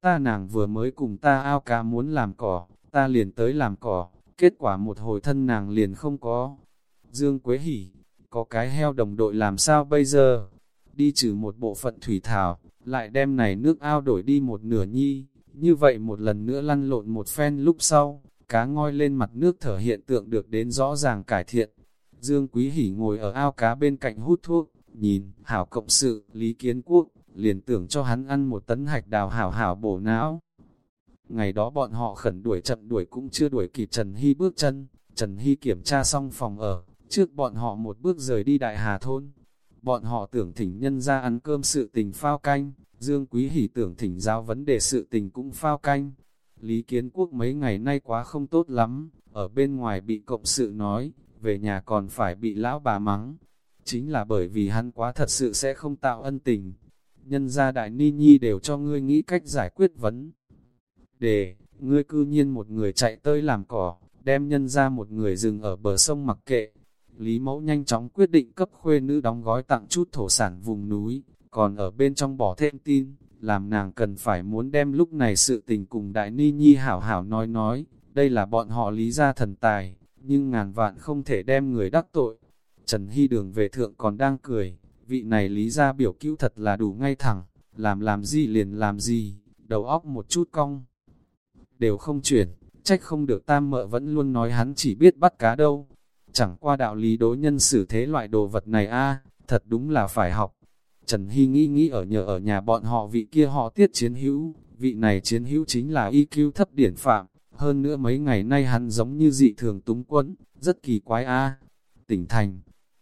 ta nàng vừa mới cùng ta ao cá muốn làm cỏ, ta liền tới làm cỏ, kết quả một hồi thân nàng liền không có. Dương Quế hỉ, có cái heo đồng đội làm sao bây giờ? Đi trừ một bộ phận thủy thảo, lại đem này nước ao đổi đi một nửa nhi, như vậy một lần nữa lăn lộn một phen lúc sau, cá ngoi lên mặt nước thở hiện tượng được đến rõ ràng cải thiện. Dương Quý Hỷ ngồi ở ao cá bên cạnh hút thuốc, nhìn, hảo cộng sự, Lý Kiến Quốc, liền tưởng cho hắn ăn một tấn hạch đào hảo hảo bổ não. Ngày đó bọn họ khẩn đuổi chậm đuổi cũng chưa đuổi kịp Trần Hy bước chân, Trần Hy kiểm tra xong phòng ở, trước bọn họ một bước rời đi Đại Hà Thôn. Bọn họ tưởng thỉnh nhân ra ăn cơm sự tình phao canh, Dương Quý Hỷ tưởng thỉnh giáo vấn đề sự tình cũng phao canh. Lý Kiến Quốc mấy ngày nay quá không tốt lắm, ở bên ngoài bị cộng sự nói, về nhà còn phải bị lão bà mắng. Chính là bởi vì hắn quá thật sự sẽ không tạo ân tình. Nhân gia đại ni nhi đều cho ngươi nghĩ cách giải quyết vấn. Đề, ngươi cư nhiên một người chạy tới làm cỏ, đem nhân ra một người dừng ở bờ sông mặc kệ. Lý mẫu nhanh chóng quyết định cấp khuê nữ đóng gói tặng chút thổ sản vùng núi, còn ở bên trong bỏ thêm tin, làm nàng cần phải muốn đem lúc này sự tình cùng Đại Ni Nhi hảo hảo nói nói, đây là bọn họ lý gia thần tài, nhưng ngàn vạn không thể đem người đắc tội. Trần Hy đường về thượng còn đang cười, vị này lý ra biểu cứu thật là đủ ngay thẳng, làm làm gì liền làm gì, đầu óc một chút cong. Đều không chuyển, trách không được tam mợ vẫn luôn nói hắn chỉ biết bắt cá đâu. Chẳng qua đạo lý đối nhân xử thế loại đồ vật này a thật đúng là phải học. Trần Hy nghĩ nghĩ ở nhờ ở nhà bọn họ vị kia họ tiết chiến hữu, vị này chiến hữu chính là IQ thấp điển phạm, hơn nữa mấy ngày nay hắn giống như dị thường túng quẫn, rất kỳ quái a Tỉnh thành,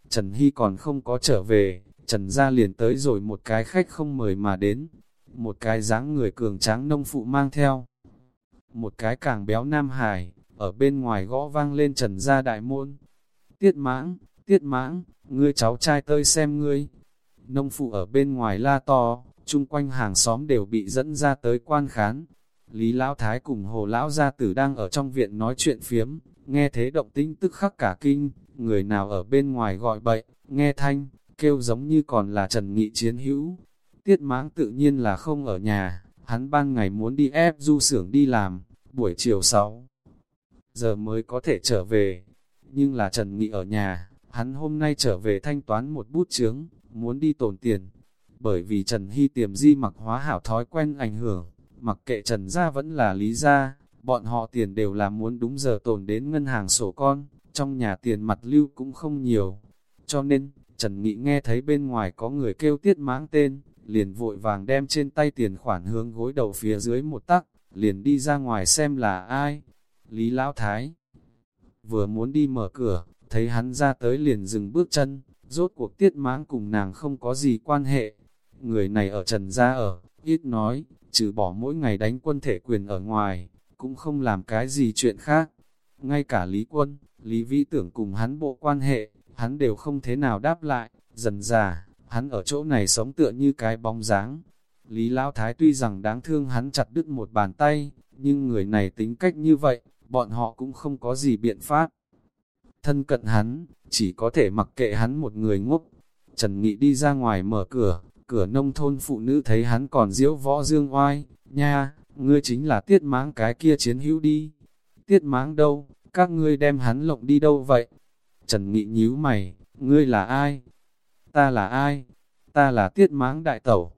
Trần Hy còn không có trở về, Trần gia liền tới rồi một cái khách không mời mà đến, một cái dáng người cường tráng nông phụ mang theo. Một cái càng béo nam hải, ở bên ngoài gõ vang lên Trần gia đại môn. Tiết mãng, tiết mãng, ngươi cháu trai tơi xem ngươi, nông phụ ở bên ngoài la to, chung quanh hàng xóm đều bị dẫn ra tới quan khán. Lý Lão Thái cùng Hồ Lão Gia Tử đang ở trong viện nói chuyện phiếm, nghe thế động tĩnh tức khắc cả kinh, người nào ở bên ngoài gọi bậy, nghe thanh, kêu giống như còn là Trần Nghị chiến hữu. Tiết mãng tự nhiên là không ở nhà, hắn ban ngày muốn đi ép du xưởng đi làm, buổi chiều 6 giờ mới có thể trở về. Nhưng là Trần Nghị ở nhà, hắn hôm nay trở về thanh toán một bút chướng, muốn đi tồn tiền. Bởi vì Trần Hy tiềm di mặc hóa hảo thói quen ảnh hưởng, mặc kệ Trần gia vẫn là lý gia, bọn họ tiền đều là muốn đúng giờ tồn đến ngân hàng sổ con, trong nhà tiền mặt lưu cũng không nhiều. Cho nên, Trần Nghị nghe thấy bên ngoài có người kêu tiết mãng tên, liền vội vàng đem trên tay tiền khoản hướng gối đầu phía dưới một tắc, liền đi ra ngoài xem là ai. Lý Lão Thái vừa muốn đi mở cửa, thấy hắn ra tới liền dừng bước chân, Rốt cuộc tiết mãng cùng nàng không có gì quan hệ. Người này ở trần gia ở, ít nói, trừ bỏ mỗi ngày đánh quân thể quyền ở ngoài, cũng không làm cái gì chuyện khác. Ngay cả Lý Quân, Lý Vĩ tưởng cùng hắn bộ quan hệ, hắn đều không thế nào đáp lại, dần già, hắn ở chỗ này sống tựa như cái bóng dáng. Lý Lão Thái tuy rằng đáng thương hắn chặt đứt một bàn tay, nhưng người này tính cách như vậy, bọn họ cũng không có gì biện pháp thân cận hắn, chỉ có thể mặc kệ hắn một người ngốc. Trần Nghị đi ra ngoài mở cửa, cửa nông thôn phụ nữ thấy hắn còn diễu võ dương oai, nha, ngươi chính là tiết máng cái kia chiến hữu đi. Tiết máng đâu, các ngươi đem hắn lộng đi đâu vậy? Trần Nghị nhíu mày, ngươi là ai? Ta là ai? Ta là tiết máng đại tẩu.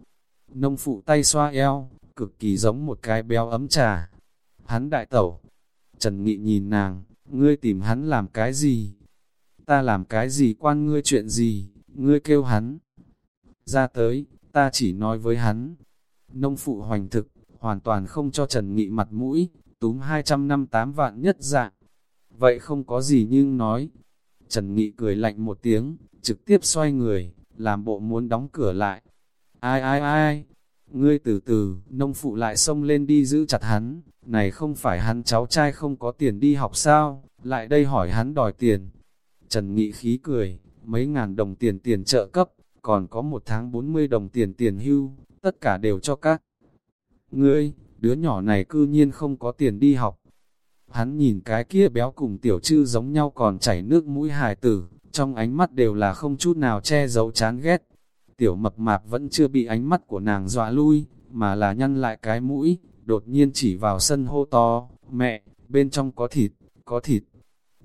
Nông phụ tay xoa eo, cực kỳ giống một cái béo ấm trà. Hắn đại tẩu. Trần Nghị nhìn nàng, ngươi tìm hắn làm cái gì? Ta làm cái gì quan ngươi chuyện gì? Ngươi kêu hắn. Ra tới, ta chỉ nói với hắn. Nông phụ hoành thực, hoàn toàn không cho Trần Nghị mặt mũi, túm 258 vạn nhất dạng. Vậy không có gì nhưng nói. Trần Nghị cười lạnh một tiếng, trực tiếp xoay người, làm bộ muốn đóng cửa lại. Ai ai ai, ngươi từ từ, nông phụ lại xông lên đi giữ chặt hắn, này không phải hắn cháu trai không có tiền đi học sao, lại đây hỏi hắn đòi tiền. Trần Nghị khí cười, mấy ngàn đồng tiền tiền trợ cấp, còn có một tháng 40 đồng tiền tiền hưu, tất cả đều cho các. Ngươi, đứa nhỏ này cư nhiên không có tiền đi học. Hắn nhìn cái kia béo cùng tiểu chư giống nhau còn chảy nước mũi hài tử, trong ánh mắt đều là không chút nào che giấu chán ghét. Tiểu mập mạp vẫn chưa bị ánh mắt của nàng dọa lui, mà là nhăn lại cái mũi, đột nhiên chỉ vào sân hô to, mẹ, bên trong có thịt, có thịt.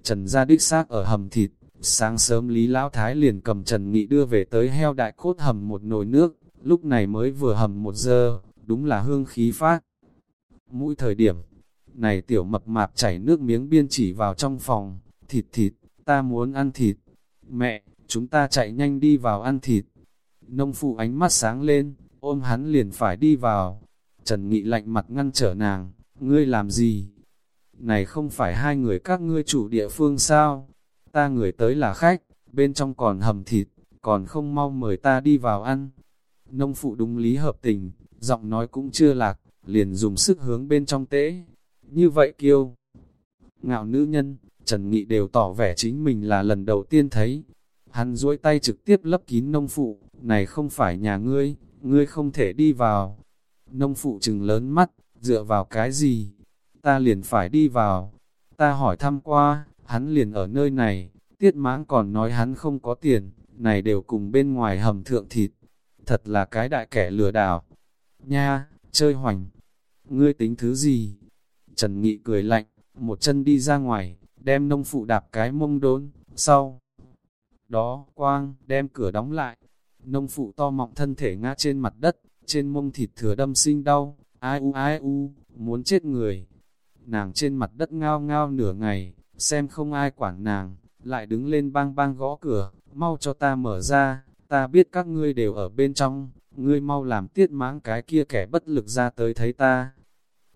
Trần gia đích xác ở hầm thịt, sáng sớm Lý Lão Thái liền cầm Trần Nghị đưa về tới heo đại cốt hầm một nồi nước, lúc này mới vừa hầm một giờ, đúng là hương khí phát. Mũi thời điểm, này tiểu mập mạp chảy nước miếng biên chỉ vào trong phòng, thịt thịt, ta muốn ăn thịt. Mẹ, chúng ta chạy nhanh đi vào ăn thịt. Nông phụ ánh mắt sáng lên, ôm hắn liền phải đi vào. Trần Nghị lạnh mặt ngăn trở nàng, ngươi làm gì? Này không phải hai người các ngươi chủ địa phương sao? Ta người tới là khách, bên trong còn hầm thịt, còn không mau mời ta đi vào ăn. Nông phụ đúng lý hợp tình, giọng nói cũng chưa lạc, liền dùng sức hướng bên trong tễ. Như vậy kiêu. Ngạo nữ nhân, Trần Nghị đều tỏ vẻ chính mình là lần đầu tiên thấy. Hắn duỗi tay trực tiếp lấp kín nông phụ, này không phải nhà ngươi, ngươi không thể đi vào. Nông phụ trừng lớn mắt, dựa vào cái gì? Ta liền phải đi vào. Ta hỏi thăm qua, hắn liền ở nơi này, tiết mãng còn nói hắn không có tiền, này đều cùng bên ngoài hầm thượng thịt. Thật là cái đại kẻ lừa đảo. Nha, chơi hoành. Ngươi tính thứ gì? Trần Nghị cười lạnh, một chân đi ra ngoài, đem nông phụ đạp cái mông đốn, sau. Đó, quang, đem cửa đóng lại. Nông phụ to mọng thân thể ngã trên mặt đất, trên mông thịt thừa đâm sinh đau, ai u ai u, muốn chết người. Nàng trên mặt đất ngao ngao nửa ngày, xem không ai quản nàng, lại đứng lên bang bang gõ cửa, mau cho ta mở ra, ta biết các ngươi đều ở bên trong, ngươi mau làm tiết máng cái kia kẻ bất lực ra tới thấy ta.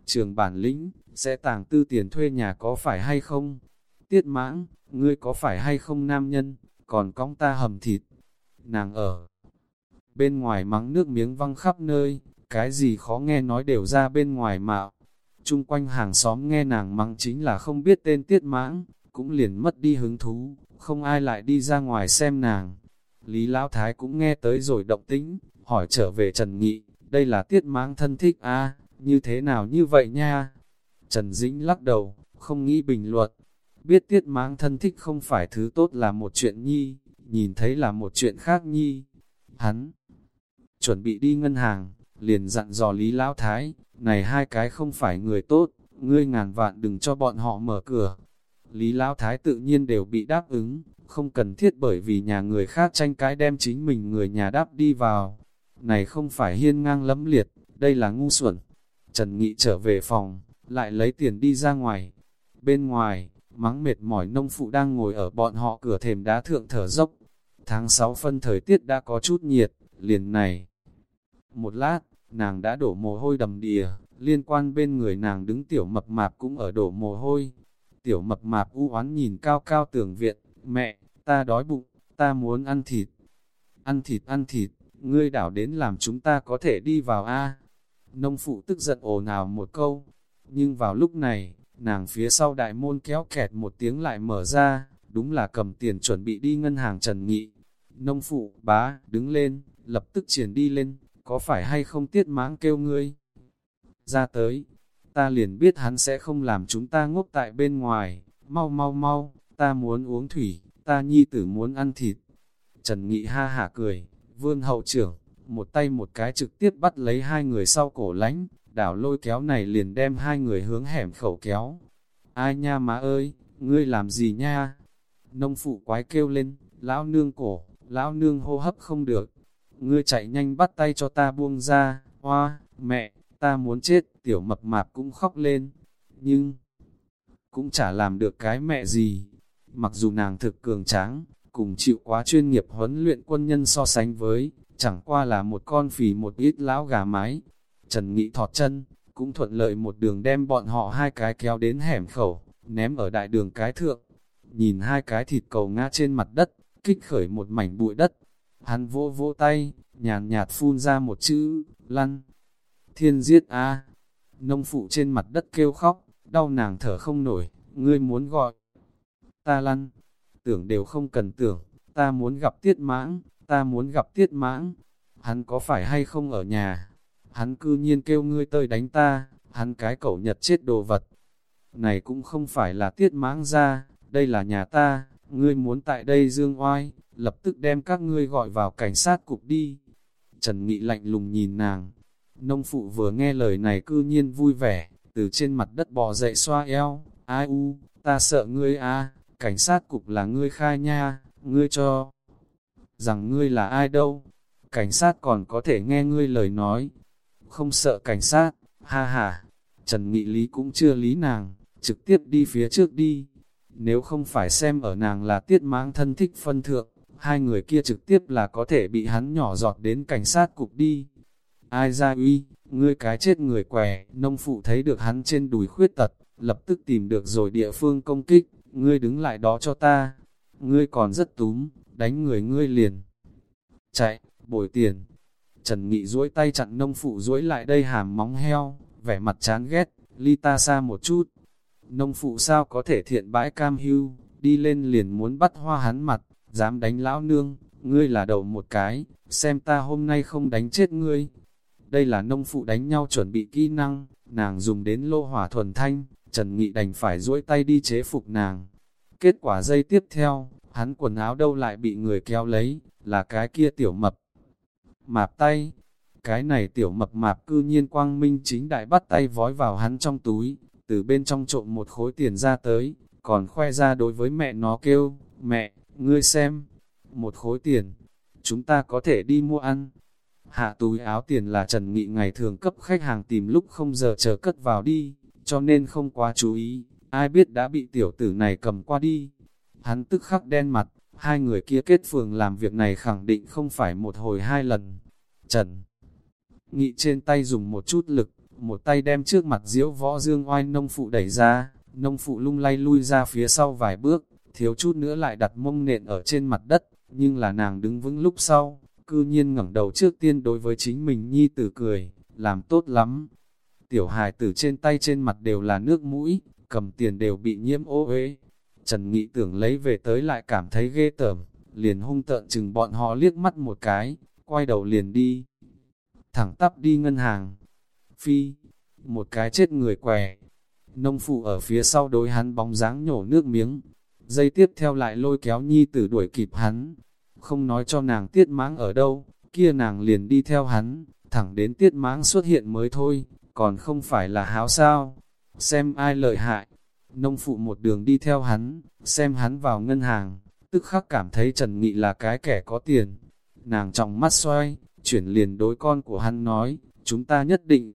Trường bản lĩnh, sẽ tàng tư tiền thuê nhà có phải hay không? Tiết mãng, ngươi có phải hay không nam nhân, còn cong ta hầm thịt. Nàng ở bên ngoài mắng nước miếng văng khắp nơi, cái gì khó nghe nói đều ra bên ngoài mạo. Trung quanh hàng xóm nghe nàng mắng chính là không biết tên tiết mãng, cũng liền mất đi hứng thú, không ai lại đi ra ngoài xem nàng. Lý Lão Thái cũng nghe tới rồi động tĩnh, hỏi trở về Trần Nghị, đây là tiết mãng thân thích a như thế nào như vậy nha? Trần Dĩnh lắc đầu, không nghĩ bình luận, biết tiết máng thân thích không phải thứ tốt là một chuyện nhi, nhìn thấy là một chuyện khác nhi. Hắn chuẩn bị đi ngân hàng, liền dặn dò Lý Lão Thái, này hai cái không phải người tốt, ngươi ngàn vạn đừng cho bọn họ mở cửa. Lý Lão Thái tự nhiên đều bị đáp ứng, không cần thiết bởi vì nhà người khác tranh cái đem chính mình người nhà đáp đi vào. Này không phải hiên ngang lẫm liệt, đây là ngu xuẩn. Trần Nghị trở về phòng, lại lấy tiền đi ra ngoài. Bên ngoài, mắng mệt mỏi nông phụ đang ngồi ở bọn họ cửa thềm đá thượng thở dốc. Tháng 6 phân thời tiết đã có chút nhiệt, liền này. Một lát, nàng đã đổ mồ hôi đầm đìa, liên quan bên người nàng đứng tiểu mập mạp cũng ở đổ mồ hôi. Tiểu mập mạp u oán nhìn cao cao tường viện, mẹ, ta đói bụng, ta muốn ăn thịt. Ăn thịt ăn thịt, ngươi đảo đến làm chúng ta có thể đi vào A. Nông phụ tức giận ồ nào một câu, nhưng vào lúc này, nàng phía sau đại môn kéo kẹt một tiếng lại mở ra, đúng là cầm tiền chuẩn bị đi ngân hàng Trần Nghị. Nông phụ, bá, đứng lên, lập tức triển đi lên, có phải hay không tiết máng kêu ngươi? Ra tới, ta liền biết hắn sẽ không làm chúng ta ngốc tại bên ngoài, mau mau mau, ta muốn uống thủy, ta nhi tử muốn ăn thịt. Trần Nghị ha hả cười, vương hậu trưởng, một tay một cái trực tiếp bắt lấy hai người sau cổ lánh, đảo lôi kéo này liền đem hai người hướng hẻm khẩu kéo. Ai nha má ơi, ngươi làm gì nha? Nông phụ quái kêu lên, lão nương cổ, lão nương hô hấp không được. Ngươi chạy nhanh bắt tay cho ta buông ra, hoa, mẹ, ta muốn chết, tiểu mập mạp cũng khóc lên. Nhưng, cũng chả làm được cái mẹ gì. Mặc dù nàng thực cường tráng, cùng chịu quá chuyên nghiệp huấn luyện quân nhân so sánh với, chẳng qua là một con phì một ít lão gà mái. Trần Nghị thọt chân, cũng thuận lợi một đường đem bọn họ hai cái kéo đến hẻm khẩu, ném ở đại đường cái thượng. Nhìn hai cái thịt cầu ngã trên mặt đất, kích khởi một mảnh bụi đất. Hắn vô vô tay, nhàn nhạt phun ra một chữ, lăn. Thiên giết a Nông phụ trên mặt đất kêu khóc, đau nàng thở không nổi, ngươi muốn gọi. Ta lăn, tưởng đều không cần tưởng, ta muốn gặp tiết mãng, ta muốn gặp tiết mãng. Hắn có phải hay không ở nhà? Hắn cư nhiên kêu ngươi tơi đánh ta, hắn cái cậu nhật chết đồ vật. Này cũng không phải là tiết mãng ra, đây là nhà ta, ngươi muốn tại đây dương oai, lập tức đem các ngươi gọi vào cảnh sát cục đi. Trần Nghị lạnh lùng nhìn nàng, Nông phụ vừa nghe lời này cư nhiên vui vẻ, từ trên mặt đất bò dậy xoa eo, ai u, ta sợ ngươi a cảnh sát cục là ngươi khai nha, ngươi cho rằng ngươi là ai đâu, cảnh sát còn có thể nghe ngươi lời nói, không sợ cảnh sát, ha ha, Trần Nghị Lý cũng chưa lý nàng, trực tiếp đi phía trước đi, nếu không phải xem ở nàng là tiết mang thân thích phân thượng, hai người kia trực tiếp là có thể bị hắn nhỏ giọt đến cảnh sát cục đi. Ai ra uy, ngươi cái chết người què, nông phụ thấy được hắn trên đùi khuyết tật, lập tức tìm được rồi địa phương công kích, ngươi đứng lại đó cho ta, ngươi còn rất túm, đánh người ngươi liền. Chạy, bồi tiền. Trần Nghị duỗi tay chặn nông phụ duỗi lại đây hàm móng heo, vẻ mặt chán ghét, ly ta xa một chút. Nông phụ sao có thể thiện bãi cam hưu, đi lên liền muốn bắt hoa hắn mặt, dám đánh lão nương, ngươi là đầu một cái, xem ta hôm nay không đánh chết ngươi. Đây là nông phụ đánh nhau chuẩn bị kỹ năng, nàng dùng đến lô hỏa thuần thanh, Trần Nghị đành phải duỗi tay đi chế phục nàng. Kết quả dây tiếp theo, hắn quần áo đâu lại bị người kéo lấy, là cái kia tiểu mập. Mạp tay, cái này tiểu mập mạp cư nhiên quang minh chính đại bắt tay vói vào hắn trong túi, từ bên trong trộm một khối tiền ra tới, còn khoe ra đối với mẹ nó kêu, mẹ, ngươi xem, một khối tiền, chúng ta có thể đi mua ăn. Hạ túi áo tiền là Trần Nghị ngày thường cấp khách hàng tìm lúc không giờ chờ cất vào đi, cho nên không quá chú ý, ai biết đã bị tiểu tử này cầm qua đi. Hắn tức khắc đen mặt, hai người kia kết phường làm việc này khẳng định không phải một hồi hai lần. Trần Nghị trên tay dùng một chút lực, một tay đem trước mặt diễu võ dương oai nông phụ đẩy ra, nông phụ lung lay lui ra phía sau vài bước, thiếu chút nữa lại đặt mông nện ở trên mặt đất, nhưng là nàng đứng vững lúc sau, cư nhiên ngẩng đầu trước tiên đối với chính mình nhi tử cười, làm tốt lắm. Tiểu hài tử trên tay trên mặt đều là nước mũi, cầm tiền đều bị nhiễm ô uế. Trần Nghị tưởng lấy về tới lại cảm thấy ghê tởm, liền hung tợn chừng bọn họ liếc mắt một cái, quay đầu liền đi. Thẳng tắp đi ngân hàng. Phi, một cái chết người què. Nông phụ ở phía sau đối hắn bóng dáng nhổ nước miếng, dây tiếp theo lại lôi kéo nhi tử đuổi kịp hắn. Không nói cho nàng tiết mãng ở đâu, kia nàng liền đi theo hắn, thẳng đến tiết mãng xuất hiện mới thôi, còn không phải là háo sao. Xem ai lợi hại, nông phụ một đường đi theo hắn, xem hắn vào ngân hàng, tức khắc cảm thấy Trần Nghị là cái kẻ có tiền. Nàng trọng mắt xoay, chuyển liền đối con của hắn nói, chúng ta nhất định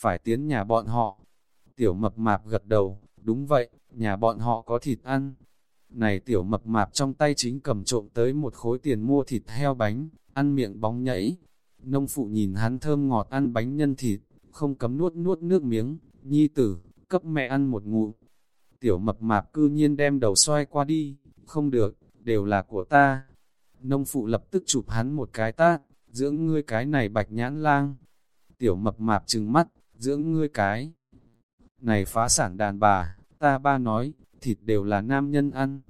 phải tiến nhà bọn họ. Tiểu mập mạp gật đầu, đúng vậy, nhà bọn họ có thịt ăn. Này tiểu mập mạp trong tay chính cầm trộm tới một khối tiền mua thịt heo bánh, ăn miệng bóng nhảy. Nông phụ nhìn hắn thơm ngọt ăn bánh nhân thịt, không cấm nuốt nuốt nước miếng, nhi tử, cấp mẹ ăn một ngụ. Tiểu mập mạp cư nhiên đem đầu xoay qua đi, không được, đều là của ta. Nông phụ lập tức chụp hắn một cái tát, dưỡng ngươi cái này bạch nhãn lang. Tiểu mập mạp trừng mắt, dưỡng ngươi cái. Này phá sản đàn bà, ta ba nói, thịt đều là nam nhân ăn.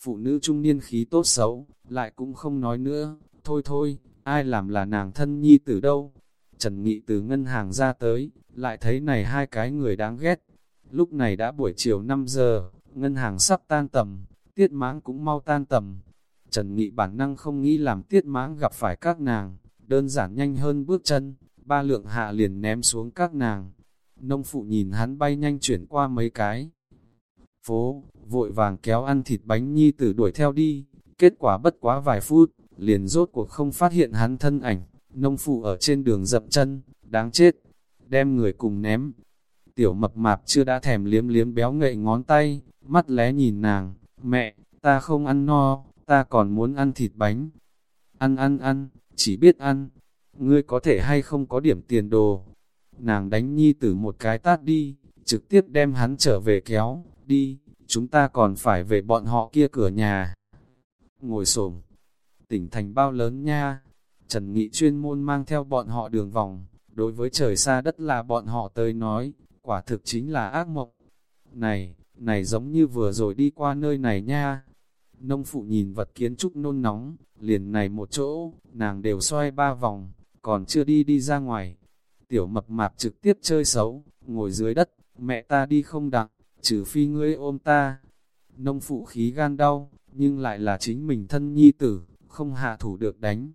Phụ nữ trung niên khí tốt xấu, lại cũng không nói nữa, thôi thôi, ai làm là nàng thân nhi từ đâu. Trần Nghị từ ngân hàng ra tới, lại thấy này hai cái người đáng ghét. Lúc này đã buổi chiều 5 giờ, ngân hàng sắp tan tầm, tiết mãng cũng mau tan tầm. Trần Nghị bản năng không nghĩ làm tiết mãng gặp phải các nàng, đơn giản nhanh hơn bước chân, ba lượng hạ liền ném xuống các nàng. Nông phụ nhìn hắn bay nhanh chuyển qua mấy cái. Phố, vội vàng kéo ăn thịt bánh nhi tử đuổi theo đi, kết quả bất quá vài phút, liền rốt cuộc không phát hiện hắn thân ảnh, nông phụ ở trên đường dậm chân, đáng chết, đem người cùng ném. Tiểu mập mạp chưa đã thèm liếm liếm béo ngậy ngón tay, mắt lé nhìn nàng, mẹ, ta không ăn no, ta còn muốn ăn thịt bánh. Ăn ăn ăn, chỉ biết ăn, ngươi có thể hay không có điểm tiền đồ. Nàng đánh nhi tử một cái tát đi, trực tiếp đem hắn trở về kéo, đi, chúng ta còn phải về bọn họ kia cửa nhà. Ngồi xổm tỉnh thành bao lớn nha, Trần Nghị chuyên môn mang theo bọn họ đường vòng, đối với trời xa đất là bọn họ tới nói, quả thực chính là ác mộng. Này, này giống như vừa rồi đi qua nơi này nha. Nông phụ nhìn vật kiến trúc nôn nóng, liền này một chỗ, nàng đều xoay ba vòng, còn chưa đi đi ra ngoài. Tiểu mập mạp trực tiếp chơi xấu, ngồi dưới đất, mẹ ta đi không đặng, trừ phi ngươi ôm ta. Nông phụ khí gan đau, nhưng lại là chính mình thân nhi tử, không hạ thủ được đánh.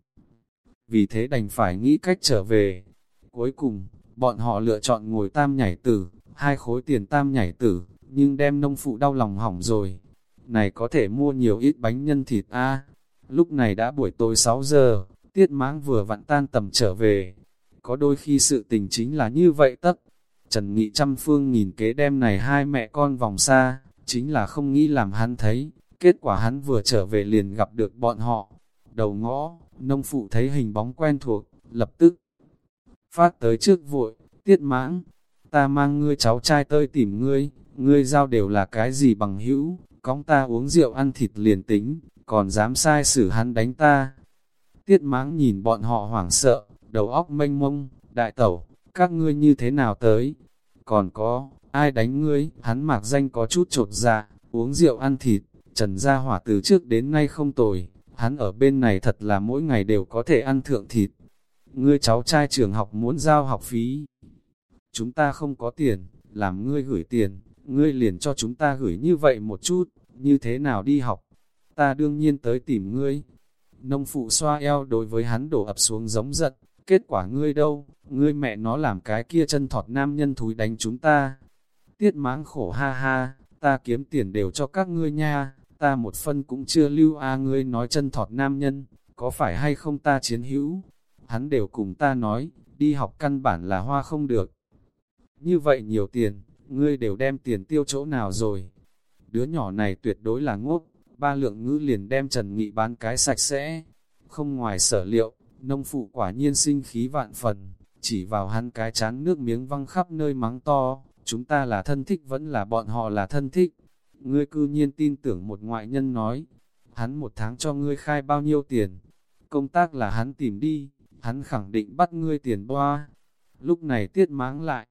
Vì thế đành phải nghĩ cách trở về. Cuối cùng, bọn họ lựa chọn ngồi tam nhảy tử, hai khối tiền tam nhảy tử, nhưng đem nông phụ đau lòng hỏng rồi. Này có thể mua nhiều ít bánh nhân thịt a Lúc này đã buổi tối 6 giờ, tiết mãng vừa vặn tan tầm trở về. Có đôi khi sự tình chính là như vậy tất. Trần Nghị trăm phương nhìn kế đem này hai mẹ con vòng xa, chính là không nghĩ làm hắn thấy. Kết quả hắn vừa trở về liền gặp được bọn họ. Đầu ngõ, nông phụ thấy hình bóng quen thuộc, lập tức phát tới trước vội, tiết mãng, ta mang ngươi cháu trai tơi tìm ngươi, ngươi giao đều là cái gì bằng hữu, cóng ta uống rượu ăn thịt liền tính, còn dám sai xử hắn đánh ta. Tiết mãng nhìn bọn họ hoảng sợ, đầu óc mênh mông, đại tẩu, các ngươi như thế nào tới? Còn có, ai đánh ngươi? Hắn mạc danh có chút trột dạ, uống rượu ăn thịt, trần gia hỏa từ trước đến nay không tồi, hắn ở bên này thật là mỗi ngày đều có thể ăn thượng thịt. Ngươi cháu trai trường học muốn giao học phí. Chúng ta không có tiền, làm ngươi gửi tiền, ngươi liền cho chúng ta gửi như vậy một chút, như thế nào đi học? Ta đương nhiên tới tìm ngươi. Nông phụ xoa eo đối với hắn đổ ập xuống giống giận, kết quả ngươi đâu, ngươi mẹ nó làm cái kia chân thọt nam nhân thúi đánh chúng ta. Tiết máng khổ ha ha, ta kiếm tiền đều cho các ngươi nha, ta một phân cũng chưa lưu a ngươi nói chân thọt nam nhân, có phải hay không ta chiến hữu? Hắn đều cùng ta nói, đi học căn bản là hoa không được. Như vậy nhiều tiền, ngươi đều đem tiền tiêu chỗ nào rồi? Đứa nhỏ này tuyệt đối là ngốc, ba lượng ngữ liền đem Trần Nghị bán cái sạch sẽ. Không ngoài sở liệu, nông phụ quả nhiên sinh khí vạn phần, chỉ vào hắn cái chán nước miếng văng khắp nơi mắng to, chúng ta là thân thích vẫn là bọn họ là thân thích. Ngươi cư nhiên tin tưởng một ngoại nhân nói, hắn một tháng cho ngươi khai bao nhiêu tiền, công tác là hắn tìm đi, hắn khẳng định bắt ngươi tiền boa. Lúc này tiết máng lại,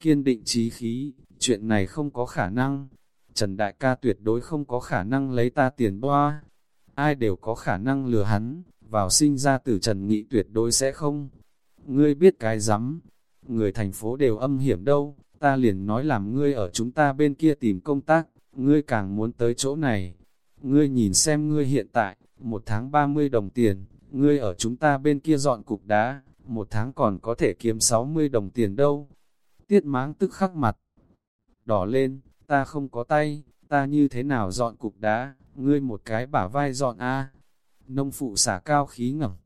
kiên định trí khí, chuyện này không có khả năng. Trần Đại ca tuyệt đối không có khả năng lấy ta tiền boa. Ai đều có khả năng lừa hắn, vào sinh ra tử Trần Nghị tuyệt đối sẽ không. Ngươi biết cái rắm người thành phố đều âm hiểm đâu, ta liền nói làm ngươi ở chúng ta bên kia tìm công tác, ngươi càng muốn tới chỗ này. Ngươi nhìn xem ngươi hiện tại, một tháng 30 đồng tiền, ngươi ở chúng ta bên kia dọn cục đá, một tháng còn có thể kiếm 60 đồng tiền đâu. Tiết máng tức khắc mặt, đỏ lên, ta không có tay, ta như thế nào dọn cục đá, ngươi một cái bả vai dọn a Nông phụ xả cao khí ngẩng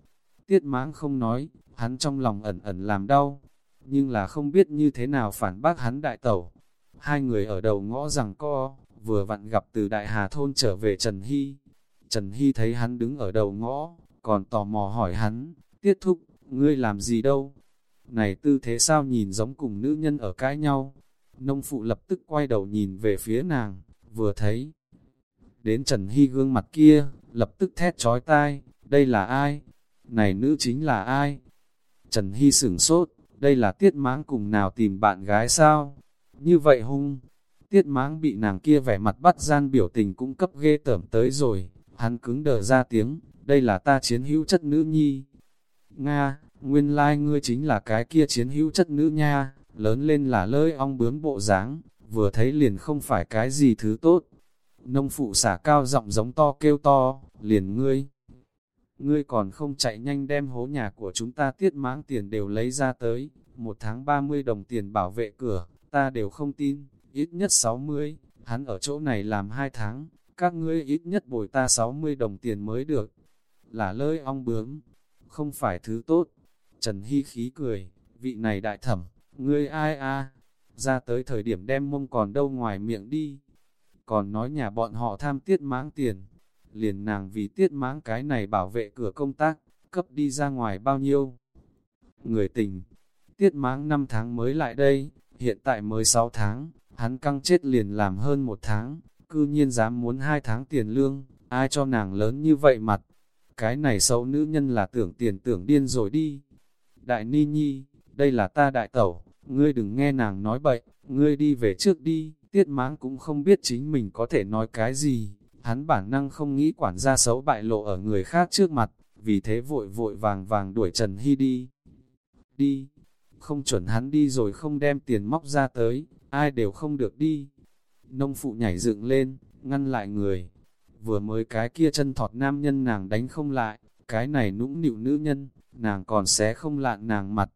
tiết máng không nói, hắn trong lòng ẩn ẩn làm đau, nhưng là không biết như thế nào phản bác hắn đại tẩu. Hai người ở đầu ngõ rằng co, vừa vặn gặp từ đại hà thôn trở về Trần Hy. Trần Hy thấy hắn đứng ở đầu ngõ, còn tò mò hỏi hắn, tiết thúc, ngươi làm gì đâu? Này tư thế sao nhìn giống cùng nữ nhân ở cãi nhau? Nông phụ lập tức quay đầu nhìn về phía nàng, vừa thấy. Đến Trần Hy gương mặt kia, lập tức thét trói tai, đây là ai? Này nữ chính là ai? Trần Hy sửng sốt, đây là tiết mãng cùng nào tìm bạn gái sao? Như vậy hung, tiết mãng bị nàng kia vẻ mặt bắt gian biểu tình cũng cấp ghê tởm tới rồi, hắn cứng đờ ra tiếng, đây là ta chiến hữu chất nữ nhi. Nga, nguyên lai like ngươi chính là cái kia chiến hữu chất nữ nha, lớn lên là lơi ong bướm bộ dáng, vừa thấy liền không phải cái gì thứ tốt. Nông phụ xả cao giọng giống to kêu to, liền ngươi. Ngươi còn không chạy nhanh đem hố nhà của chúng ta tiết mãng tiền đều lấy ra tới, một tháng 30 đồng tiền bảo vệ cửa, ta đều không tin, ít nhất 60, hắn ở chỗ này làm hai tháng, các ngươi ít nhất bồi ta 60 đồng tiền mới được. Là lơi ong bướm, không phải thứ tốt. Trần Hy khí cười, vị này đại thẩm, ngươi ai a ra tới thời điểm đem mông còn đâu ngoài miệng đi. Còn nói nhà bọn họ tham tiết máng tiền, liền nàng vì tiết máng cái này bảo vệ cửa công tác, cấp đi ra ngoài bao nhiêu. Người tình, tiết máng 5 tháng mới lại đây, hiện tại mới 6 tháng, hắn căng chết liền làm hơn một tháng, cư nhiên dám muốn hai tháng tiền lương, ai cho nàng lớn như vậy mặt. Cái này xấu nữ nhân là tưởng tiền tưởng điên rồi đi. Đại Ni Nhi, đây là ta đại tẩu, ngươi đừng nghe nàng nói bậy, ngươi đi về trước đi, tiết mãng cũng không biết chính mình có thể nói cái gì, hắn bản năng không nghĩ quản gia xấu bại lộ ở người khác trước mặt, vì thế vội vội vàng vàng đuổi Trần Hy đi. Đi, không chuẩn hắn đi rồi không đem tiền móc ra tới, ai đều không được đi. Nông phụ nhảy dựng lên, ngăn lại người. Vừa mới cái kia chân thọt nam nhân nàng đánh không lại, cái này nũng nịu nữ nhân, nàng còn xé không lạn nàng mặt.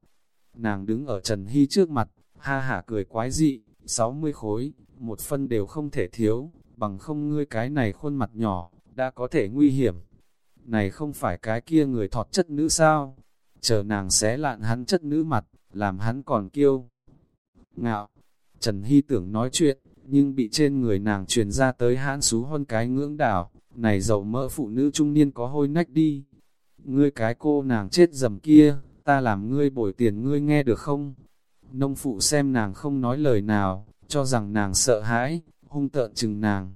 Nàng đứng ở Trần Hy trước mặt, ha hả cười quái dị, 60 khối, một phân đều không thể thiếu, bằng không ngươi cái này khuôn mặt nhỏ, đã có thể nguy hiểm. Này không phải cái kia người thọt chất nữ sao? Chờ nàng xé lạn hắn chất nữ mặt, làm hắn còn kiêu. Ngạo, Trần Hy tưởng nói chuyện, nhưng bị trên người nàng truyền ra tới hãn xú hơn cái ngưỡng đảo, này dầu mỡ phụ nữ trung niên có hôi nách đi. Ngươi cái cô nàng chết dầm kia, ta làm ngươi bồi tiền ngươi nghe được không? Nông phụ xem nàng không nói lời nào, cho rằng nàng sợ hãi, hung tợn chừng nàng.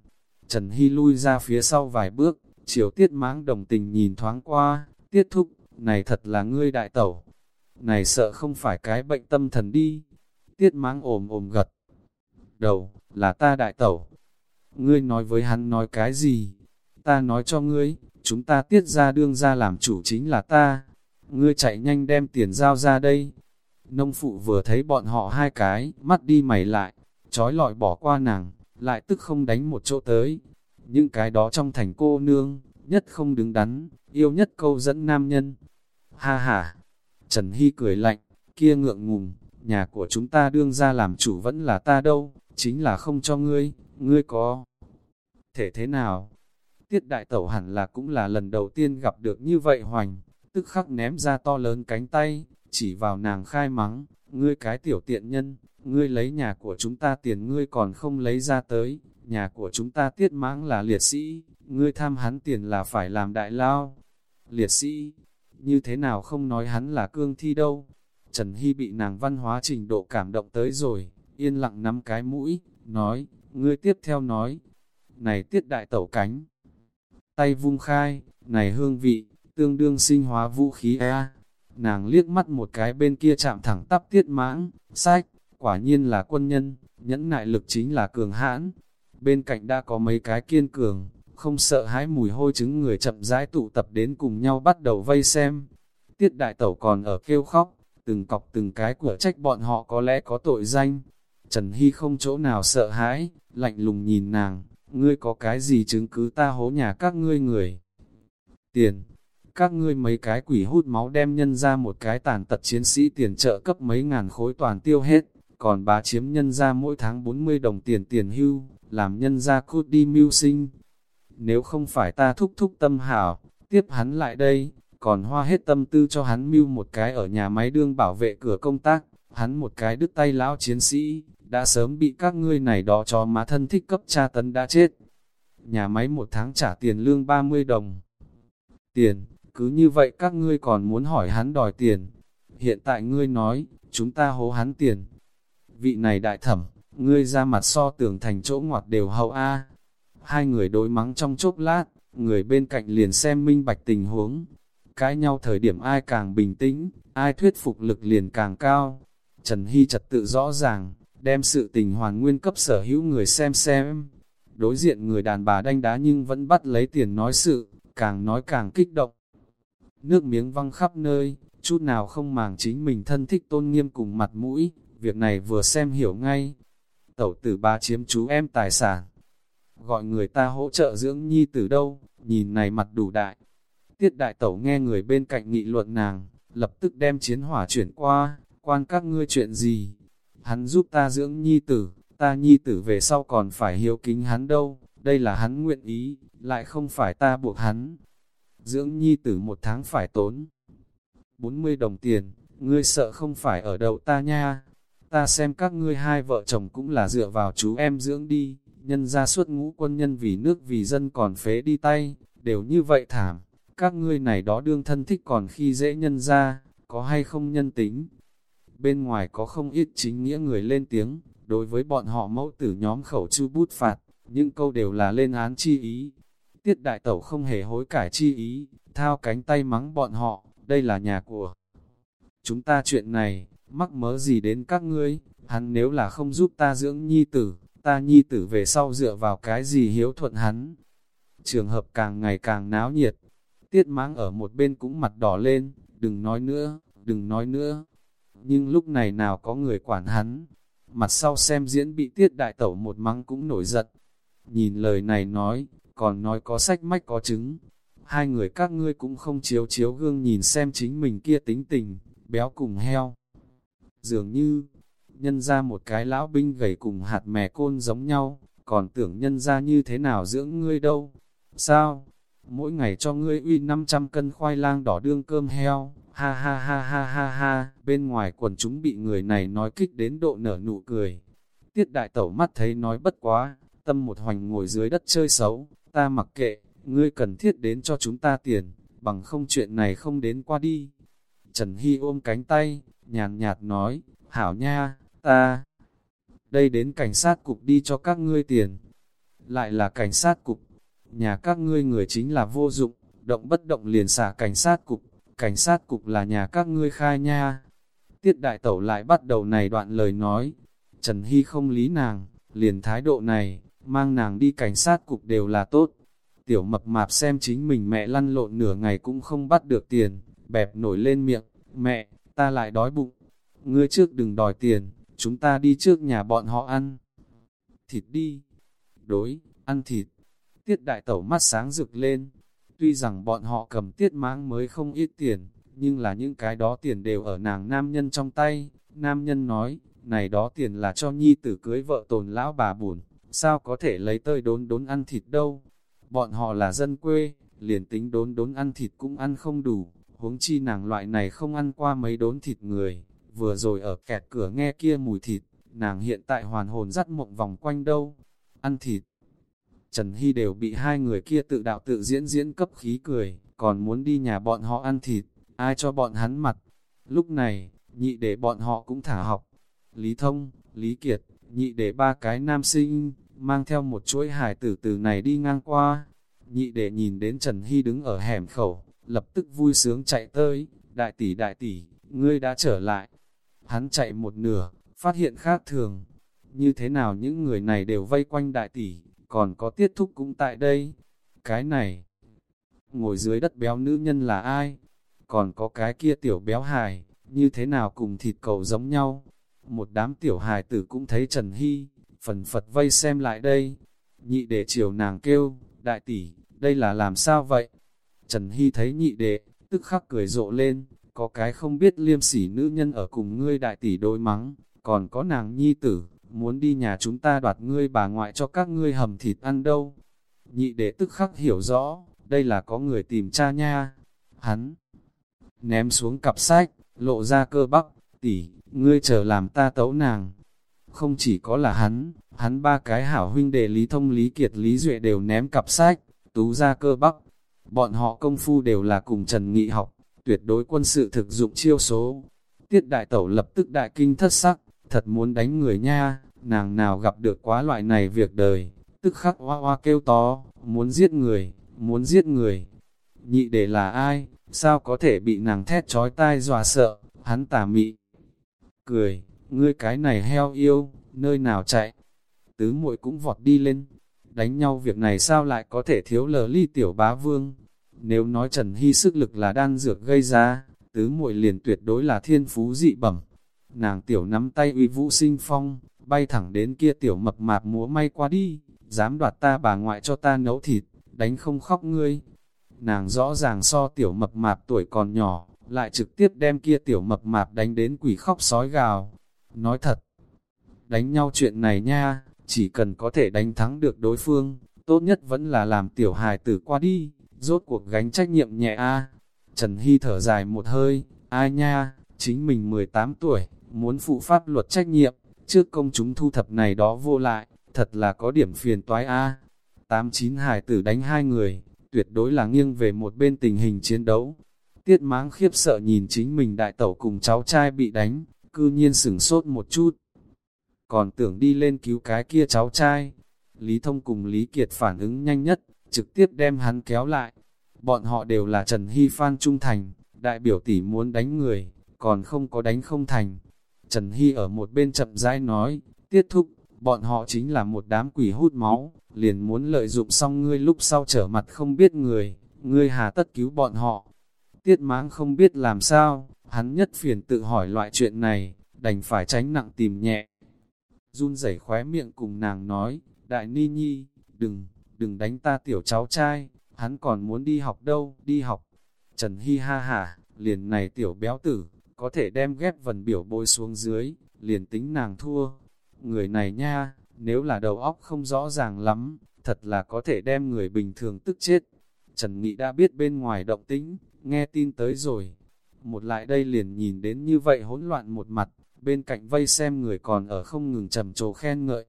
Trần Hy lui ra phía sau vài bước, chiều tiết mãng đồng tình nhìn thoáng qua, tiết thúc, này thật là ngươi đại tẩu. Này sợ không phải cái bệnh tâm thần đi. Tiết mãng ồm ồm gật. Đầu, là ta đại tẩu. Ngươi nói với hắn nói cái gì? Ta nói cho ngươi, chúng ta tiết ra đương ra làm chủ chính là ta. Ngươi chạy nhanh đem tiền giao ra đây. Nông phụ vừa thấy bọn họ hai cái, mắt đi mày lại, trói lọi bỏ qua nàng, lại tức không đánh một chỗ tới. Những cái đó trong thành cô nương, nhất không đứng đắn, yêu nhất câu dẫn nam nhân. Ha ha! Trần Hy cười lạnh, kia ngượng ngùng, nhà của chúng ta đương ra làm chủ vẫn là ta đâu, chính là không cho ngươi, ngươi có thể thế nào? Tiết đại tẩu hẳn là cũng là lần đầu tiên gặp được như vậy hoành, tức khắc ném ra to lớn cánh tay, chỉ vào nàng khai mắng, ngươi cái tiểu tiện nhân, ngươi lấy nhà của chúng ta tiền ngươi còn không lấy ra tới, nhà của chúng ta tiết mãng là liệt sĩ, ngươi tham hắn tiền là phải làm đại lao. Liệt sĩ, như thế nào không nói hắn là cương thi đâu. Trần Hy bị nàng văn hóa trình độ cảm động tới rồi, yên lặng nắm cái mũi, nói, ngươi tiếp theo nói, này tiết đại tẩu cánh, tay vung khai, này hương vị, tương đương sinh hóa vũ khí e. Nàng liếc mắt một cái bên kia chạm thẳng tắp tiết mãng, sách, quả nhiên là quân nhân, nhẫn nại lực chính là cường hãn. Bên cạnh đã có mấy cái kiên cường, không sợ hãi mùi hôi trứng người chậm rãi tụ tập đến cùng nhau bắt đầu vây xem. Tiết đại tẩu còn ở kêu khóc, từng cọc từng cái của trách bọn họ có lẽ có tội danh. Trần Hy không chỗ nào sợ hãi, lạnh lùng nhìn nàng, ngươi có cái gì chứng cứ ta hố nhà các ngươi người. Tiền, các ngươi mấy cái quỷ hút máu đem nhân ra một cái tàn tật chiến sĩ tiền trợ cấp mấy ngàn khối toàn tiêu hết, còn bà chiếm nhân ra mỗi tháng 40 đồng tiền tiền hưu, làm nhân ra cút đi mưu sinh. Nếu không phải ta thúc thúc tâm hảo, tiếp hắn lại đây, còn hoa hết tâm tư cho hắn mưu một cái ở nhà máy đương bảo vệ cửa công tác, hắn một cái đứt tay lão chiến sĩ, đã sớm bị các ngươi này đó cho má thân thích cấp tra tấn đã chết. Nhà máy một tháng trả tiền lương 30 đồng. Tiền, cứ như vậy các ngươi còn muốn hỏi hắn đòi tiền. Hiện tại ngươi nói, chúng ta hố hắn tiền. Vị này đại thẩm, ngươi ra mặt so tưởng thành chỗ ngoặt đều hậu A. Hai người đối mắng trong chốc lát, người bên cạnh liền xem minh bạch tình huống. Cãi nhau thời điểm ai càng bình tĩnh, ai thuyết phục lực liền càng cao. Trần Hy trật tự rõ ràng, đem sự tình hoàn nguyên cấp sở hữu người xem xem. Đối diện người đàn bà đanh đá nhưng vẫn bắt lấy tiền nói sự, càng nói càng kích động. Nước miếng văng khắp nơi, chút nào không màng chính mình thân thích tôn nghiêm cùng mặt mũi, việc này vừa xem hiểu ngay. Tẩu tử ba chiếm chú em tài sản, gọi người ta hỗ trợ dưỡng nhi từ đâu, nhìn này mặt đủ đại. Tiết đại tẩu nghe người bên cạnh nghị luận nàng, lập tức đem chiến hỏa chuyển qua, quan các ngươi chuyện gì, hắn giúp ta dưỡng nhi tử, ta nhi tử về sau còn phải hiếu kính hắn đâu, đây là hắn nguyện ý, lại không phải ta buộc hắn. Dưỡng nhi tử một tháng phải tốn 40 đồng tiền, ngươi sợ không phải ở đầu ta nha. Ta xem các ngươi hai vợ chồng cũng là dựa vào chú em dưỡng đi, nhân ra suốt ngũ quân nhân vì nước vì dân còn phế đi tay, đều như vậy thảm. Các ngươi này đó đương thân thích còn khi dễ nhân ra, có hay không nhân tính, bên ngoài có không ít chính nghĩa người lên tiếng, đối với bọn họ mẫu tử nhóm khẩu chu bút phạt, những câu đều là lên án chi ý. Tiết đại tẩu không hề hối cải chi ý, thao cánh tay mắng bọn họ, đây là nhà của chúng ta chuyện này, mắc mớ gì đến các ngươi, hắn nếu là không giúp ta dưỡng nhi tử, ta nhi tử về sau dựa vào cái gì hiếu thuận hắn. Trường hợp càng ngày càng náo nhiệt, tiết mắng ở một bên cũng mặt đỏ lên, đừng nói nữa, đừng nói nữa, nhưng lúc này nào có người quản hắn. Mặt sau xem diễn bị tiết đại tẩu một mắng cũng nổi giận. Nhìn lời này nói, còn nói có sách mách có chứng. Hai người các ngươi cũng không chiếu chiếu gương nhìn xem chính mình kia tính tình, béo cùng heo. Dường như, nhân ra một cái lão binh gầy cùng hạt mè côn giống nhau, còn tưởng nhân ra như thế nào dưỡng ngươi đâu. Sao? Mỗi ngày cho ngươi uy 500 cân khoai lang đỏ đương cơm heo, ha ha ha ha ha ha, bên ngoài quần chúng bị người này nói kích đến độ nở nụ cười. Tiết đại tẩu mắt thấy nói bất quá, tâm một hoành ngồi dưới đất chơi xấu, ta mặc kệ, ngươi cần thiết đến cho chúng ta tiền, bằng không chuyện này không đến qua đi. Trần Hy ôm cánh tay, nhàn nhạt nói, hảo nha, ta đây đến cảnh sát cục đi cho các ngươi tiền. Lại là cảnh sát cục, nhà các ngươi người chính là vô dụng, động bất động liền xả cảnh sát cục, cảnh sát cục là nhà các ngươi khai nha. Tiết đại tẩu lại bắt đầu này đoạn lời nói, Trần Hy không lý nàng, liền thái độ này, mang nàng đi cảnh sát cục đều là tốt. Tiểu mập mạp xem chính mình mẹ lăn lộn nửa ngày cũng không bắt được tiền, bẹp nổi lên miệng, mẹ, ta lại đói bụng, ngươi trước đừng đòi tiền, chúng ta đi trước nhà bọn họ ăn. Thịt đi. Đối, ăn thịt. Tiết đại tẩu mắt sáng rực lên. Tuy rằng bọn họ cầm tiết mãng mới không ít tiền, nhưng là những cái đó tiền đều ở nàng nam nhân trong tay. Nam nhân nói, này đó tiền là cho nhi tử cưới vợ tồn lão bà buồn, sao có thể lấy tơi đốn đốn ăn thịt đâu. Bọn họ là dân quê, liền tính đốn đốn ăn thịt cũng ăn không đủ, huống chi nàng loại này không ăn qua mấy đốn thịt người, vừa rồi ở kẹt cửa nghe kia mùi thịt, nàng hiện tại hoàn hồn dắt mộng vòng quanh đâu, ăn thịt. Trần Hy đều bị hai người kia tự đạo tự diễn diễn cấp khí cười, còn muốn đi nhà bọn họ ăn thịt, ai cho bọn hắn mặt. Lúc này, nhị để bọn họ cũng thả học. Lý Thông, Lý Kiệt, nhị để ba cái nam sinh, mang theo một chuỗi hải tử từ này đi ngang qua. Nhị để nhìn đến Trần Hy đứng ở hẻm khẩu, lập tức vui sướng chạy tới, đại tỷ đại tỷ, ngươi đã trở lại. Hắn chạy một nửa, phát hiện khác thường. Như thế nào những người này đều vây quanh đại tỷ, còn có tiết thúc cũng tại đây. Cái này, ngồi dưới đất béo nữ nhân là ai? Còn có cái kia tiểu béo hài, như thế nào cùng thịt cầu giống nhau? Một đám tiểu hài tử cũng thấy Trần Hy, phần phật vây xem lại đây. Nhị đệ chiều nàng kêu, đại tỷ, đây là làm sao vậy? Trần Hy thấy nhị đệ, tức khắc cười rộ lên, có cái không biết liêm sỉ nữ nhân ở cùng ngươi đại tỷ đôi mắng, còn có nàng nhi tử, muốn đi nhà chúng ta đoạt ngươi bà ngoại cho các ngươi hầm thịt ăn đâu. Nhị đệ tức khắc hiểu rõ, đây là có người tìm cha nha. Hắn ném xuống cặp sách, lộ ra cơ bắp, tỷ, ngươi chờ làm ta tấu nàng. Không chỉ có là hắn, hắn ba cái hảo huynh đệ Lý Thông Lý Kiệt Lý Duệ đều ném cặp sách, tú ra cơ bắp. Bọn họ công phu đều là cùng Trần Nghị học, tuyệt đối quân sự thực dụng chiêu số. Tiết đại tẩu lập tức đại kinh thất sắc, thật muốn đánh người nha, nàng nào gặp được quá loại này việc đời, tức khắc hoa hoa kêu to, muốn giết người, muốn giết người. Nhị để là ai, sao có thể bị nàng thét trói tai dọa sợ, hắn tà mị. Cười, ngươi cái này heo yêu, nơi nào chạy. Tứ muội cũng vọt đi lên, đánh nhau việc này sao lại có thể thiếu lờ ly tiểu bá vương. Nếu nói Trần Hy sức lực là đan dược gây ra, tứ muội liền tuyệt đối là thiên phú dị bẩm. Nàng tiểu nắm tay uy vũ sinh phong, bay thẳng đến kia tiểu mập mạp múa may qua đi, dám đoạt ta bà ngoại cho ta nấu thịt, đánh không khóc ngươi. Nàng rõ ràng so tiểu mập mạp tuổi còn nhỏ, lại trực tiếp đem kia tiểu mập mạp đánh đến quỷ khóc sói gào. Nói thật, đánh nhau chuyện này nha, chỉ cần có thể đánh thắng được đối phương, tốt nhất vẫn là làm tiểu hài tử qua đi, rốt cuộc gánh trách nhiệm nhẹ a. Trần Hy thở dài một hơi, ai nha, chính mình 18 tuổi, muốn phụ pháp luật trách nhiệm, trước công chúng thu thập này đó vô lại, thật là có điểm phiền toái a. Tám chín hải tử đánh hai người, tuyệt đối là nghiêng về một bên tình hình chiến đấu. Tiết máng khiếp sợ nhìn chính mình đại tẩu cùng cháu trai bị đánh, cư nhiên sửng sốt một chút. Còn tưởng đi lên cứu cái kia cháu trai. Lý Thông cùng Lý Kiệt phản ứng nhanh nhất, trực tiếp đem hắn kéo lại. Bọn họ đều là Trần Hy Phan Trung Thành, đại biểu tỷ muốn đánh người, còn không có đánh không thành. Trần Hy ở một bên chậm rãi nói, tiết thúc, bọn họ chính là một đám quỷ hút máu, liền muốn lợi dụng xong ngươi lúc sau trở mặt không biết người, ngươi hà tất cứu bọn họ. Tiết máng không biết làm sao, hắn nhất phiền tự hỏi loại chuyện này, đành phải tránh nặng tìm nhẹ. Run rẩy khóe miệng cùng nàng nói, đại ni nhi, đừng, đừng đánh ta tiểu cháu trai, hắn còn muốn đi học đâu, đi học. Trần Hy ha hả, liền này tiểu béo tử, có thể đem ghép vần biểu bôi xuống dưới, liền tính nàng thua. Người này nha, nếu là đầu óc không rõ ràng lắm, thật là có thể đem người bình thường tức chết. Trần Nghị đã biết bên ngoài động tĩnh, nghe tin tới rồi. Một lại đây liền nhìn đến như vậy hỗn loạn một mặt, bên cạnh vây xem người còn ở không ngừng trầm trồ khen ngợi.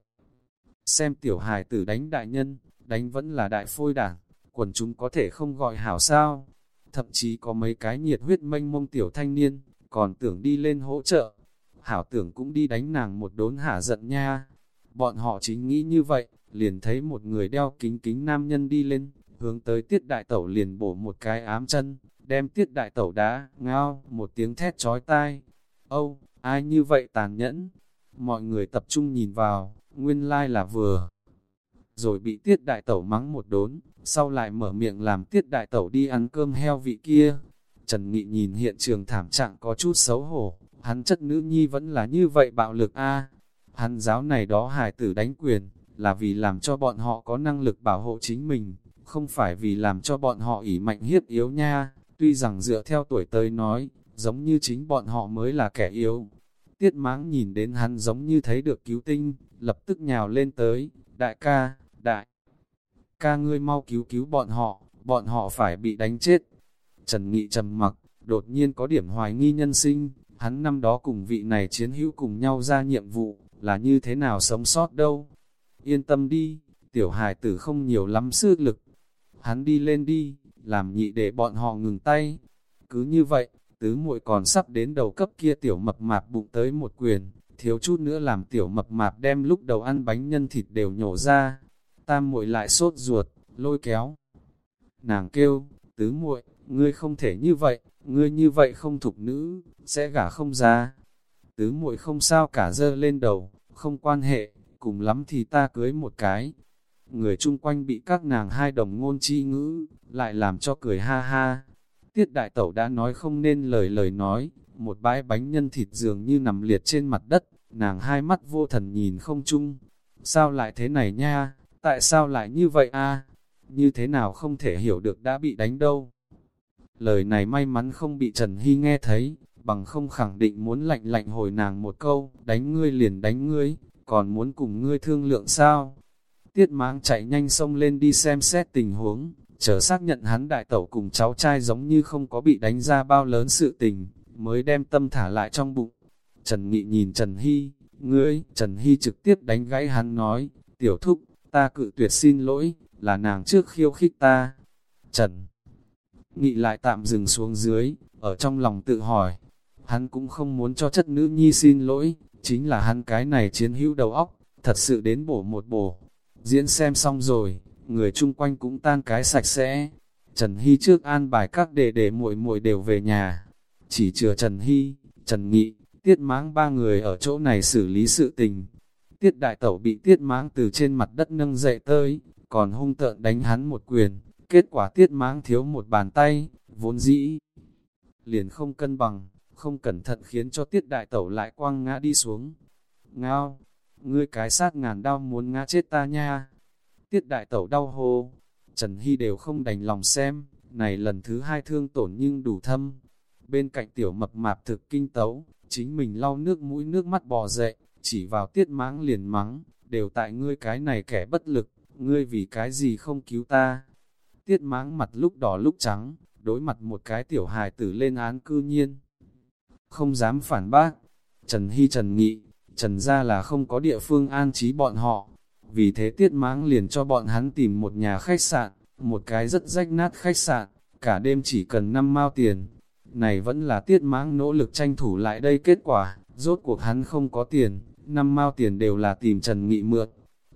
Xem tiểu hài tử đánh đại nhân, đánh vẫn là đại phôi đảng, quần chúng có thể không gọi hảo sao. Thậm chí có mấy cái nhiệt huyết mênh mông tiểu thanh niên, còn tưởng đi lên hỗ trợ. Hảo tưởng cũng đi đánh nàng một đốn hả giận nha. Bọn họ chính nghĩ như vậy, liền thấy một người đeo kính kính nam nhân đi lên, hướng tới tiết đại tẩu liền bổ một cái ám chân, đem tiết đại tẩu đá, ngao, một tiếng thét chói tai. Âu, ai như vậy tàn nhẫn? Mọi người tập trung nhìn vào, nguyên lai là vừa. Rồi bị tiết đại tẩu mắng một đốn, sau lại mở miệng làm tiết đại tẩu đi ăn cơm heo vị kia. Trần Nghị nhìn hiện trường thảm trạng có chút xấu hổ, hắn chất nữ nhi vẫn là như vậy bạo lực a Hắn giáo này đó hài tử đánh quyền, là vì làm cho bọn họ có năng lực bảo hộ chính mình, không phải vì làm cho bọn họ ỉ mạnh hiếp yếu nha. Tuy rằng dựa theo tuổi tới nói, giống như chính bọn họ mới là kẻ yếu. Tiết máng nhìn đến hắn giống như thấy được cứu tinh, lập tức nhào lên tới, đại ca, đại ca ngươi mau cứu cứu bọn họ, bọn họ phải bị đánh chết. Trần Nghị trầm mặc, đột nhiên có điểm hoài nghi nhân sinh, hắn năm đó cùng vị này chiến hữu cùng nhau ra nhiệm vụ, là như thế nào sống sót đâu. Yên tâm đi, tiểu hài tử không nhiều lắm sức lực. Hắn đi lên đi, làm nhị để bọn họ ngừng tay. Cứ như vậy, tứ muội còn sắp đến đầu cấp kia tiểu mập mạp bụng tới một quyền, thiếu chút nữa làm tiểu mập mạp đem lúc đầu ăn bánh nhân thịt đều nhổ ra. Tam muội lại sốt ruột, lôi kéo. Nàng kêu, tứ muội, ngươi không thể như vậy, ngươi như vậy không thục nữ, sẽ gả không ra. Tứ muội không sao cả dơ lên đầu, không quan hệ, cùng lắm thì ta cưới một cái. Người chung quanh bị các nàng hai đồng ngôn chi ngữ, lại làm cho cười ha ha. Tiết đại tẩu đã nói không nên lời lời nói, một bãi bánh nhân thịt dường như nằm liệt trên mặt đất, nàng hai mắt vô thần nhìn không chung. Sao lại thế này nha, tại sao lại như vậy a Như thế nào không thể hiểu được đã bị đánh đâu. Lời này may mắn không bị Trần Hy nghe thấy, bằng không khẳng định muốn lạnh lạnh hồi nàng một câu, đánh ngươi liền đánh ngươi, còn muốn cùng ngươi thương lượng sao? Tiết máng chạy nhanh xông lên đi xem xét tình huống, chờ xác nhận hắn đại tẩu cùng cháu trai giống như không có bị đánh ra bao lớn sự tình, mới đem tâm thả lại trong bụng. Trần Nghị nhìn Trần Hy, ngươi, Trần Hy trực tiếp đánh gãy hắn nói, tiểu thúc, ta cự tuyệt xin lỗi, là nàng trước khiêu khích ta. Trần Nghị lại tạm dừng xuống dưới, ở trong lòng tự hỏi, hắn cũng không muốn cho chất nữ nhi xin lỗi, chính là hắn cái này chiến hữu đầu óc, thật sự đến bổ một bổ. Diễn xem xong rồi, người chung quanh cũng tan cái sạch sẽ. Trần Hy trước an bài các đề để muội muội đều về nhà. Chỉ chừa Trần Hy, Trần Nghị, Tiết Máng ba người ở chỗ này xử lý sự tình. Tiết Đại Tẩu bị Tiết Máng từ trên mặt đất nâng dậy tới, còn hung tợn đánh hắn một quyền. Kết quả Tiết Máng thiếu một bàn tay, vốn dĩ. Liền không cân bằng, không cẩn thận khiến cho tiết đại tẩu lại quăng ngã đi xuống. Ngao, ngươi cái sát ngàn đau muốn ngã chết ta nha. Tiết đại tẩu đau hô, Trần Hy đều không đành lòng xem, này lần thứ hai thương tổn nhưng đủ thâm. Bên cạnh tiểu mập mạp thực kinh tấu, chính mình lau nước mũi nước mắt bò dậy, chỉ vào tiết máng liền mắng, đều tại ngươi cái này kẻ bất lực, ngươi vì cái gì không cứu ta. Tiết máng mặt lúc đỏ lúc trắng, đối mặt một cái tiểu hài tử lên án cư nhiên không dám phản bác. Trần Hy Trần Nghị, Trần ra là không có địa phương an trí bọn họ, vì thế tiết máng liền cho bọn hắn tìm một nhà khách sạn, một cái rất rách nát khách sạn, cả đêm chỉ cần 5 mao tiền. Này vẫn là tiết máng nỗ lực tranh thủ lại đây kết quả, rốt cuộc hắn không có tiền, 5 mao tiền đều là tìm Trần Nghị mượn.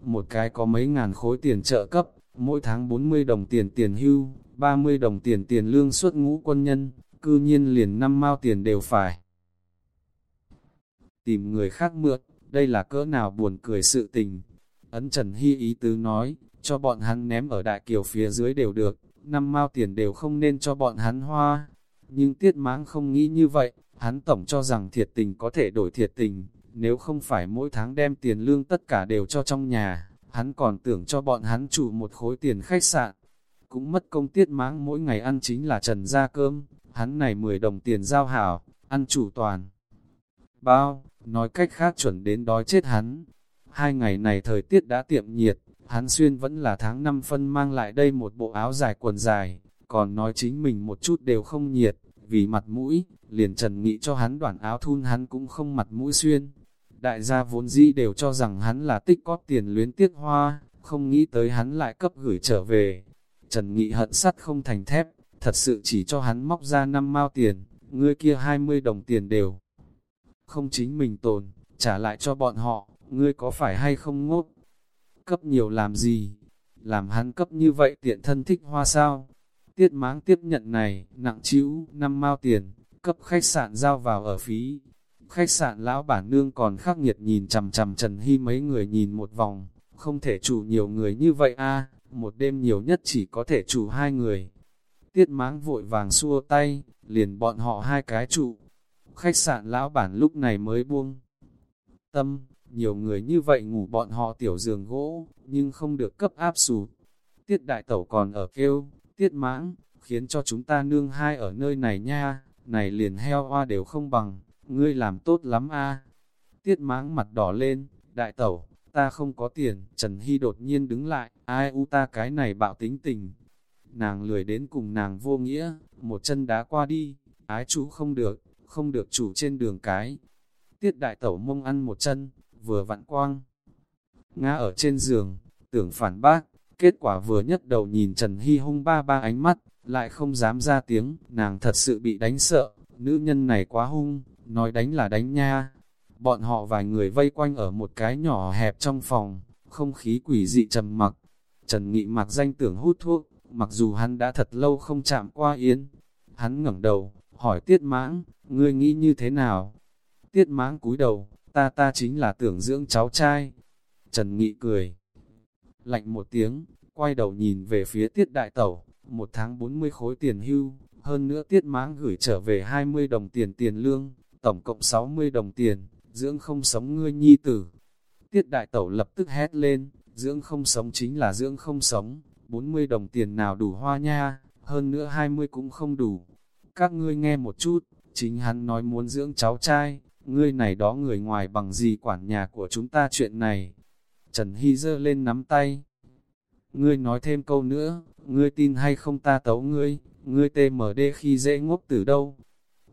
Một cái có mấy ngàn khối tiền trợ cấp, mỗi tháng 40 đồng tiền tiền hưu, 30 đồng tiền tiền lương suất ngũ quân nhân, cư nhiên liền 5 mao tiền đều phải tìm người khác mượn, đây là cỡ nào buồn cười sự tình. Ấn Trần Hy ý tứ nói, cho bọn hắn ném ở đại kiều phía dưới đều được, năm mao tiền đều không nên cho bọn hắn hoa. Nhưng tiết máng không nghĩ như vậy, hắn tổng cho rằng thiệt tình có thể đổi thiệt tình, nếu không phải mỗi tháng đem tiền lương tất cả đều cho trong nhà, hắn còn tưởng cho bọn hắn chủ một khối tiền khách sạn. Cũng mất công tiết máng mỗi ngày ăn chính là trần ra cơm, hắn này 10 đồng tiền giao hảo, ăn chủ toàn. Bao, nói cách khác chuẩn đến đói chết hắn. Hai ngày này thời tiết đã tiệm nhiệt, hắn xuyên vẫn là tháng năm phân mang lại đây một bộ áo dài quần dài, còn nói chính mình một chút đều không nhiệt, vì mặt mũi, liền trần nghĩ cho hắn đoạn áo thun hắn cũng không mặt mũi xuyên. Đại gia vốn dĩ đều cho rằng hắn là tích có tiền luyến tiếc hoa, không nghĩ tới hắn lại cấp gửi trở về. Trần Nghị hận sắt không thành thép, thật sự chỉ cho hắn móc ra năm mao tiền, ngươi kia 20 đồng tiền đều. Không chính mình tồn, trả lại cho bọn họ, ngươi có phải hay không ngốc? Cấp nhiều làm gì? Làm hắn cấp như vậy tiện thân thích hoa sao? Tiết máng tiếp nhận này, nặng chịu, năm mao tiền, cấp khách sạn giao vào ở phí. Khách sạn lão bản nương còn khắc nghiệt nhìn chằm chằm Trần Hy mấy người nhìn một vòng, không thể chủ nhiều người như vậy a một đêm nhiều nhất chỉ có thể chủ hai người. Tiết máng vội vàng xua tay, liền bọn họ hai cái trụ. Khách sạn lão bản lúc này mới buông. Tâm, nhiều người như vậy ngủ bọn họ tiểu giường gỗ, nhưng không được cấp áp sụt. Tiết đại tẩu còn ở kêu, tiết mãng, khiến cho chúng ta nương hai ở nơi này nha, này liền heo hoa đều không bằng, ngươi làm tốt lắm a. Tiết máng mặt đỏ lên, đại tẩu, ta không có tiền, Trần Hy đột nhiên đứng lại, ai u ta cái này bạo tính tình. Nàng lười đến cùng nàng vô nghĩa, một chân đá qua đi, ái chủ không được, không được chủ trên đường cái. Tiết đại tẩu mông ăn một chân, vừa vặn quang. Ngã ở trên giường, tưởng phản bác, kết quả vừa nhất đầu nhìn Trần Hy hung ba ba ánh mắt, lại không dám ra tiếng, nàng thật sự bị đánh sợ, nữ nhân này quá hung, nói đánh là đánh nha. Bọn họ vài người vây quanh ở một cái nhỏ hẹp trong phòng, không khí quỷ dị trầm mặc. Trần Nghị mặc danh tưởng hút thuốc, mặc dù hắn đã thật lâu không chạm qua Yến. Hắn ngẩng đầu, hỏi Tiết Mãng, ngươi nghĩ như thế nào? Tiết Mãng cúi đầu, ta ta chính là tưởng dưỡng cháu trai. Trần Nghị cười, lạnh một tiếng, quay đầu nhìn về phía Tiết Đại Tẩu, một tháng 40 khối tiền hưu, hơn nữa Tiết Mãng gửi trở về 20 đồng tiền tiền lương, tổng cộng 60 đồng tiền, dưỡng không sống ngươi nhi tử. Tiết Đại Tẩu lập tức hét lên, dưỡng không sống chính là dưỡng không sống, 40 đồng tiền nào đủ hoa nha, hơn nữa 20 cũng không đủ. Các ngươi nghe một chút, chính hắn nói muốn dưỡng cháu trai, ngươi này đó người ngoài bằng gì quản nhà của chúng ta chuyện này. Trần Hy dơ lên nắm tay. Ngươi nói thêm câu nữa, ngươi tin hay không ta tấu ngươi, ngươi tê mở đê khi dễ ngốc từ đâu.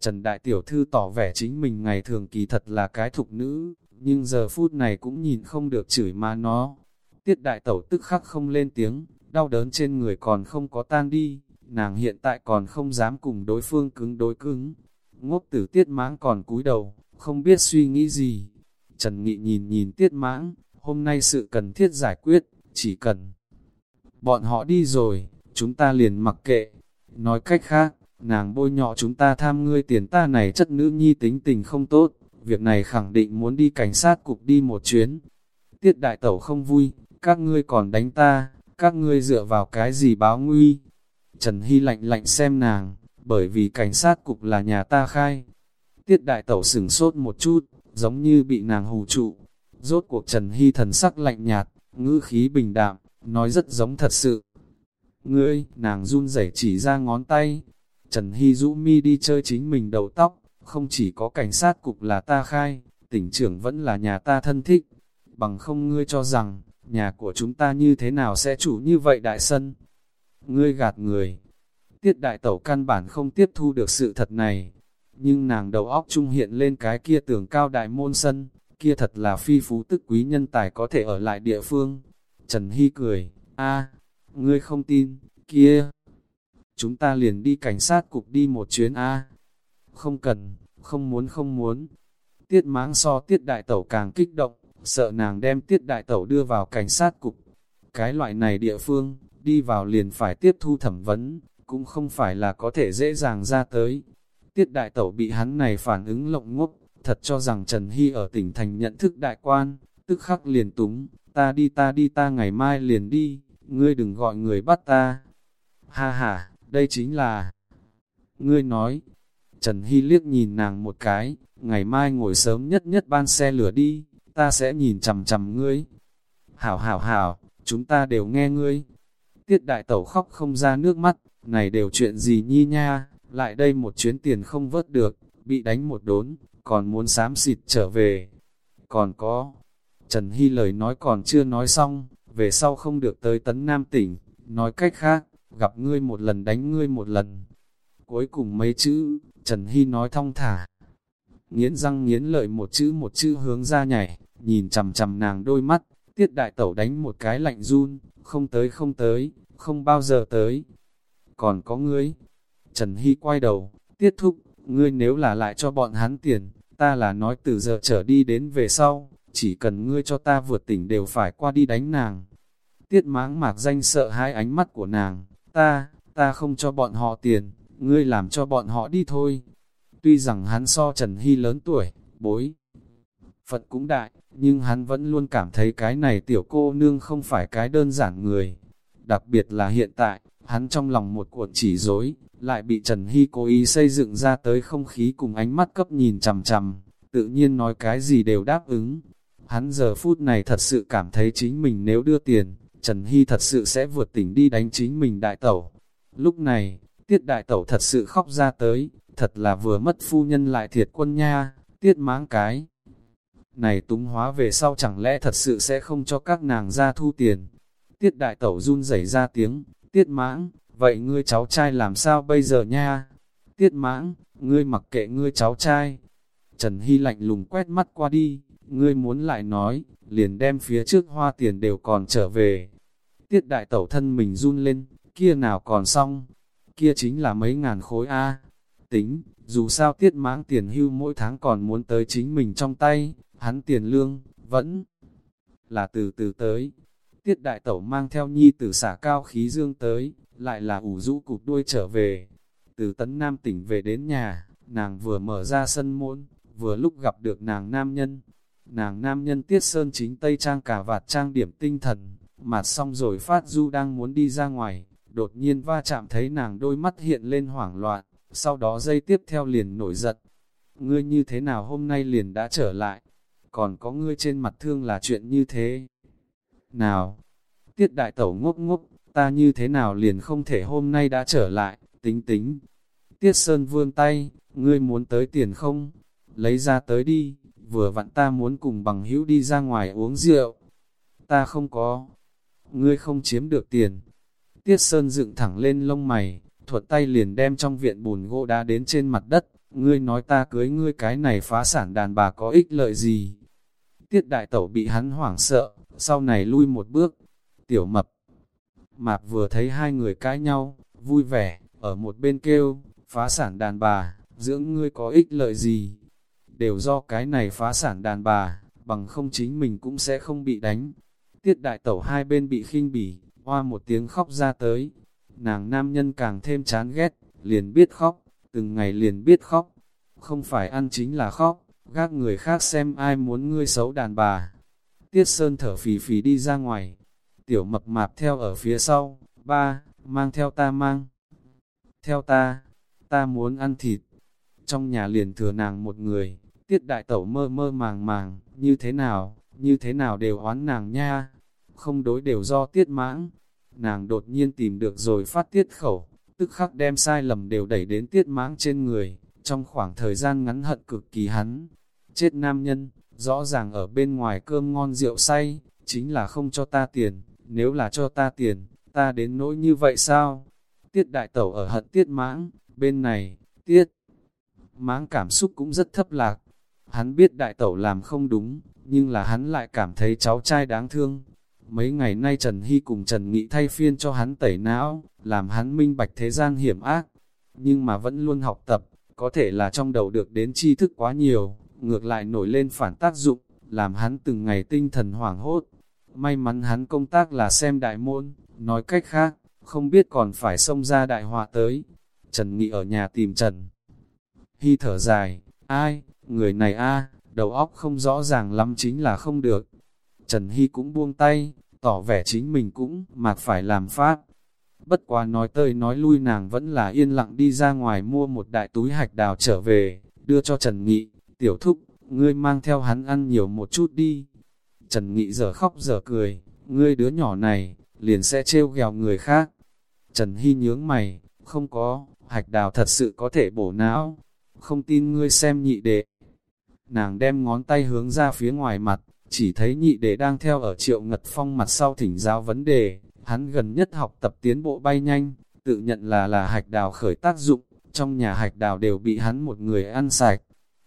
Trần Đại Tiểu Thư tỏ vẻ chính mình ngày thường kỳ thật là cái thục nữ, nhưng giờ phút này cũng nhìn không được chửi mà nó. Tiết Đại Tẩu tức khắc không lên tiếng, đau đớn trên người còn không có tan đi, nàng hiện tại còn không dám cùng đối phương cứng đối cứng. Ngốc tử tiết mãng còn cúi đầu, không biết suy nghĩ gì. Trần Nghị nhìn nhìn tiết mãng, hôm nay sự cần thiết giải quyết, chỉ cần bọn họ đi rồi, chúng ta liền mặc kệ. Nói cách khác, nàng bôi nhọ chúng ta tham ngươi tiền ta này chất nữ nhi tính tình không tốt, việc này khẳng định muốn đi cảnh sát cục đi một chuyến. Tiết đại tẩu không vui, các ngươi còn đánh ta, các ngươi dựa vào cái gì báo nguy. Trần Hy lạnh lạnh xem nàng, bởi vì cảnh sát cục là nhà ta khai. Tiết đại tẩu sửng sốt một chút, giống như bị nàng hù trụ. Rốt cuộc Trần Hy thần sắc lạnh nhạt, ngữ khí bình đạm, nói rất giống thật sự. Ngươi, nàng run rẩy chỉ ra ngón tay. Trần Hy rũ mi đi chơi chính mình đầu tóc, không chỉ có cảnh sát cục là ta khai, tỉnh trưởng vẫn là nhà ta thân thích. Bằng không ngươi cho rằng, nhà của chúng ta như thế nào sẽ chủ như vậy đại sân? Ngươi gạt người. Tiết đại tẩu căn bản không tiếp thu được sự thật này, nhưng nàng đầu óc trung hiện lên cái kia tường cao đại môn sân, kia thật là phi phú tức quý nhân tài có thể ở lại địa phương. Trần Hy cười, a ngươi không tin, kia, chúng ta liền đi cảnh sát cục đi một chuyến a Không cần, không muốn không muốn. Tiết máng so tiết đại tẩu càng kích động, sợ nàng đem tiết đại tẩu đưa vào cảnh sát cục. Cái loại này địa phương, đi vào liền phải tiếp thu thẩm vấn, cũng không phải là có thể dễ dàng ra tới. Tiết đại tẩu bị hắn này phản ứng lộng ngốc, thật cho rằng Trần Hy ở tỉnh thành nhận thức đại quan, tức khắc liền túng, ta đi ta đi ta ngày mai liền đi, ngươi đừng gọi người bắt ta. Ha ha, đây chính là... Ngươi nói, Trần Hy liếc nhìn nàng một cái, ngày mai ngồi sớm nhất nhất ban xe lửa đi, ta sẽ nhìn chằm chằm ngươi. Hảo hảo hảo, chúng ta đều nghe ngươi. Tiết đại tẩu khóc không ra nước mắt, này đều chuyện gì nhi nha, lại đây một chuyến tiền không vớt được, bị đánh một đốn, còn muốn xám xịt trở về. Còn có, Trần Hy lời nói còn chưa nói xong, về sau không được tới tấn Nam tỉnh, nói cách khác, gặp ngươi một lần đánh ngươi một lần. Cuối cùng mấy chữ, Trần Hy nói thong thả. Nghiến răng nghiến lợi một chữ một chữ hướng ra nhảy, nhìn chầm chầm nàng đôi mắt, tiết đại tẩu đánh một cái lạnh run, không tới không tới, không bao giờ tới. Còn có ngươi, Trần Hy quay đầu, tiết thúc, ngươi nếu là lại cho bọn hắn tiền, ta là nói từ giờ trở đi đến về sau, chỉ cần ngươi cho ta vượt tỉnh đều phải qua đi đánh nàng. Tiết máng mạc danh sợ hai ánh mắt của nàng, ta, ta không cho bọn họ tiền, ngươi làm cho bọn họ đi thôi. Tuy rằng hắn so Trần Hy lớn tuổi, bối, Phật cũng đại, nhưng hắn vẫn luôn cảm thấy cái này tiểu cô nương không phải cái đơn giản người. Đặc biệt là hiện tại, hắn trong lòng một cuộn chỉ dối, lại bị Trần Hy cố ý xây dựng ra tới không khí cùng ánh mắt cấp nhìn chằm chằm, tự nhiên nói cái gì đều đáp ứng. Hắn giờ phút này thật sự cảm thấy chính mình nếu đưa tiền, Trần Hy thật sự sẽ vượt tỉnh đi đánh chính mình đại tẩu. Lúc này, tiết đại tẩu thật sự khóc ra tới, thật là vừa mất phu nhân lại thiệt quân nha, tiết máng cái. Này túng hóa về sau chẳng lẽ thật sự sẽ không cho các nàng ra thu tiền. Tiết đại tẩu run rẩy ra tiếng, tiết mãng, vậy ngươi cháu trai làm sao bây giờ nha? Tiết mãng, ngươi mặc kệ ngươi cháu trai. Trần Hy lạnh lùng quét mắt qua đi, ngươi muốn lại nói, liền đem phía trước hoa tiền đều còn trở về. Tiết đại tẩu thân mình run lên, kia nào còn xong, kia chính là mấy ngàn khối A. Tính, dù sao tiết mãng tiền hưu mỗi tháng còn muốn tới chính mình trong tay, hắn tiền lương, vẫn là từ từ tới. Tiết đại tẩu mang theo nhi tử xả cao khí dương tới, lại là ủ rũ cục đuôi trở về. Từ tấn Nam tỉnh về đến nhà, nàng vừa mở ra sân môn, vừa lúc gặp được nàng nam nhân. Nàng nam nhân tiết sơn chính tây trang cả vạt trang điểm tinh thần, mặt xong rồi phát du đang muốn đi ra ngoài, đột nhiên va chạm thấy nàng đôi mắt hiện lên hoảng loạn, sau đó dây tiếp theo liền nổi giận. Ngươi như thế nào hôm nay liền đã trở lại, còn có ngươi trên mặt thương là chuyện như thế. Nào, tiết đại tẩu ngốc ngốc, ta như thế nào liền không thể hôm nay đã trở lại, tính tính. Tiết Sơn vươn tay, ngươi muốn tới tiền không? Lấy ra tới đi, vừa vặn ta muốn cùng bằng hữu đi ra ngoài uống rượu. Ta không có, ngươi không chiếm được tiền. Tiết Sơn dựng thẳng lên lông mày, thuật tay liền đem trong viện bùn gỗ đá đến trên mặt đất. Ngươi nói ta cưới ngươi cái này phá sản đàn bà có ích lợi gì? Tiết đại tẩu bị hắn hoảng sợ, sau này lui một bước. Tiểu mập, Mạp vừa thấy hai người cãi nhau, vui vẻ, ở một bên kêu, phá sản đàn bà, dưỡng ngươi có ích lợi gì? Đều do cái này phá sản đàn bà, bằng không chính mình cũng sẽ không bị đánh. Tiết đại tẩu hai bên bị khinh bỉ, hoa một tiếng khóc ra tới. Nàng nam nhân càng thêm chán ghét, liền biết khóc, từng ngày liền biết khóc. Không phải ăn chính là khóc, gác người khác xem ai muốn ngươi xấu đàn bà. Tiết Sơn thở phì phì đi ra ngoài, tiểu mập mạp theo ở phía sau, ba, mang theo ta mang. Theo ta, ta muốn ăn thịt. Trong nhà liền thừa nàng một người, tiết đại tẩu mơ mơ màng màng, như thế nào, như thế nào đều oán nàng nha. Không đối đều do tiết mãng. Nàng đột nhiên tìm được rồi phát tiết khẩu, tức khắc đem sai lầm đều đẩy đến tiết mãng trên người, trong khoảng thời gian ngắn hận cực kỳ hắn. Chết nam nhân, rõ ràng ở bên ngoài cơm ngon rượu say, chính là không cho ta tiền, nếu là cho ta tiền, ta đến nỗi như vậy sao? Tiết đại tẩu ở hận tiết mãng, bên này, tiết mãng cảm xúc cũng rất thấp lạc. Hắn biết đại tẩu làm không đúng, nhưng là hắn lại cảm thấy cháu trai đáng thương. Mấy ngày nay Trần Hy cùng Trần Nghị thay phiên cho hắn tẩy não, làm hắn minh bạch thế gian hiểm ác, nhưng mà vẫn luôn học tập, có thể là trong đầu được đến tri thức quá nhiều, ngược lại nổi lên phản tác dụng, làm hắn từng ngày tinh thần hoảng hốt. May mắn hắn công tác là xem đại môn, nói cách khác, không biết còn phải xông ra đại họa tới. Trần Nghị ở nhà tìm Trần. Hy thở dài, ai, người này a đầu óc không rõ ràng lắm chính là không được. Trần Hy cũng buông tay, tỏ vẻ chính mình cũng mặc phải làm pháp. Bất quá nói tơi nói lui nàng vẫn là yên lặng đi ra ngoài mua một đại túi hạch đào trở về, đưa cho Trần Nghị, tiểu thúc, ngươi mang theo hắn ăn nhiều một chút đi. Trần Nghị giờ khóc giờ cười, ngươi đứa nhỏ này, liền sẽ trêu ghèo người khác. Trần Hy nhướng mày, không có, hạch đào thật sự có thể bổ não. không tin ngươi xem nhị đệ. Nàng đem ngón tay hướng ra phía ngoài mặt, chỉ thấy nhị đệ đang theo ở triệu ngật phong mặt sau thỉnh giáo vấn đề, hắn gần nhất học tập tiến bộ bay nhanh, tự nhận là là hạch đào khởi tác dụng, trong nhà hạch đào đều bị hắn một người ăn sạch.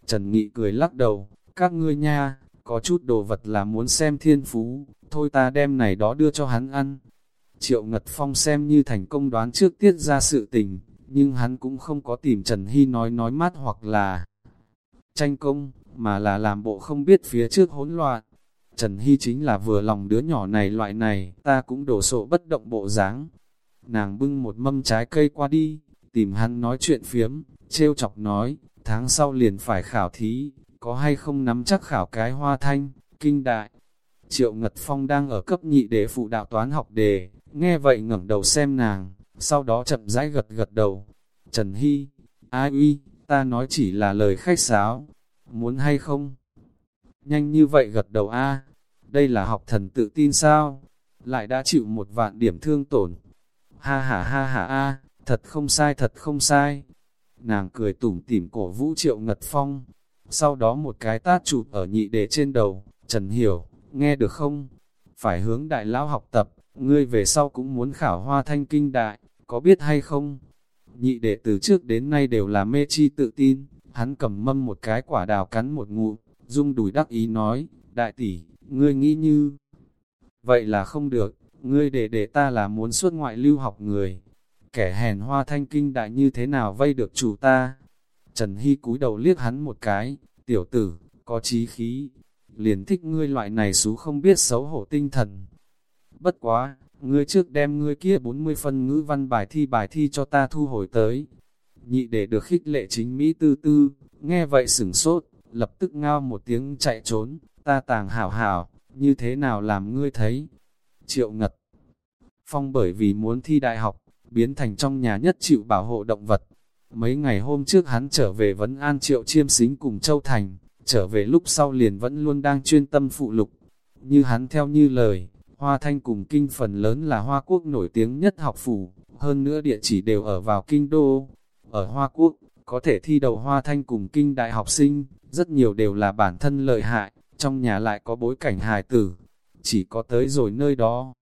Trần Nghị cười lắc đầu, các ngươi nha, có chút đồ vật là muốn xem thiên phú, thôi ta đem này đó đưa cho hắn ăn. Triệu Ngật Phong xem như thành công đoán trước tiết ra sự tình, nhưng hắn cũng không có tìm Trần Hy nói nói mát hoặc là tranh công, mà là làm bộ không biết phía trước hỗn loạn. Trần Hy chính là vừa lòng đứa nhỏ này loại này, ta cũng đổ sộ bất động bộ dáng. Nàng bưng một mâm trái cây qua đi, tìm hắn nói chuyện phiếm, trêu chọc nói, tháng sau liền phải khảo thí, có hay không nắm chắc khảo cái hoa thanh, kinh đại. Triệu Ngật Phong đang ở cấp nhị để phụ đạo toán học đề, nghe vậy ngẩng đầu xem nàng, sau đó chậm rãi gật gật đầu. Trần Hy, ai uy, ta nói chỉ là lời khách sáo, muốn hay không? Nhanh như vậy gật đầu a đây là học thần tự tin sao? Lại đã chịu một vạn điểm thương tổn. Ha ha ha ha a thật không sai thật không sai. Nàng cười tủm tỉm cổ vũ triệu ngật phong, sau đó một cái tát chụp ở nhị đề trên đầu, Trần Hiểu, nghe được không? Phải hướng đại lão học tập, ngươi về sau cũng muốn khảo hoa thanh kinh đại, có biết hay không? Nhị đệ từ trước đến nay đều là mê chi tự tin, hắn cầm mâm một cái quả đào cắn một ngụ, dung đùi đắc ý nói, đại tỷ, ngươi nghĩ như... Vậy là không được, ngươi để để ta là muốn xuất ngoại lưu học người. Kẻ hèn hoa thanh kinh đại như thế nào vây được chủ ta? Trần Hy cúi đầu liếc hắn một cái, tiểu tử, có trí khí, liền thích ngươi loại này xú không biết xấu hổ tinh thần. Bất quá, ngươi trước đem ngươi kia 40 phân ngữ văn bài thi bài thi cho ta thu hồi tới. Nhị để được khích lệ chính Mỹ tư tư, nghe vậy sửng sốt, lập tức ngao một tiếng chạy trốn, ta tàng hảo hảo, như thế nào làm ngươi thấy? Triệu ngật Phong bởi vì muốn thi đại học, biến thành trong nhà nhất chịu bảo hộ động vật. Mấy ngày hôm trước hắn trở về vẫn an triệu chiêm xính cùng Châu Thành, trở về lúc sau liền vẫn luôn đang chuyên tâm phụ lục. Như hắn theo như lời, Hoa Thanh cùng kinh phần lớn là Hoa Quốc nổi tiếng nhất học phủ, hơn nữa địa chỉ đều ở vào kinh đô. Ở Hoa Quốc, có thể thi đầu Hoa Thanh cùng kinh đại học sinh, rất nhiều đều là bản thân lợi hại, trong nhà lại có bối cảnh hài tử. Chỉ có tới rồi nơi đó,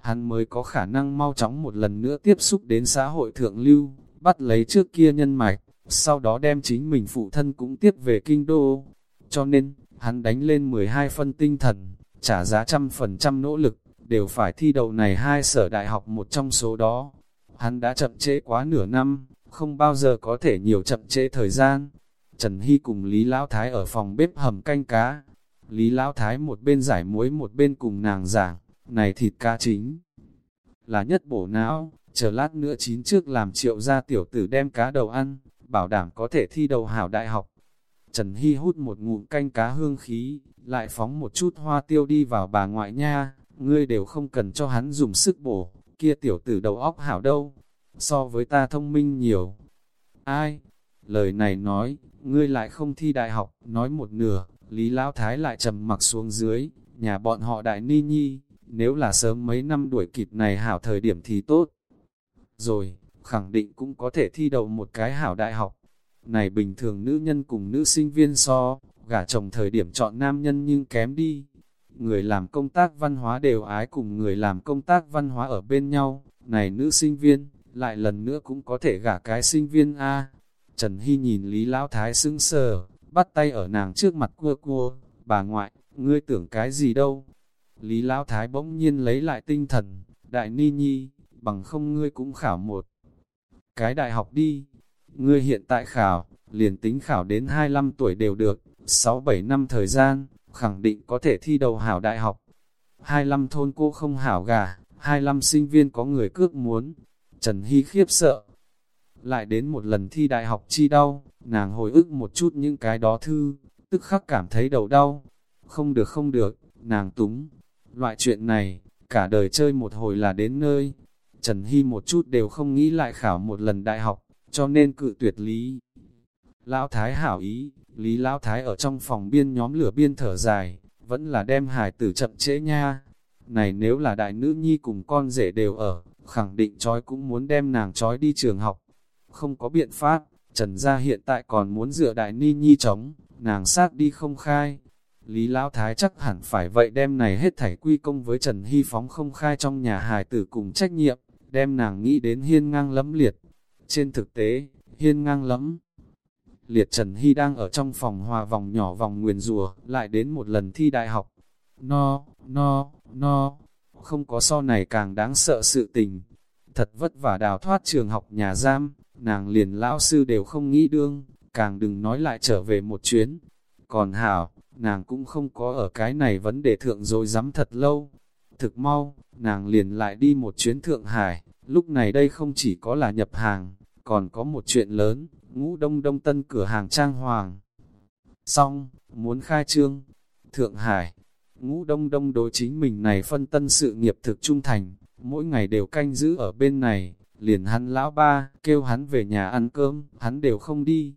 hắn mới có khả năng mau chóng một lần nữa tiếp xúc đến xã hội thượng lưu, bắt lấy trước kia nhân mạch, sau đó đem chính mình phụ thân cũng tiếp về kinh đô. Cho nên, hắn đánh lên 12 phân tinh thần, trả giá trăm phần trăm nỗ lực, đều phải thi đầu này hai sở đại học một trong số đó. Hắn đã chậm trễ quá nửa năm, không bao giờ có thể nhiều chậm trễ thời gian. Trần Hy cùng Lý Lão Thái ở phòng bếp hầm canh cá. Lý Lão Thái một bên giải muối một bên cùng nàng giảng, này thịt cá chính là nhất bổ não, chờ lát nữa chín trước làm triệu gia tiểu tử đem cá đầu ăn, bảo đảm có thể thi đầu hảo đại học. Trần Hy hút một ngụm canh cá hương khí, lại phóng một chút hoa tiêu đi vào bà ngoại nha, ngươi đều không cần cho hắn dùng sức bổ, kia tiểu tử đầu óc hảo đâu, so với ta thông minh nhiều. Ai? Lời này nói, ngươi lại không thi đại học, nói một nửa, Lý Lão Thái lại trầm mặc xuống dưới, nhà bọn họ đại ni nhi, nếu là sớm mấy năm đuổi kịp này hảo thời điểm thì tốt. Rồi, khẳng định cũng có thể thi đậu một cái hảo đại học. Này bình thường nữ nhân cùng nữ sinh viên so, gả chồng thời điểm chọn nam nhân nhưng kém đi. Người làm công tác văn hóa đều ái cùng người làm công tác văn hóa ở bên nhau. Này nữ sinh viên, lại lần nữa cũng có thể gả cái sinh viên A. Trần Hy nhìn Lý Lão Thái sững sờ, bắt tay ở nàng trước mặt cua cua, bà ngoại, ngươi tưởng cái gì đâu. Lý Lão Thái bỗng nhiên lấy lại tinh thần, đại ni nhi, bằng không ngươi cũng khảo một cái đại học đi. Ngươi hiện tại khảo, liền tính khảo đến 25 tuổi đều được, 6-7 năm thời gian, khẳng định có thể thi đầu hảo đại học. 25 thôn cô không hảo gà, 25 sinh viên có người cước muốn. Trần Hy khiếp sợ. Lại đến một lần thi đại học chi đau, nàng hồi ức một chút những cái đó thư, tức khắc cảm thấy đầu đau. Không được không được, nàng túng. Loại chuyện này, cả đời chơi một hồi là đến nơi. Trần Hy một chút đều không nghĩ lại khảo một lần đại học, cho nên cự tuyệt lý. Lão Thái hảo ý, Lý Lão Thái ở trong phòng biên nhóm lửa biên thở dài, vẫn là đem hải tử chậm trễ nha. Này nếu là đại nữ nhi cùng con rể đều ở, khẳng định trói cũng muốn đem nàng trói đi trường học. Không có biện pháp, Trần gia hiện tại còn muốn dựa đại ni nhi chống, nàng sát đi không khai. Lý Lão Thái chắc hẳn phải vậy đem này hết thảy quy công với Trần Hy phóng không khai trong nhà hài tử cùng trách nhiệm, đem nàng nghĩ đến hiên ngang lẫm liệt. Trên thực tế, hiên ngang lẫm liệt Trần Hy đang ở trong phòng hòa vòng nhỏ vòng nguyền rùa, lại đến một lần thi đại học. No, no, no, không có so này càng đáng sợ sự tình. Thật vất vả đào thoát trường học nhà giam, nàng liền lão sư đều không nghĩ đương, càng đừng nói lại trở về một chuyến. Còn Hảo, nàng cũng không có ở cái này vấn đề thượng rồi dám thật lâu. Thực mau, nàng liền lại đi một chuyến Thượng Hải, lúc này đây không chỉ có là nhập hàng, còn có một chuyện lớn, ngũ đông đông tân cửa hàng trang hoàng. Xong, muốn khai trương, Thượng Hải, ngũ đông đông đối chính mình này phân tân sự nghiệp thực trung thành, mỗi ngày đều canh giữ ở bên này, liền hắn lão ba, kêu hắn về nhà ăn cơm, hắn đều không đi.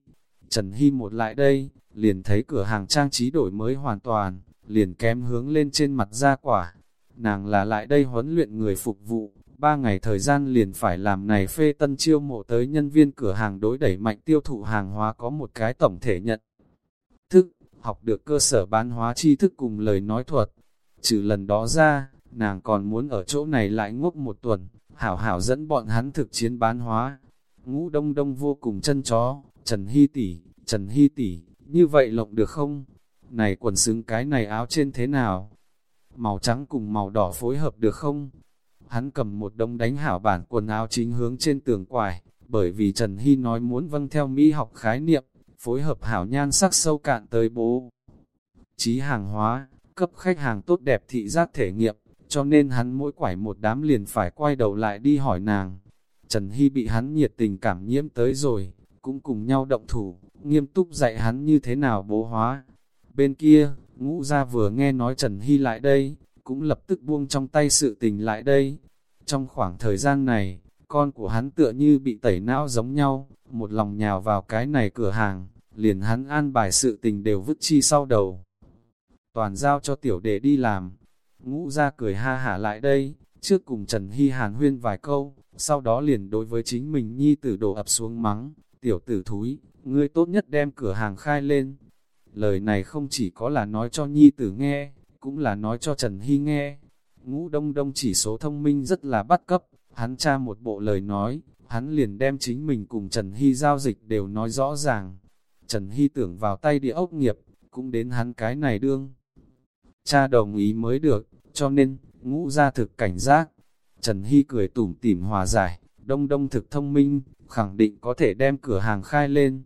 Trần Hy một lại đây, liền thấy cửa hàng trang trí đổi mới hoàn toàn, liền kém hướng lên trên mặt ra quả. Nàng là lại đây huấn luyện người phục vụ, ba ngày thời gian liền phải làm này phê tân chiêu mộ tới nhân viên cửa hàng đối đẩy mạnh tiêu thụ hàng hóa có một cái tổng thể nhận. Thức, học được cơ sở bán hóa tri thức cùng lời nói thuật. Trừ lần đó ra, nàng còn muốn ở chỗ này lại ngốc một tuần, hảo hảo dẫn bọn hắn thực chiến bán hóa. Ngũ đông đông vô cùng chân chó, Trần Hy tỷ, Trần Hy tỷ, như vậy lộng được không? Này quần xứng cái này áo trên thế nào? Màu trắng cùng màu đỏ phối hợp được không? Hắn cầm một đông đánh hảo bản quần áo chính hướng trên tường quài, bởi vì Trần Hy nói muốn vâng theo Mỹ học khái niệm, phối hợp hảo nhan sắc sâu cạn tới bố. Chí hàng hóa, cấp khách hàng tốt đẹp thị giác thể nghiệm, cho nên hắn mỗi quải một đám liền phải quay đầu lại đi hỏi nàng. Trần Hy bị hắn nhiệt tình cảm nhiễm tới rồi, cũng cùng nhau động thủ, nghiêm túc dạy hắn như thế nào bố hóa. Bên kia, ngũ gia vừa nghe nói Trần Hy lại đây, cũng lập tức buông trong tay sự tình lại đây. Trong khoảng thời gian này, con của hắn tựa như bị tẩy não giống nhau, một lòng nhào vào cái này cửa hàng, liền hắn an bài sự tình đều vứt chi sau đầu. Toàn giao cho tiểu đệ đi làm, ngũ ra cười ha hả lại đây, trước cùng Trần Hy Hàn huyên vài câu, sau đó liền đối với chính mình nhi tử đổ ập xuống mắng, tiểu tử thúi, ngươi tốt nhất đem cửa hàng khai lên. Lời này không chỉ có là nói cho nhi tử nghe, cũng là nói cho Trần Hy nghe. Ngũ đông đông chỉ số thông minh rất là bắt cấp, hắn tra một bộ lời nói, hắn liền đem chính mình cùng Trần Hy giao dịch đều nói rõ ràng. Trần Hy tưởng vào tay địa ốc nghiệp, cũng đến hắn cái này đương. Cha đồng ý mới được, cho nên, ngũ ra thực cảnh giác. Trần Hy cười tủm tỉm hòa giải, đông đông thực thông minh, khẳng định có thể đem cửa hàng khai lên.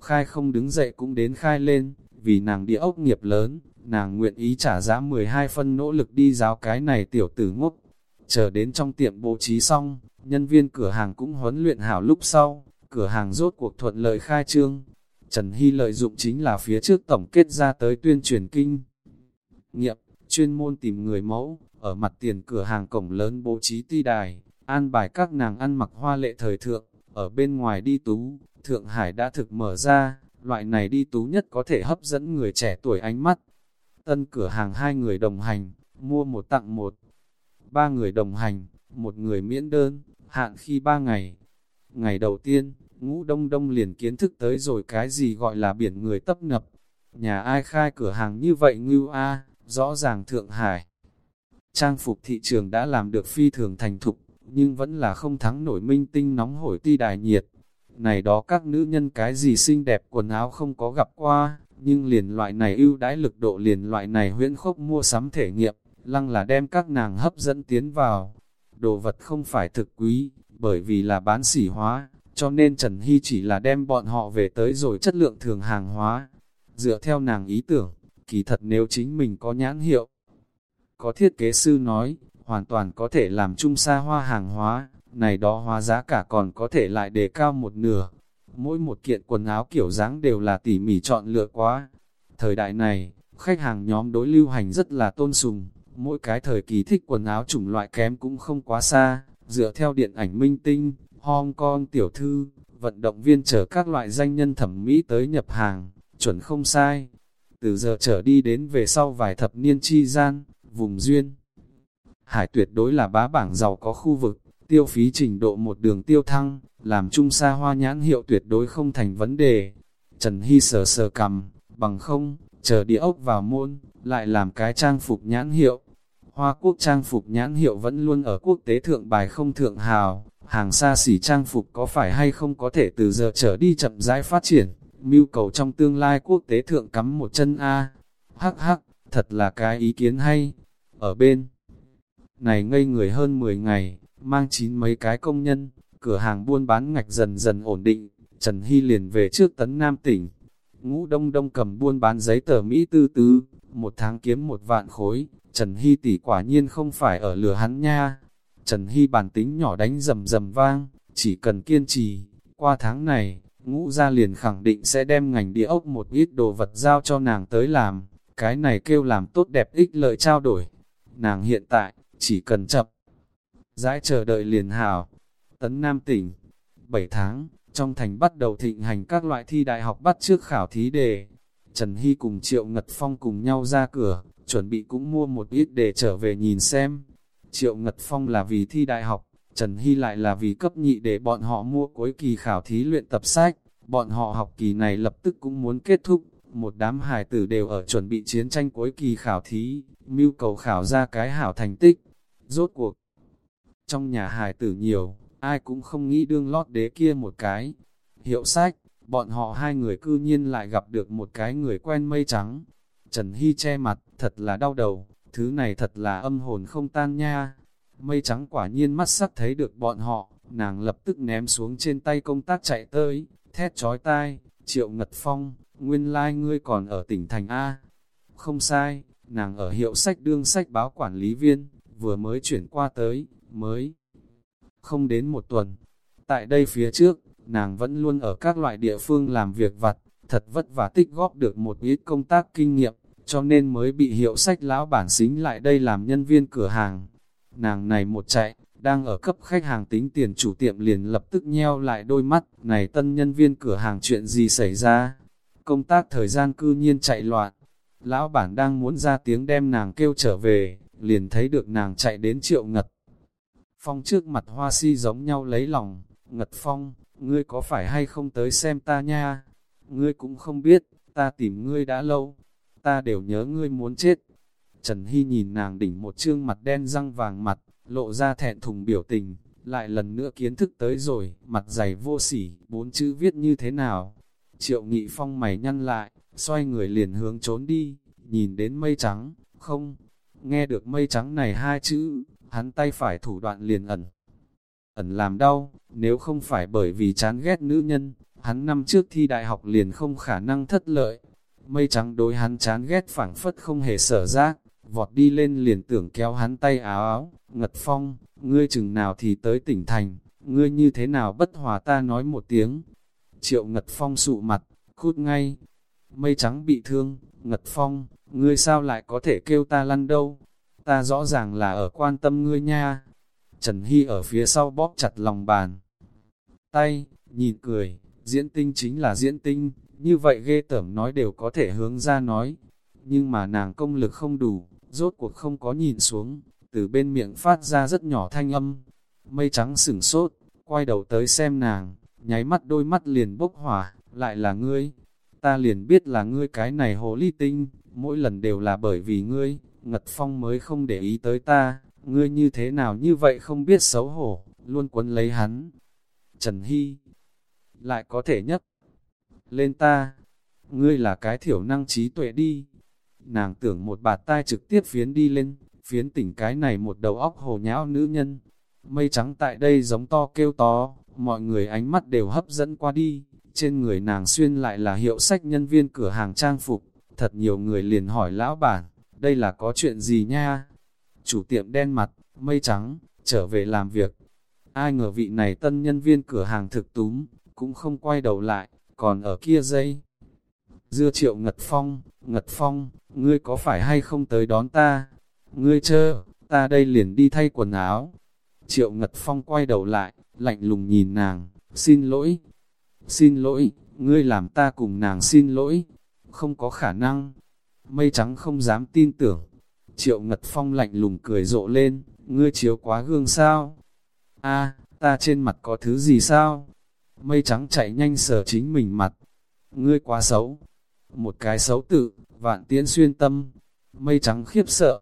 Khai không đứng dậy cũng đến khai lên, vì nàng địa ốc nghiệp lớn, nàng nguyện ý trả giá 12 phân nỗ lực đi giáo cái này tiểu tử ngốc. Chờ đến trong tiệm bố trí xong, nhân viên cửa hàng cũng huấn luyện hảo lúc sau, cửa hàng rốt cuộc thuận lợi khai trương. Trần Hy lợi dụng chính là phía trước tổng kết ra tới tuyên truyền kinh. Nghiệm, chuyên môn tìm người mẫu, ở mặt tiền cửa hàng cổng lớn bố trí ti đài, an bài các nàng ăn mặc hoa lệ thời thượng, ở bên ngoài đi tú, Thượng Hải đã thực mở ra, loại này đi tú nhất có thể hấp dẫn người trẻ tuổi ánh mắt. Tân cửa hàng hai người đồng hành, mua một tặng một. Ba người đồng hành, một người miễn đơn, hạn khi ba ngày. Ngày đầu tiên, ngũ đông đông liền kiến thức tới rồi cái gì gọi là biển người tấp nập. Nhà ai khai cửa hàng như vậy ngưu a rõ ràng Thượng Hải. Trang phục thị trường đã làm được phi thường thành thục, nhưng vẫn là không thắng nổi minh tinh nóng hổi ti đài nhiệt. Này đó các nữ nhân cái gì xinh đẹp quần áo không có gặp qua, nhưng liền loại này ưu đãi lực độ liền loại này huyễn khốc mua sắm thể nghiệm, lăng là đem các nàng hấp dẫn tiến vào. Đồ vật không phải thực quý, bởi vì là bán sỉ hóa, cho nên Trần Hy chỉ là đem bọn họ về tới rồi chất lượng thường hàng hóa. Dựa theo nàng ý tưởng, kỳ thật nếu chính mình có nhãn hiệu, có thiết kế sư nói, hoàn toàn có thể làm chung xa hoa hàng hóa, này đó hóa giá cả còn có thể lại đề cao một nửa. Mỗi một kiện quần áo kiểu dáng đều là tỉ mỉ chọn lựa quá. Thời đại này, khách hàng nhóm đối lưu hành rất là tôn sùng, mỗi cái thời kỳ thích quần áo chủng loại kém cũng không quá xa, dựa theo điện ảnh minh tinh, Hong Kong tiểu thư, vận động viên chở các loại danh nhân thẩm mỹ tới nhập hàng, chuẩn không sai. Từ giờ trở đi đến về sau vài thập niên chi gian, vùng duyên. Hải tuyệt đối là bá bảng giàu có khu vực, tiêu phí trình độ một đường tiêu thăng, làm trung xa hoa nhãn hiệu tuyệt đối không thành vấn đề. Trần Hy sờ sờ cầm, bằng không, chờ địa ốc vào môn, lại làm cái trang phục nhãn hiệu. Hoa quốc trang phục nhãn hiệu vẫn luôn ở quốc tế thượng bài không thượng hào, hàng xa xỉ trang phục có phải hay không có thể từ giờ trở đi chậm rãi phát triển, mưu cầu trong tương lai quốc tế thượng cắm một chân A. Hắc hắc, thật là cái ý kiến hay. Ở bên này ngây người hơn 10 ngày, mang chín mấy cái công nhân, cửa hàng buôn bán ngạch dần dần ổn định, Trần Hy liền về trước tấn Nam tỉnh. Ngũ Đông Đông cầm buôn bán giấy tờ Mỹ tư tứ, một tháng kiếm một vạn khối, Trần Hy tỷ quả nhiên không phải ở lừa hắn nha. Trần Hy bản tính nhỏ đánh rầm rầm vang, chỉ cần kiên trì, qua tháng này, ngũ gia liền khẳng định sẽ đem ngành địa ốc một ít đồ vật giao cho nàng tới làm, cái này kêu làm tốt đẹp ích lợi trao đổi. Nàng hiện tại, chỉ cần chậm, dãi chờ đợi liền hào. Tấn Nam tỉnh, 7 tháng, trong thành bắt đầu thịnh hành các loại thi đại học bắt trước khảo thí đề. Trần Hy cùng Triệu Ngật Phong cùng nhau ra cửa, chuẩn bị cũng mua một ít để trở về nhìn xem. Triệu Ngật Phong là vì thi đại học, Trần Hy lại là vì cấp nhị để bọn họ mua cuối kỳ khảo thí luyện tập sách. Bọn họ học kỳ này lập tức cũng muốn kết thúc, một đám hài tử đều ở chuẩn bị chiến tranh cuối kỳ khảo thí, mưu cầu khảo ra cái hảo thành tích. Rốt cuộc, trong nhà hài tử nhiều, ai cũng không nghĩ đương lót đế kia một cái. Hiệu sách, bọn họ hai người cư nhiên lại gặp được một cái người quen mây trắng. Trần Hy che mặt, thật là đau đầu, thứ này thật là âm hồn không tan nha. Mây trắng quả nhiên mắt sắc thấy được bọn họ, nàng lập tức ném xuống trên tay công tác chạy tới, thét trói tai, triệu ngật phong, nguyên lai like ngươi còn ở tỉnh thành A. Không sai, nàng ở hiệu sách đương sách báo quản lý viên, vừa mới chuyển qua tới, mới không đến một tuần. Tại đây phía trước, nàng vẫn luôn ở các loại địa phương làm việc vặt, thật vất vả tích góp được một ít công tác kinh nghiệm, cho nên mới bị hiệu sách lão bản xính lại đây làm nhân viên cửa hàng. Nàng này một chạy, đang ở cấp khách hàng tính tiền chủ tiệm liền lập tức nheo lại đôi mắt, này tân nhân viên cửa hàng chuyện gì xảy ra? Công tác thời gian cư nhiên chạy loạn, lão bản đang muốn ra tiếng đem nàng kêu trở về, liền thấy được nàng chạy đến triệu ngật. Phong trước mặt hoa si giống nhau lấy lòng, Ngật Phong, ngươi có phải hay không tới xem ta nha? Ngươi cũng không biết, ta tìm ngươi đã lâu, ta đều nhớ ngươi muốn chết. Trần Hy nhìn nàng đỉnh một trương mặt đen răng vàng mặt, lộ ra thẹn thùng biểu tình, lại lần nữa kiến thức tới rồi, mặt dày vô sỉ, bốn chữ viết như thế nào? Triệu Nghị Phong mày nhăn lại, xoay người liền hướng trốn đi, nhìn đến mây trắng, không, nghe được mây trắng này hai chữ, hắn tay phải thủ đoạn liền ẩn. Ẩn làm đau, nếu không phải bởi vì chán ghét nữ nhân, hắn năm trước thi đại học liền không khả năng thất lợi. Mây trắng đối hắn chán ghét phảng phất không hề sở giác, vọt đi lên liền tưởng kéo hắn tay áo áo, ngật phong, ngươi chừng nào thì tới tỉnh thành, ngươi như thế nào bất hòa ta nói một tiếng. Triệu ngật phong sụ mặt, cút ngay, mây trắng bị thương, ngật phong, ngươi sao lại có thể kêu ta lăn đâu, ta rõ ràng là ở quan tâm ngươi nha. Trần Hy ở phía sau bóp chặt lòng bàn. Tay, nhìn cười, diễn tinh chính là diễn tinh, như vậy ghê tởm nói đều có thể hướng ra nói. Nhưng mà nàng công lực không đủ, rốt cuộc không có nhìn xuống, từ bên miệng phát ra rất nhỏ thanh âm. Mây trắng sửng sốt, quay đầu tới xem nàng, nháy mắt đôi mắt liền bốc hỏa, lại là ngươi. Ta liền biết là ngươi cái này hồ ly tinh, mỗi lần đều là bởi vì ngươi, Ngật Phong mới không để ý tới ta, ngươi như thế nào như vậy không biết xấu hổ, luôn quấn lấy hắn. Trần Hy lại có thể nhất lên ta, ngươi là cái thiểu năng trí tuệ đi. Nàng tưởng một bạt tai trực tiếp phiến đi lên, phiến tỉnh cái này một đầu óc hồ nhão nữ nhân. Mây trắng tại đây giống to kêu to, mọi người ánh mắt đều hấp dẫn qua đi. Trên người nàng xuyên lại là hiệu sách nhân viên cửa hàng trang phục, thật nhiều người liền hỏi lão bản, đây là có chuyện gì nha? Chủ tiệm đen mặt, mây trắng, trở về làm việc. Ai ngờ vị này tân nhân viên cửa hàng thực túm, cũng không quay đầu lại, còn ở kia dây. Dưa triệu Ngật Phong, Ngật Phong, ngươi có phải hay không tới đón ta? Ngươi chơ, ta đây liền đi thay quần áo. Triệu Ngật Phong quay đầu lại, lạnh lùng nhìn nàng, xin lỗi. Xin lỗi, ngươi làm ta cùng nàng xin lỗi. Không có khả năng, mây trắng không dám tin tưởng. Triệu Ngật Phong lạnh lùng cười rộ lên, ngươi chiếu quá gương sao? a ta trên mặt có thứ gì sao? Mây trắng chạy nhanh sờ chính mình mặt. Ngươi quá xấu. Một cái xấu tự, vạn tiễn xuyên tâm. Mây trắng khiếp sợ.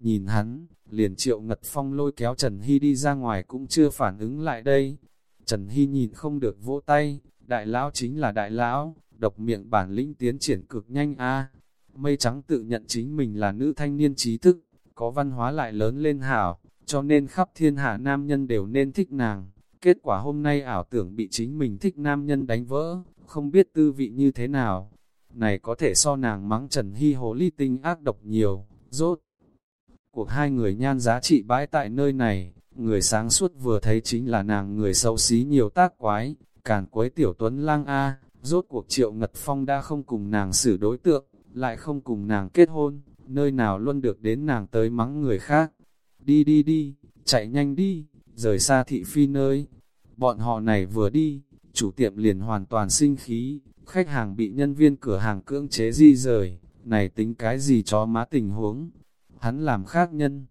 Nhìn hắn, liền triệu ngật phong lôi kéo Trần Hy đi ra ngoài cũng chưa phản ứng lại đây. Trần Hy nhìn không được vỗ tay, đại lão chính là đại lão, độc miệng bản lĩnh tiến triển cực nhanh a Mây trắng tự nhận chính mình là nữ thanh niên trí thức, có văn hóa lại lớn lên hảo, cho nên khắp thiên hạ nam nhân đều nên thích nàng. Kết quả hôm nay ảo tưởng bị chính mình thích nam nhân đánh vỡ, không biết tư vị như thế nào. Này có thể so nàng mắng Trần Hy hồ ly tinh ác độc nhiều, rốt. Cuộc hai người nhan giá trị bãi tại nơi này, người sáng suốt vừa thấy chính là nàng người xấu xí nhiều tác quái, càn quấy tiểu tuấn lang A, rốt cuộc triệu ngật phong đã không cùng nàng xử đối tượng, lại không cùng nàng kết hôn, nơi nào luôn được đến nàng tới mắng người khác. Đi đi đi, chạy nhanh đi, rời xa thị phi nơi. Bọn họ này vừa đi, chủ tiệm liền hoàn toàn sinh khí, khách hàng bị nhân viên cửa hàng cưỡng chế di rời, này tính cái gì chó má tình huống. Hắn làm khác nhân.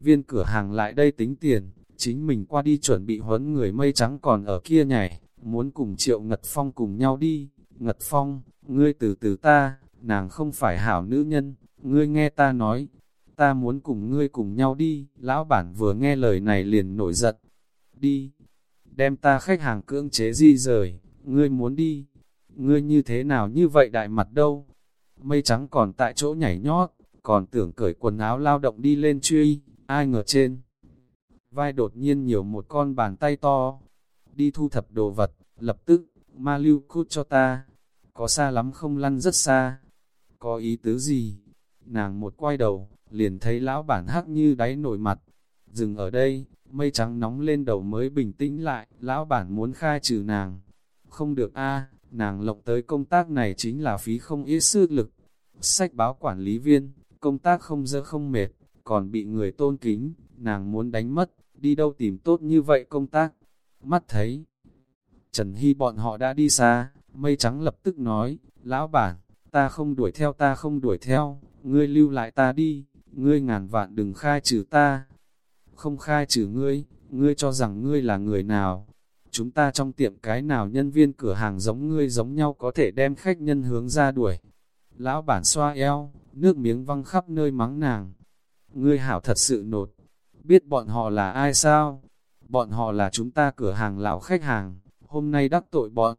Viên cửa hàng lại đây tính tiền, chính mình qua đi chuẩn bị huấn người mây trắng còn ở kia nhảy, muốn cùng Triệu Ngật Phong cùng nhau đi. Ngật Phong, ngươi từ từ ta, nàng không phải hảo nữ nhân, ngươi nghe ta nói, ta muốn cùng ngươi cùng nhau đi. Lão bản vừa nghe lời này liền nổi giận, đi, đem ta khách hàng cưỡng chế di rời, ngươi muốn đi, ngươi như thế nào như vậy đại mặt đâu. Mây trắng còn tại chỗ nhảy nhót, còn tưởng cởi quần áo lao động đi lên truy, ai ngờ trên. Vai đột nhiên nhiều một con bàn tay to, đi thu thập đồ vật, lập tức, ma lưu cút cho ta, có xa lắm không lăn rất xa, có ý tứ gì? Nàng một quay đầu, liền thấy lão bản hắc như đáy nổi mặt, dừng ở đây, mây trắng nóng lên đầu mới bình tĩnh lại, lão bản muốn khai trừ nàng, không được a nàng lộng tới công tác này chính là phí không ít sức lực, sách báo quản lý viên, công tác không dơ không mệt, còn bị người tôn kính, nàng muốn đánh mất, đi đâu tìm tốt như vậy công tác, mắt thấy. Trần Hy bọn họ đã đi xa, mây trắng lập tức nói, lão bản, ta không đuổi theo ta không đuổi theo, ngươi lưu lại ta đi, ngươi ngàn vạn đừng khai trừ ta. Không khai trừ ngươi, ngươi cho rằng ngươi là người nào. Chúng ta trong tiệm cái nào nhân viên cửa hàng giống ngươi giống nhau có thể đem khách nhân hướng ra đuổi. Lão bản xoa eo, nước miếng văng khắp nơi mắng nàng. Ngươi hảo thật sự nột, biết bọn họ là ai sao? Bọn họ là chúng ta cửa hàng lão khách hàng, hôm nay đắc tội bọn.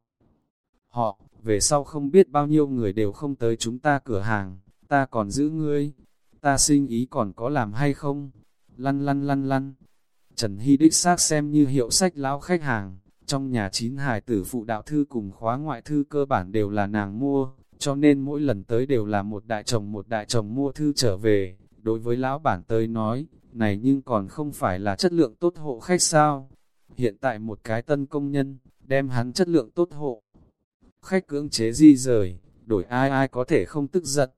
Họ, về sau không biết bao nhiêu người đều không tới chúng ta cửa hàng, ta còn giữ ngươi, ta sinh ý còn có làm hay không? Lăn lăn lăn lăn. Trần Hy đích xác xem như hiệu sách lão khách hàng, trong nhà chín hài tử phụ đạo thư cùng khóa ngoại thư cơ bản đều là nàng mua, cho nên mỗi lần tới đều là một đại chồng một đại chồng mua thư trở về. Đối với lão bản tới nói, này nhưng còn không phải là chất lượng tốt hộ khách sao. Hiện tại một cái tân công nhân, đem hắn chất lượng tốt hộ. Khách cưỡng chế di rời, đổi ai ai có thể không tức giận.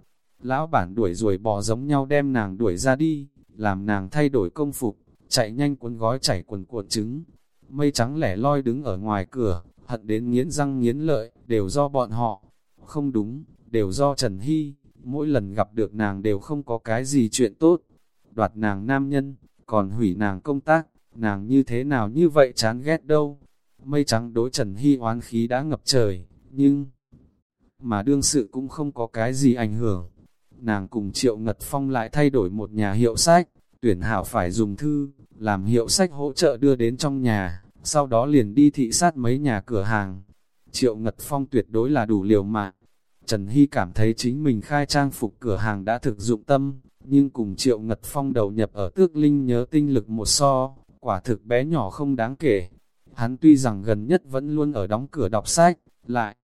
Lão bản đuổi rồi bò giống nhau đem nàng đuổi ra đi, làm nàng thay đổi công phục, chạy nhanh cuốn gói chảy quần cuộn trứng. Mây trắng lẻ loi đứng ở ngoài cửa, hận đến nghiến răng nghiến lợi, đều do bọn họ. Không đúng, đều do Trần Hy, mỗi lần gặp được nàng đều không có cái gì chuyện tốt. Đoạt nàng nam nhân, còn hủy nàng công tác, nàng như thế nào như vậy chán ghét đâu. Mây trắng đối Trần Hy oán khí đã ngập trời, nhưng mà đương sự cũng không có cái gì ảnh hưởng. Nàng cùng Triệu Ngật Phong lại thay đổi một nhà hiệu sách, tuyển hảo phải dùng thư, làm hiệu sách hỗ trợ đưa đến trong nhà, sau đó liền đi thị sát mấy nhà cửa hàng. Triệu Ngật Phong tuyệt đối là đủ liều mạng. Trần Hy cảm thấy chính mình khai trang phục cửa hàng đã thực dụng tâm, nhưng cùng Triệu Ngật Phong đầu nhập ở tước linh nhớ tinh lực một so, quả thực bé nhỏ không đáng kể. Hắn tuy rằng gần nhất vẫn luôn ở đóng cửa đọc sách, lại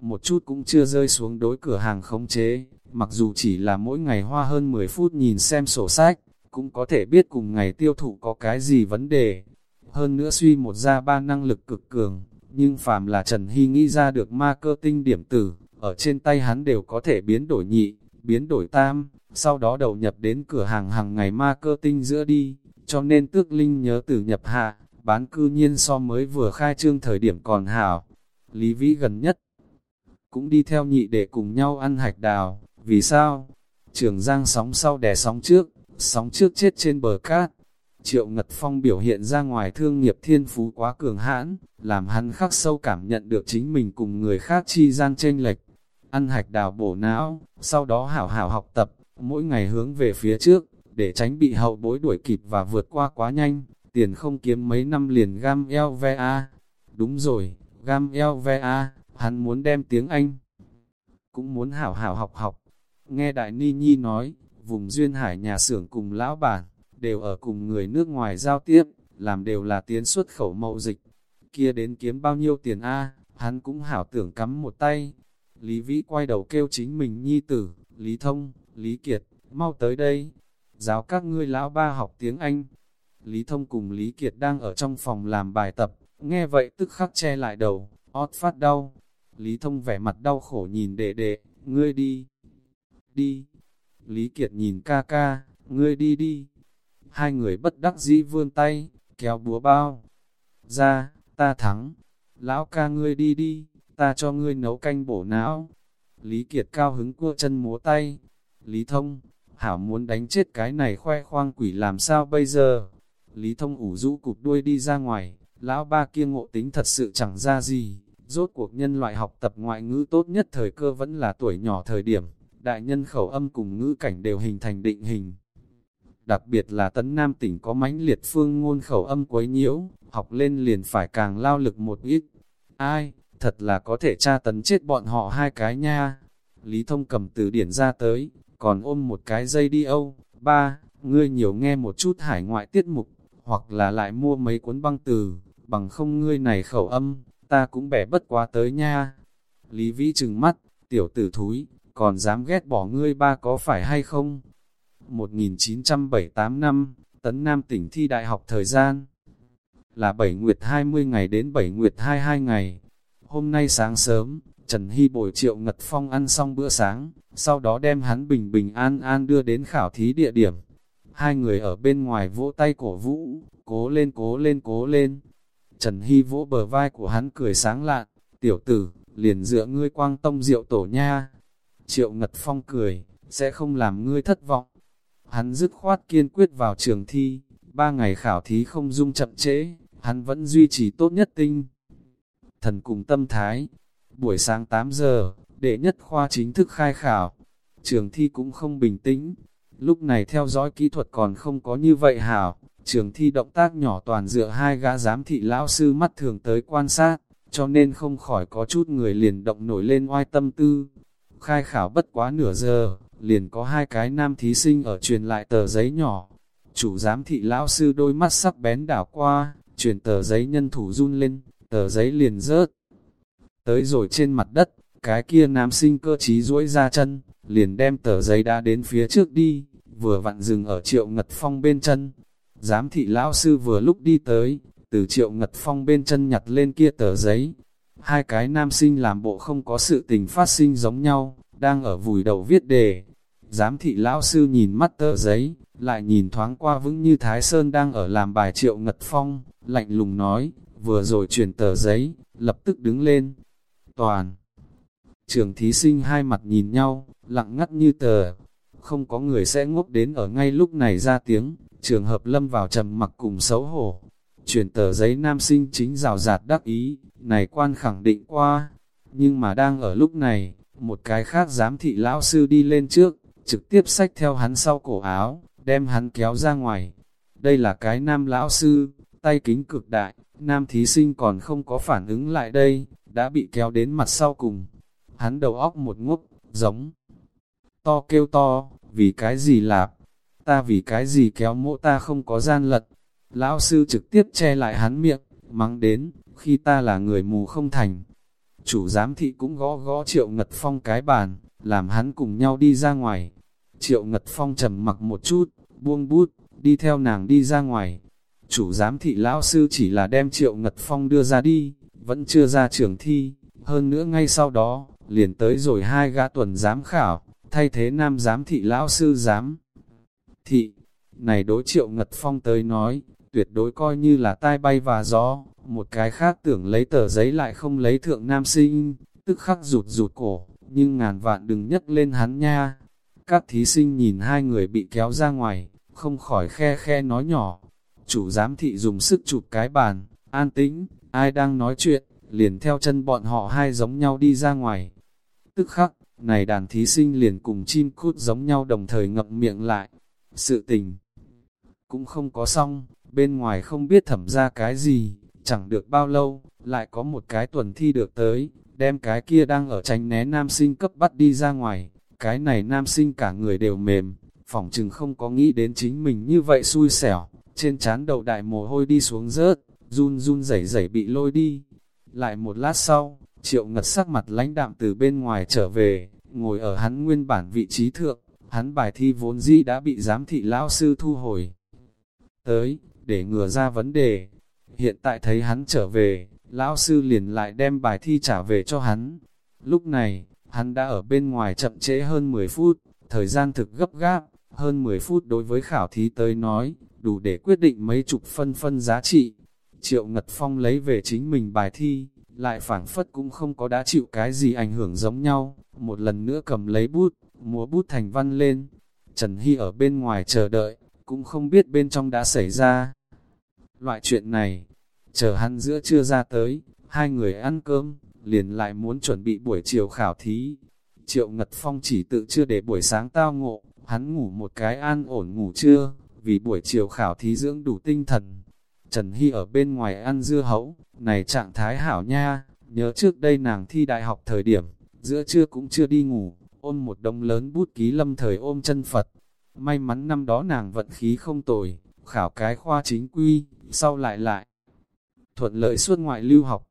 một chút cũng chưa rơi xuống đối cửa hàng khống chế, mặc dù chỉ là mỗi ngày hoa hơn 10 phút nhìn xem sổ sách, cũng có thể biết cùng ngày tiêu thụ có cái gì vấn đề. Hơn nữa suy một ra ba năng lực cực cường, nhưng phàm là Trần Hy nghĩ ra được ma cơ tinh điểm tử, ở trên tay hắn đều có thể biến đổi nhị, biến đổi tam, sau đó đầu nhập đến cửa hàng hàng ngày ma cơ tinh giữa đi, cho nên tước linh nhớ từ nhập hạ, bán cư nhiên so mới vừa khai trương thời điểm còn hảo. Lý Vĩ gần nhất cũng đi theo nhị để cùng nhau ăn hạch đào, vì sao? Trường giang sóng sau đè sóng trước, sóng trước chết trên bờ cát. Triệu Ngật Phong biểu hiện ra ngoài thương nghiệp thiên phú quá cường hãn, làm hắn khắc sâu cảm nhận được chính mình cùng người khác chi gian tranh lệch. Ăn hạch đào bổ não, sau đó hảo hảo học tập, mỗi ngày hướng về phía trước, để tránh bị hậu bối đuổi kịp và vượt qua quá nhanh, tiền không kiếm mấy năm liền gam LVA. Đúng rồi, gam LVA, hắn muốn đem tiếng Anh, cũng muốn hảo hảo học học. Nghe Đại Ni Nhi nói, vùng Duyên Hải nhà xưởng cùng lão bản, đều ở cùng người nước ngoài giao tiếp, làm đều là tiến xuất khẩu mậu dịch. Kia đến kiếm bao nhiêu tiền a hắn cũng hảo tưởng cắm một tay. Lý Vĩ quay đầu kêu chính mình nhi tử, Lý Thông, Lý Kiệt, mau tới đây. Giáo các ngươi lão ba học tiếng Anh. Lý Thông cùng Lý Kiệt đang ở trong phòng làm bài tập, nghe vậy tức khắc che lại đầu, ót phát đau. Lý Thông vẻ mặt đau khổ nhìn đệ đệ, ngươi đi, đi. Lý Kiệt nhìn ca ca, ngươi đi đi. Hai người bất đắc dĩ vươn tay, kéo búa bao. Ra, ta thắng. Lão ca ngươi đi đi, ta cho ngươi nấu canh bổ não. Lý Kiệt cao hứng cua chân múa tay. Lý Thông, Hảo muốn đánh chết cái này khoe khoang quỷ làm sao bây giờ? Lý Thông ủ rũ cụp đuôi đi ra ngoài, lão ba kia ngộ tính thật sự chẳng ra gì. Rốt cuộc nhân loại học tập ngoại ngữ tốt nhất thời cơ vẫn là tuổi nhỏ thời điểm, đại nhân khẩu âm cùng ngữ cảnh đều hình thành định hình. Đặc biệt là tấn nam tỉnh có mãnh liệt phương ngôn khẩu âm quấy nhiễu, học lên liền phải càng lao lực một ít. Ai, thật là có thể tra tấn chết bọn họ hai cái nha. Lý Thông cầm từ điển ra tới, còn ôm một cái dây đi âu. Ba, ngươi nhiều nghe một chút hải ngoại tiết mục, hoặc là lại mua mấy cuốn băng từ, bằng không ngươi này khẩu âm, ta cũng bẻ bất quá tới nha. Lý Vĩ trừng mắt, tiểu tử thúi, còn dám ghét bỏ ngươi ba có phải hay không? 1978 năm, Tấn Nam tỉnh thi đại học thời gian là 7 nguyệt 20 ngày đến 7 nguyệt 22 ngày. Hôm nay sáng sớm, Trần Hy bồi triệu Ngật Phong ăn xong bữa sáng, sau đó đem hắn bình bình an an đưa đến khảo thí địa điểm. Hai người ở bên ngoài vỗ tay cổ vũ, cố lên cố lên cố lên. Trần Hy vỗ bờ vai của hắn cười sáng lạn, tiểu tử, liền dựa ngươi quang tông rượu tổ nha. Triệu Ngật Phong cười, sẽ không làm ngươi thất vọng. Hắn dứt khoát kiên quyết vào trường thi, ba ngày khảo thí không dung chậm trễ, hắn vẫn duy trì tốt nhất tinh. Thần cùng tâm thái, buổi sáng 8 giờ, đệ nhất khoa chính thức khai khảo, trường thi cũng không bình tĩnh, lúc này theo dõi kỹ thuật còn không có như vậy hảo, trường thi động tác nhỏ toàn dựa hai gã giám thị lão sư mắt thường tới quan sát, cho nên không khỏi có chút người liền động nổi lên oai tâm tư. Khai khảo bất quá nửa giờ, liền có hai cái nam thí sinh ở truyền lại tờ giấy nhỏ. Chủ giám thị lão sư đôi mắt sắc bén đảo qua, truyền tờ giấy nhân thủ run lên, tờ giấy liền rớt. Tới rồi trên mặt đất, cái kia nam sinh cơ trí duỗi ra chân, liền đem tờ giấy đã đến phía trước đi, vừa vặn dừng ở triệu ngật phong bên chân. Giám thị lão sư vừa lúc đi tới, từ triệu ngật phong bên chân nhặt lên kia tờ giấy. Hai cái nam sinh làm bộ không có sự tình phát sinh giống nhau, đang ở vùi đầu viết đề. Giám thị lão sư nhìn mắt tờ giấy, lại nhìn thoáng qua vững như Thái Sơn đang ở làm bài triệu ngật phong, lạnh lùng nói, vừa rồi chuyển tờ giấy, lập tức đứng lên. Toàn Trường thí sinh hai mặt nhìn nhau, lặng ngắt như tờ. Không có người sẽ ngốc đến ở ngay lúc này ra tiếng, trường hợp lâm vào trầm mặc cùng xấu hổ. Chuyển tờ giấy nam sinh chính rào rạt đắc ý, này quan khẳng định qua. Nhưng mà đang ở lúc này, một cái khác giám thị lão sư đi lên trước, trực tiếp xách theo hắn sau cổ áo, đem hắn kéo ra ngoài. Đây là cái nam lão sư, tay kính cực đại, nam thí sinh còn không có phản ứng lại đây, đã bị kéo đến mặt sau cùng. Hắn đầu óc một ngốc, giống. To kêu to, vì cái gì lạp? Ta vì cái gì kéo mộ ta không có gian lật? Lão sư trực tiếp che lại hắn miệng, mắng đến, khi ta là người mù không thành. Chủ giám thị cũng gõ gõ triệu ngật phong cái bàn, làm hắn cùng nhau đi ra ngoài. Triệu ngật phong trầm mặc một chút, buông bút, đi theo nàng đi ra ngoài. Chủ giám thị lão sư chỉ là đem triệu ngật phong đưa ra đi, vẫn chưa ra trường thi, hơn nữa ngay sau đó, liền tới rồi hai gã tuần giám khảo, thay thế nam giám thị lão sư giám. Thị, này đối triệu ngật phong tới nói, tuyệt đối coi như là tai bay và gió, một cái khác tưởng lấy tờ giấy lại không lấy thượng nam sinh, tức khắc rụt rụt cổ, nhưng ngàn vạn đừng nhấc lên hắn nha. Các thí sinh nhìn hai người bị kéo ra ngoài, không khỏi khe khe nói nhỏ, chủ giám thị dùng sức chụp cái bàn, an tĩnh, ai đang nói chuyện, liền theo chân bọn họ hai giống nhau đi ra ngoài. Tức khắc, này đàn thí sinh liền cùng chim cút giống nhau đồng thời ngậm miệng lại. Sự tình cũng không có xong, bên ngoài không biết thẩm ra cái gì, chẳng được bao lâu, lại có một cái tuần thi được tới, đem cái kia đang ở tránh né nam sinh cấp bắt đi ra ngoài. Cái này nam sinh cả người đều mềm, phỏng chừng không có nghĩ đến chính mình như vậy xui xẻo, trên trán đầu đại mồ hôi đi xuống rớt, run run rẩy rẩy bị lôi đi. Lại một lát sau, triệu ngật sắc mặt lãnh đạm từ bên ngoài trở về, ngồi ở hắn nguyên bản vị trí thượng, hắn bài thi vốn dĩ đã bị giám thị lão sư thu hồi. Tới, để ngừa ra vấn đề, hiện tại thấy hắn trở về, lão sư liền lại đem bài thi trả về cho hắn. Lúc này, hắn đã ở bên ngoài chậm trễ hơn 10 phút, thời gian thực gấp gáp, hơn 10 phút đối với khảo thí tới nói, đủ để quyết định mấy chục phân phân giá trị. Triệu Ngật Phong lấy về chính mình bài thi, lại phảng phất cũng không có đã chịu cái gì ảnh hưởng giống nhau, một lần nữa cầm lấy bút, múa bút thành văn lên. Trần Hy ở bên ngoài chờ đợi, cũng không biết bên trong đã xảy ra. Loại chuyện này, chờ hắn giữa trưa ra tới, hai người ăn cơm, liền lại muốn chuẩn bị buổi chiều khảo thí. Triệu Ngật Phong chỉ tự chưa để buổi sáng tao ngộ, hắn ngủ một cái an ổn ngủ trưa, vì buổi chiều khảo thí dưỡng đủ tinh thần. Trần Hy ở bên ngoài ăn dưa hấu, này trạng thái hảo nha, nhớ trước đây nàng thi đại học thời điểm, giữa trưa cũng chưa đi ngủ, ôm một đông lớn bút ký lâm thời ôm chân Phật. May mắn năm đó nàng vận khí không tồi, khảo cái khoa chính quy, sau lại lại. Thuận lợi suốt ngoại lưu học.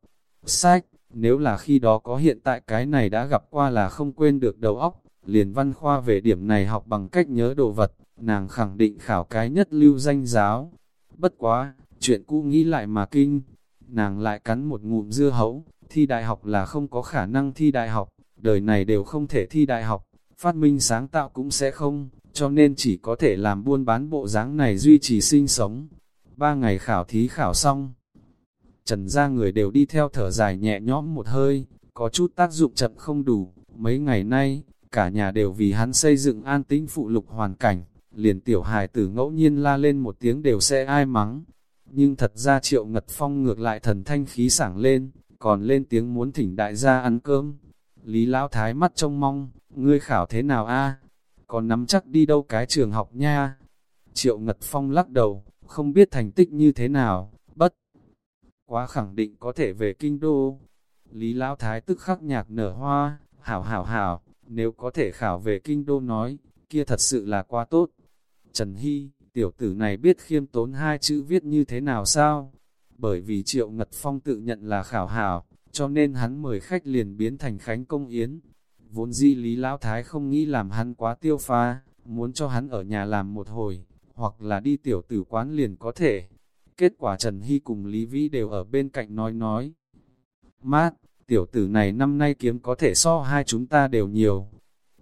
Sách, nếu là khi đó có hiện tại cái này đã gặp qua là không quên được đầu óc, liền văn khoa về điểm này học bằng cách nhớ đồ vật, nàng khẳng định khảo cái nhất lưu danh giáo. Bất quá, chuyện cũ nghĩ lại mà kinh, nàng lại cắn một ngụm dưa hấu, thi đại học là không có khả năng thi đại học, đời này đều không thể thi đại học, phát minh sáng tạo cũng sẽ không, cho nên chỉ có thể làm buôn bán bộ dáng này duy trì sinh sống. Ba ngày khảo thí khảo xong, trần ra người đều đi theo thở dài nhẹ nhõm một hơi, có chút tác dụng chậm không đủ, mấy ngày nay, cả nhà đều vì hắn xây dựng an tĩnh phụ lục hoàn cảnh, liền tiểu hài tử ngẫu nhiên la lên một tiếng đều sẽ ai mắng. Nhưng thật ra triệu ngật phong ngược lại thần thanh khí sảng lên, còn lên tiếng muốn thỉnh đại gia ăn cơm. Lý Lão Thái mắt trông mong, ngươi khảo thế nào a? Còn nắm chắc đi đâu cái trường học nha? Triệu Ngật Phong lắc đầu, không biết thành tích như thế nào, bất. Quá khẳng định có thể về kinh đô. Lý Lão Thái tức khắc nhạc nở hoa, hảo hảo hảo, nếu có thể khảo về kinh đô nói, kia thật sự là quá tốt. Trần Hy, tiểu tử này biết khiêm tốn hai chữ viết như thế nào sao? Bởi vì Triệu Ngật Phong tự nhận là khảo hảo, cho nên hắn mời khách liền biến thành Khánh Công Yến. Vốn di Lý Lão Thái không nghĩ làm hắn quá tiêu pha, muốn cho hắn ở nhà làm một hồi, hoặc là đi tiểu tử quán liền có thể. Kết quả Trần Hy cùng Lý Vĩ đều ở bên cạnh nói nói. Mát, tiểu tử này năm nay kiếm có thể so hai chúng ta đều nhiều.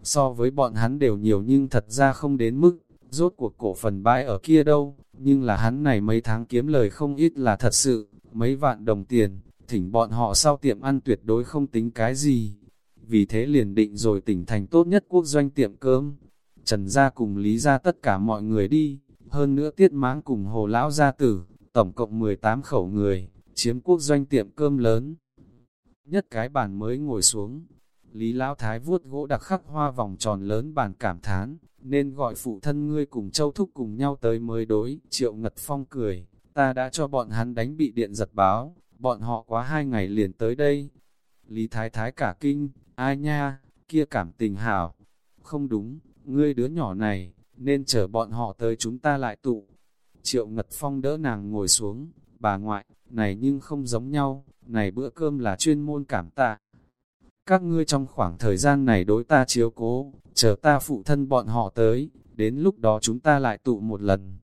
So với bọn hắn đều nhiều nhưng thật ra không đến mức, rốt cuộc cổ phần bãi ở kia đâu, nhưng là hắn này mấy tháng kiếm lời không ít là thật sự, mấy vạn đồng tiền, thỉnh bọn họ sau tiệm ăn tuyệt đối không tính cái gì. Vì thế liền định rồi tỉnh thành tốt nhất quốc doanh tiệm cơm. Trần gia cùng Lý gia tất cả mọi người đi, hơn nữa tiết máng cùng hồ lão gia tử, tổng cộng 18 khẩu người, chiếm quốc doanh tiệm cơm lớn. Nhất cái bàn mới ngồi xuống, Lý Lão Thái vuốt gỗ đặc khắc hoa vòng tròn lớn bàn cảm thán, nên gọi phụ thân ngươi cùng châu thúc cùng nhau tới mới đối. Triệu Ngật Phong cười, ta đã cho bọn hắn đánh bị điện giật báo, bọn họ quá hai ngày liền tới đây. Lý Thái Thái cả kinh, ai nha, kia cảm tình hảo. Không đúng, ngươi đứa nhỏ này, nên chờ bọn họ tới chúng ta lại tụ. Triệu Ngật Phong đỡ nàng ngồi xuống, bà ngoại, này nhưng không giống nhau, này bữa cơm là chuyên môn cảm tạ. Các ngươi trong khoảng thời gian này đối ta chiếu cố, chờ ta phụ thân bọn họ tới, đến lúc đó chúng ta lại tụ một lần.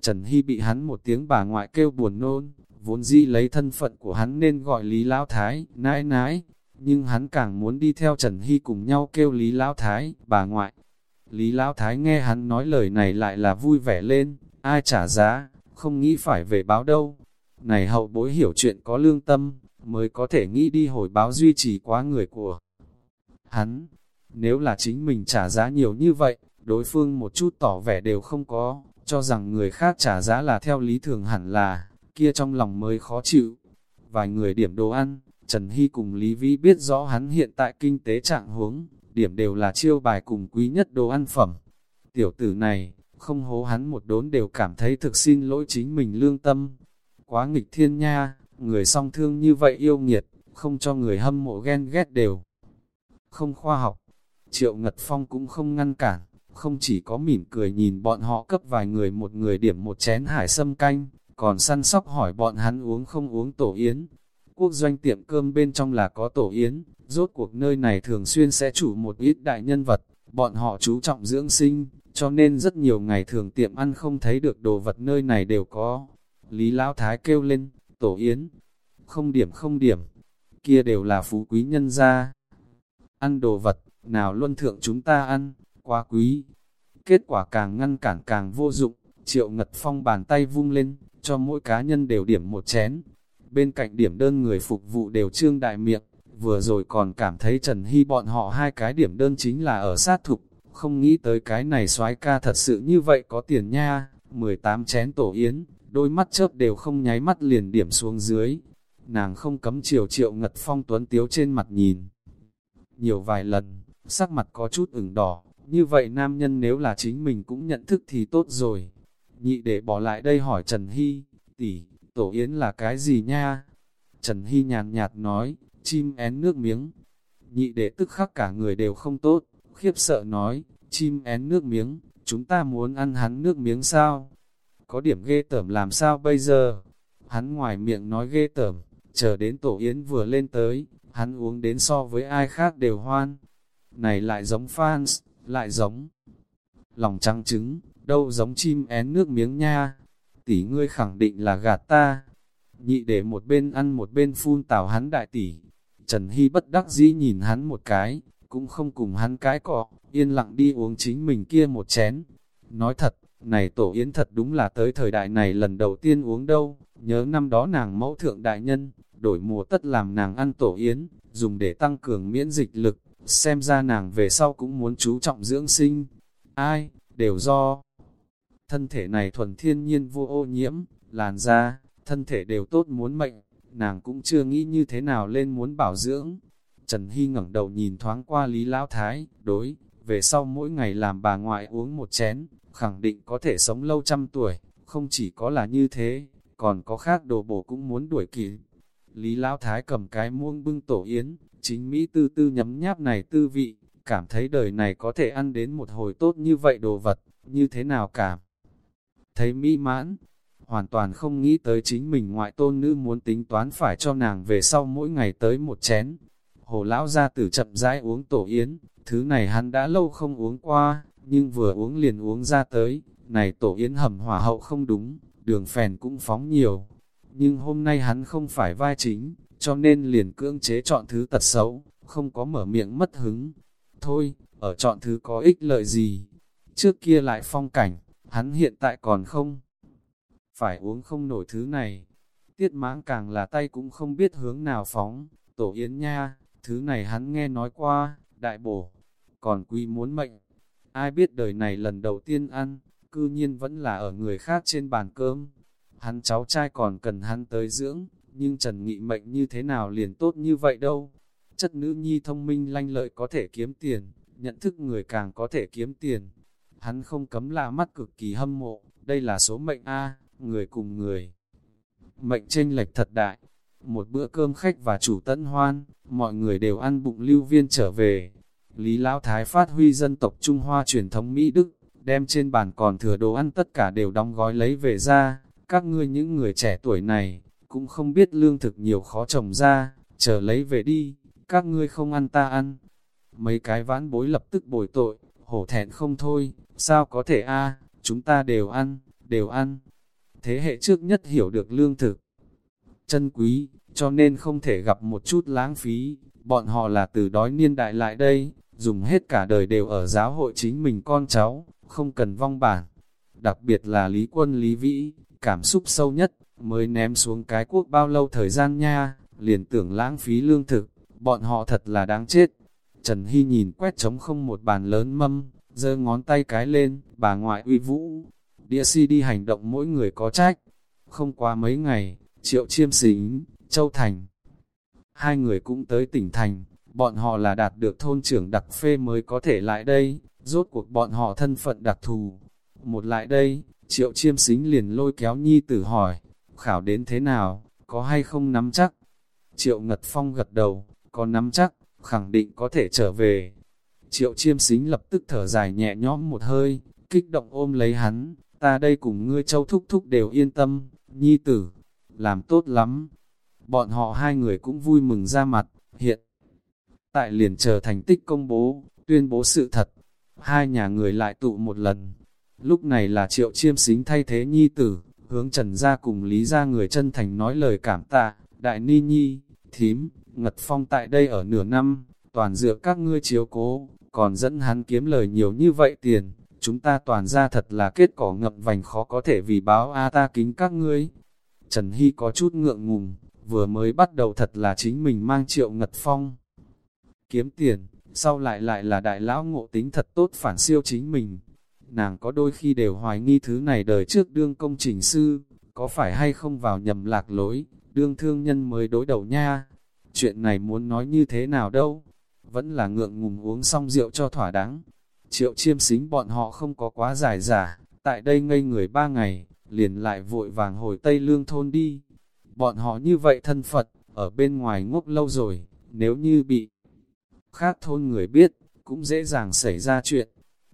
Trần Hy bị hắn một tiếng bà ngoại kêu buồn nôn, vốn dĩ lấy thân phận của hắn nên gọi Lý Lão Thái, nãi nãi, nhưng hắn càng muốn đi theo Trần Hy cùng nhau kêu Lý Lão Thái, bà ngoại. Lý Lão Thái nghe hắn nói lời này lại là vui vẻ lên, ai trả giá, không nghĩ phải về báo đâu. Này hậu bối hiểu chuyện có lương tâm, mới có thể nghĩ đi hồi báo duy trì quá người của hắn. Nếu là chính mình trả giá nhiều như vậy, đối phương một chút tỏ vẻ đều không có, cho rằng người khác trả giá là theo lý thường hẳn là, kia trong lòng mới khó chịu. Vài người điểm đồ ăn, Trần Hy cùng Lý Vĩ biết rõ hắn hiện tại kinh tế trạng huống, điểm đều là chiêu bài cùng quý nhất đồ ăn phẩm. Tiểu tử này, không hố hắn một đốn đều cảm thấy thực xin lỗi chính mình lương tâm. Quá nghịch thiên nha, người song thương như vậy yêu nghiệt, không cho người hâm mộ ghen ghét đều. Không khoa học, Triệu Ngật Phong cũng không ngăn cản, không chỉ có mỉm cười nhìn bọn họ cấp vài người một người điểm một chén hải sâm canh, còn săn sóc hỏi bọn hắn uống không uống tổ yến. Quốc doanh tiệm cơm bên trong là có tổ yến, rốt cuộc nơi này thường xuyên sẽ chủ một ít đại nhân vật, bọn họ chú trọng dưỡng sinh, cho nên rất nhiều ngày thường tiệm ăn không thấy được đồ vật nơi này đều có. Lý Lão Thái kêu lên, tổ yến, không điểm không điểm, kia đều là phú quý nhân gia. Ăn đồ vật, nào luân thượng chúng ta ăn, quá quý. Kết quả càng ngăn cản càng vô dụng, triệu ngật phong bàn tay vung lên, cho mỗi cá nhân đều điểm một chén. Bên cạnh điểm đơn người phục vụ đều trương đại miệng, vừa rồi còn cảm thấy Trần Hy bọn họ hai cái điểm đơn chính là ở sát thục, không nghĩ tới cái này soái ca thật sự như vậy có tiền nha, 18 chén tổ yến, đôi mắt chớp đều không nháy mắt liền điểm xuống dưới. Nàng không cấm chiều triệu ngật phong tuấn tiếu trên mặt nhìn. Nhiều vài lần, sắc mặt có chút ửng đỏ, như vậy nam nhân nếu là chính mình cũng nhận thức thì tốt rồi. Nhị để bỏ lại đây hỏi Trần Hy, tỷ, tổ yến là cái gì nha? Trần Hy nhàn nhạt nói, chim én nước miếng. Nhị đệ tức khắc cả người đều không tốt, khiếp sợ nói, chim én nước miếng, chúng ta muốn ăn hắn nước miếng sao? Có điểm ghê tởm làm sao bây giờ? Hắn ngoài miệng nói ghê tởm, chờ đến tổ yến vừa lên tới, hắn uống đến so với ai khác đều hoan. Này lại giống fans, lại giống lòng trắng trứng, đâu giống chim én nước miếng nha. Tỷ ngươi khẳng định là gạt ta. Nhị để một bên ăn một bên phun tào hắn đại tỷ. Trần Hy bất đắc dĩ nhìn hắn một cái, cũng không cùng hắn cái cọ, yên lặng đi uống chính mình kia một chén. Nói thật, này tổ yến thật đúng là tới thời đại này lần đầu tiên uống đâu, nhớ năm đó nàng mẫu thượng đại nhân, đổi mùa tất làm nàng ăn tổ yến, dùng để tăng cường miễn dịch lực, xem ra nàng về sau cũng muốn chú trọng dưỡng sinh. Ai, đều do thân thể này thuần thiên nhiên vô ô nhiễm, làn da, thân thể đều tốt muốn mệnh, nàng cũng chưa nghĩ như thế nào lên muốn bảo dưỡng. Trần Hy ngẩng đầu nhìn thoáng qua Lý Lão Thái, đối, về sau mỗi ngày làm bà ngoại uống một chén, khẳng định có thể sống lâu trăm tuổi, không chỉ có là như thế, còn có khác đồ bổ cũng muốn đuổi kịp. Lý Lão Thái cầm cái muông bưng tổ yến, chính Mỹ tư tư nhấm nháp này tư vị, cảm thấy đời này có thể ăn đến một hồi tốt như vậy đồ vật, như thế nào cảm. Thấy mỹ mãn, hoàn toàn không nghĩ tới chính mình ngoại tôn nữ muốn tính toán phải cho nàng về sau mỗi ngày tới một chén. Hồ lão ra tử chậm rãi uống tổ yến, thứ này hắn đã lâu không uống qua, nhưng vừa uống liền uống ra tới, này tổ yến hầm hỏa hậu không đúng, đường phèn cũng phóng nhiều. Nhưng hôm nay hắn không phải vai chính, cho nên liền cưỡng chế chọn thứ tật xấu, không có mở miệng mất hứng. Thôi, ở chọn thứ có ích lợi gì? Trước kia lại phong cảnh, hắn hiện tại còn không. Phải uống không nổi thứ này. Tiết mãng càng là tay cũng không biết hướng nào phóng, tổ yến nha, thứ này hắn nghe nói qua, đại bổ, còn quy muốn mệnh. Ai biết đời này lần đầu tiên ăn, cư nhiên vẫn là ở người khác trên bàn cơm. Hắn cháu trai còn cần hắn tới dưỡng, nhưng Trần Nghị mệnh như thế nào liền tốt như vậy đâu. Chất nữ nhi thông minh lanh lợi có thể kiếm tiền, nhận thức người càng có thể kiếm tiền. Hắn không cấm lạ mắt cực kỳ hâm mộ, đây là số mệnh A, người cùng người. Mệnh tranh lệch thật đại. Một bữa cơm khách và chủ tận hoan, mọi người đều ăn bụng lưu viên trở về. Lý Lão Thái phát huy dân tộc Trung Hoa truyền thống Mỹ Đức, đem trên bàn còn thừa đồ ăn tất cả đều đóng gói lấy về ra. Các ngươi những người trẻ tuổi này, cũng không biết lương thực nhiều khó trồng ra, chờ lấy về đi, các ngươi không ăn ta ăn. Mấy cái vãn bối lập tức bồi tội, hổ thẹn không thôi, sao có thể a chúng ta đều ăn, đều ăn. Thế hệ trước nhất hiểu được lương thực, chân quý, cho nên không thể gặp một chút lãng phí, bọn họ là từ đói niên đại lại đây, dùng hết cả đời đều ở giáo hội chính mình con cháu, không cần vong bản. Đặc biệt là Lý Quân Lý Vĩ, cảm xúc sâu nhất, mới ném xuống cái quốc bao lâu thời gian nha, liền tưởng lãng phí lương thực, bọn họ thật là đáng chết. Trần Hy nhìn quét trống không một bàn lớn mâm, giơ ngón tay cái lên, bà ngoại uy vũ, đĩa đi hành động mỗi người có trách. Không qua mấy ngày, Triệu Chiêm sính Châu Thành. Hai người cũng tới tỉnh Thành, bọn họ là đạt được thôn trưởng đặc phê mới có thể lại đây, rốt cuộc bọn họ thân phận đặc thù. Một lại đây, Triệu Chiêm sính liền lôi kéo Nhi tử hỏi, khảo đến thế nào, có hay không nắm chắc? Triệu Ngật Phong gật đầu, có nắm chắc, khẳng định có thể trở về. Triệu Chiêm Xính lập tức thở dài nhẹ nhõm một hơi, kích động ôm lấy hắn, ta đây cùng ngươi châu thúc thúc đều yên tâm, Nhi tử, làm tốt lắm. Bọn họ hai người cũng vui mừng ra mặt, hiện tại liền chờ thành tích công bố, tuyên bố sự thật. Hai nhà người lại tụ một lần. Lúc này là triệu chiêm xính thay thế nhi tử, hướng trần ra cùng lý ra người chân thành nói lời cảm tạ, đại ni nhi, thím, ngật phong tại đây ở nửa năm, toàn dựa các ngươi chiếu cố, còn dẫn hắn kiếm lời nhiều như vậy tiền, chúng ta toàn ra thật là kết cỏ ngậm vành khó có thể vì báo a ta kính các ngươi. Trần Hy có chút ngượng ngùng, vừa mới bắt đầu thật là chính mình mang triệu ngật phong. Kiếm tiền, sau lại lại là đại lão ngộ tính thật tốt phản siêu chính mình. Nàng có đôi khi đều hoài nghi thứ này đời trước đương công trình sư, có phải hay không vào nhầm lạc lối, đương thương nhân mới đối đầu nha. Chuyện này muốn nói như thế nào đâu, vẫn là ngượng ngùng uống xong rượu cho thỏa đáng. Triệu chiêm xính bọn họ không có quá dài giả, tại đây ngây người ba ngày, liền lại vội vàng hồi Tây Lương thôn đi. Bọn họ như vậy thân Phật, ở bên ngoài ngốc lâu rồi, nếu như bị khác thôn người biết, cũng dễ dàng xảy ra chuyện.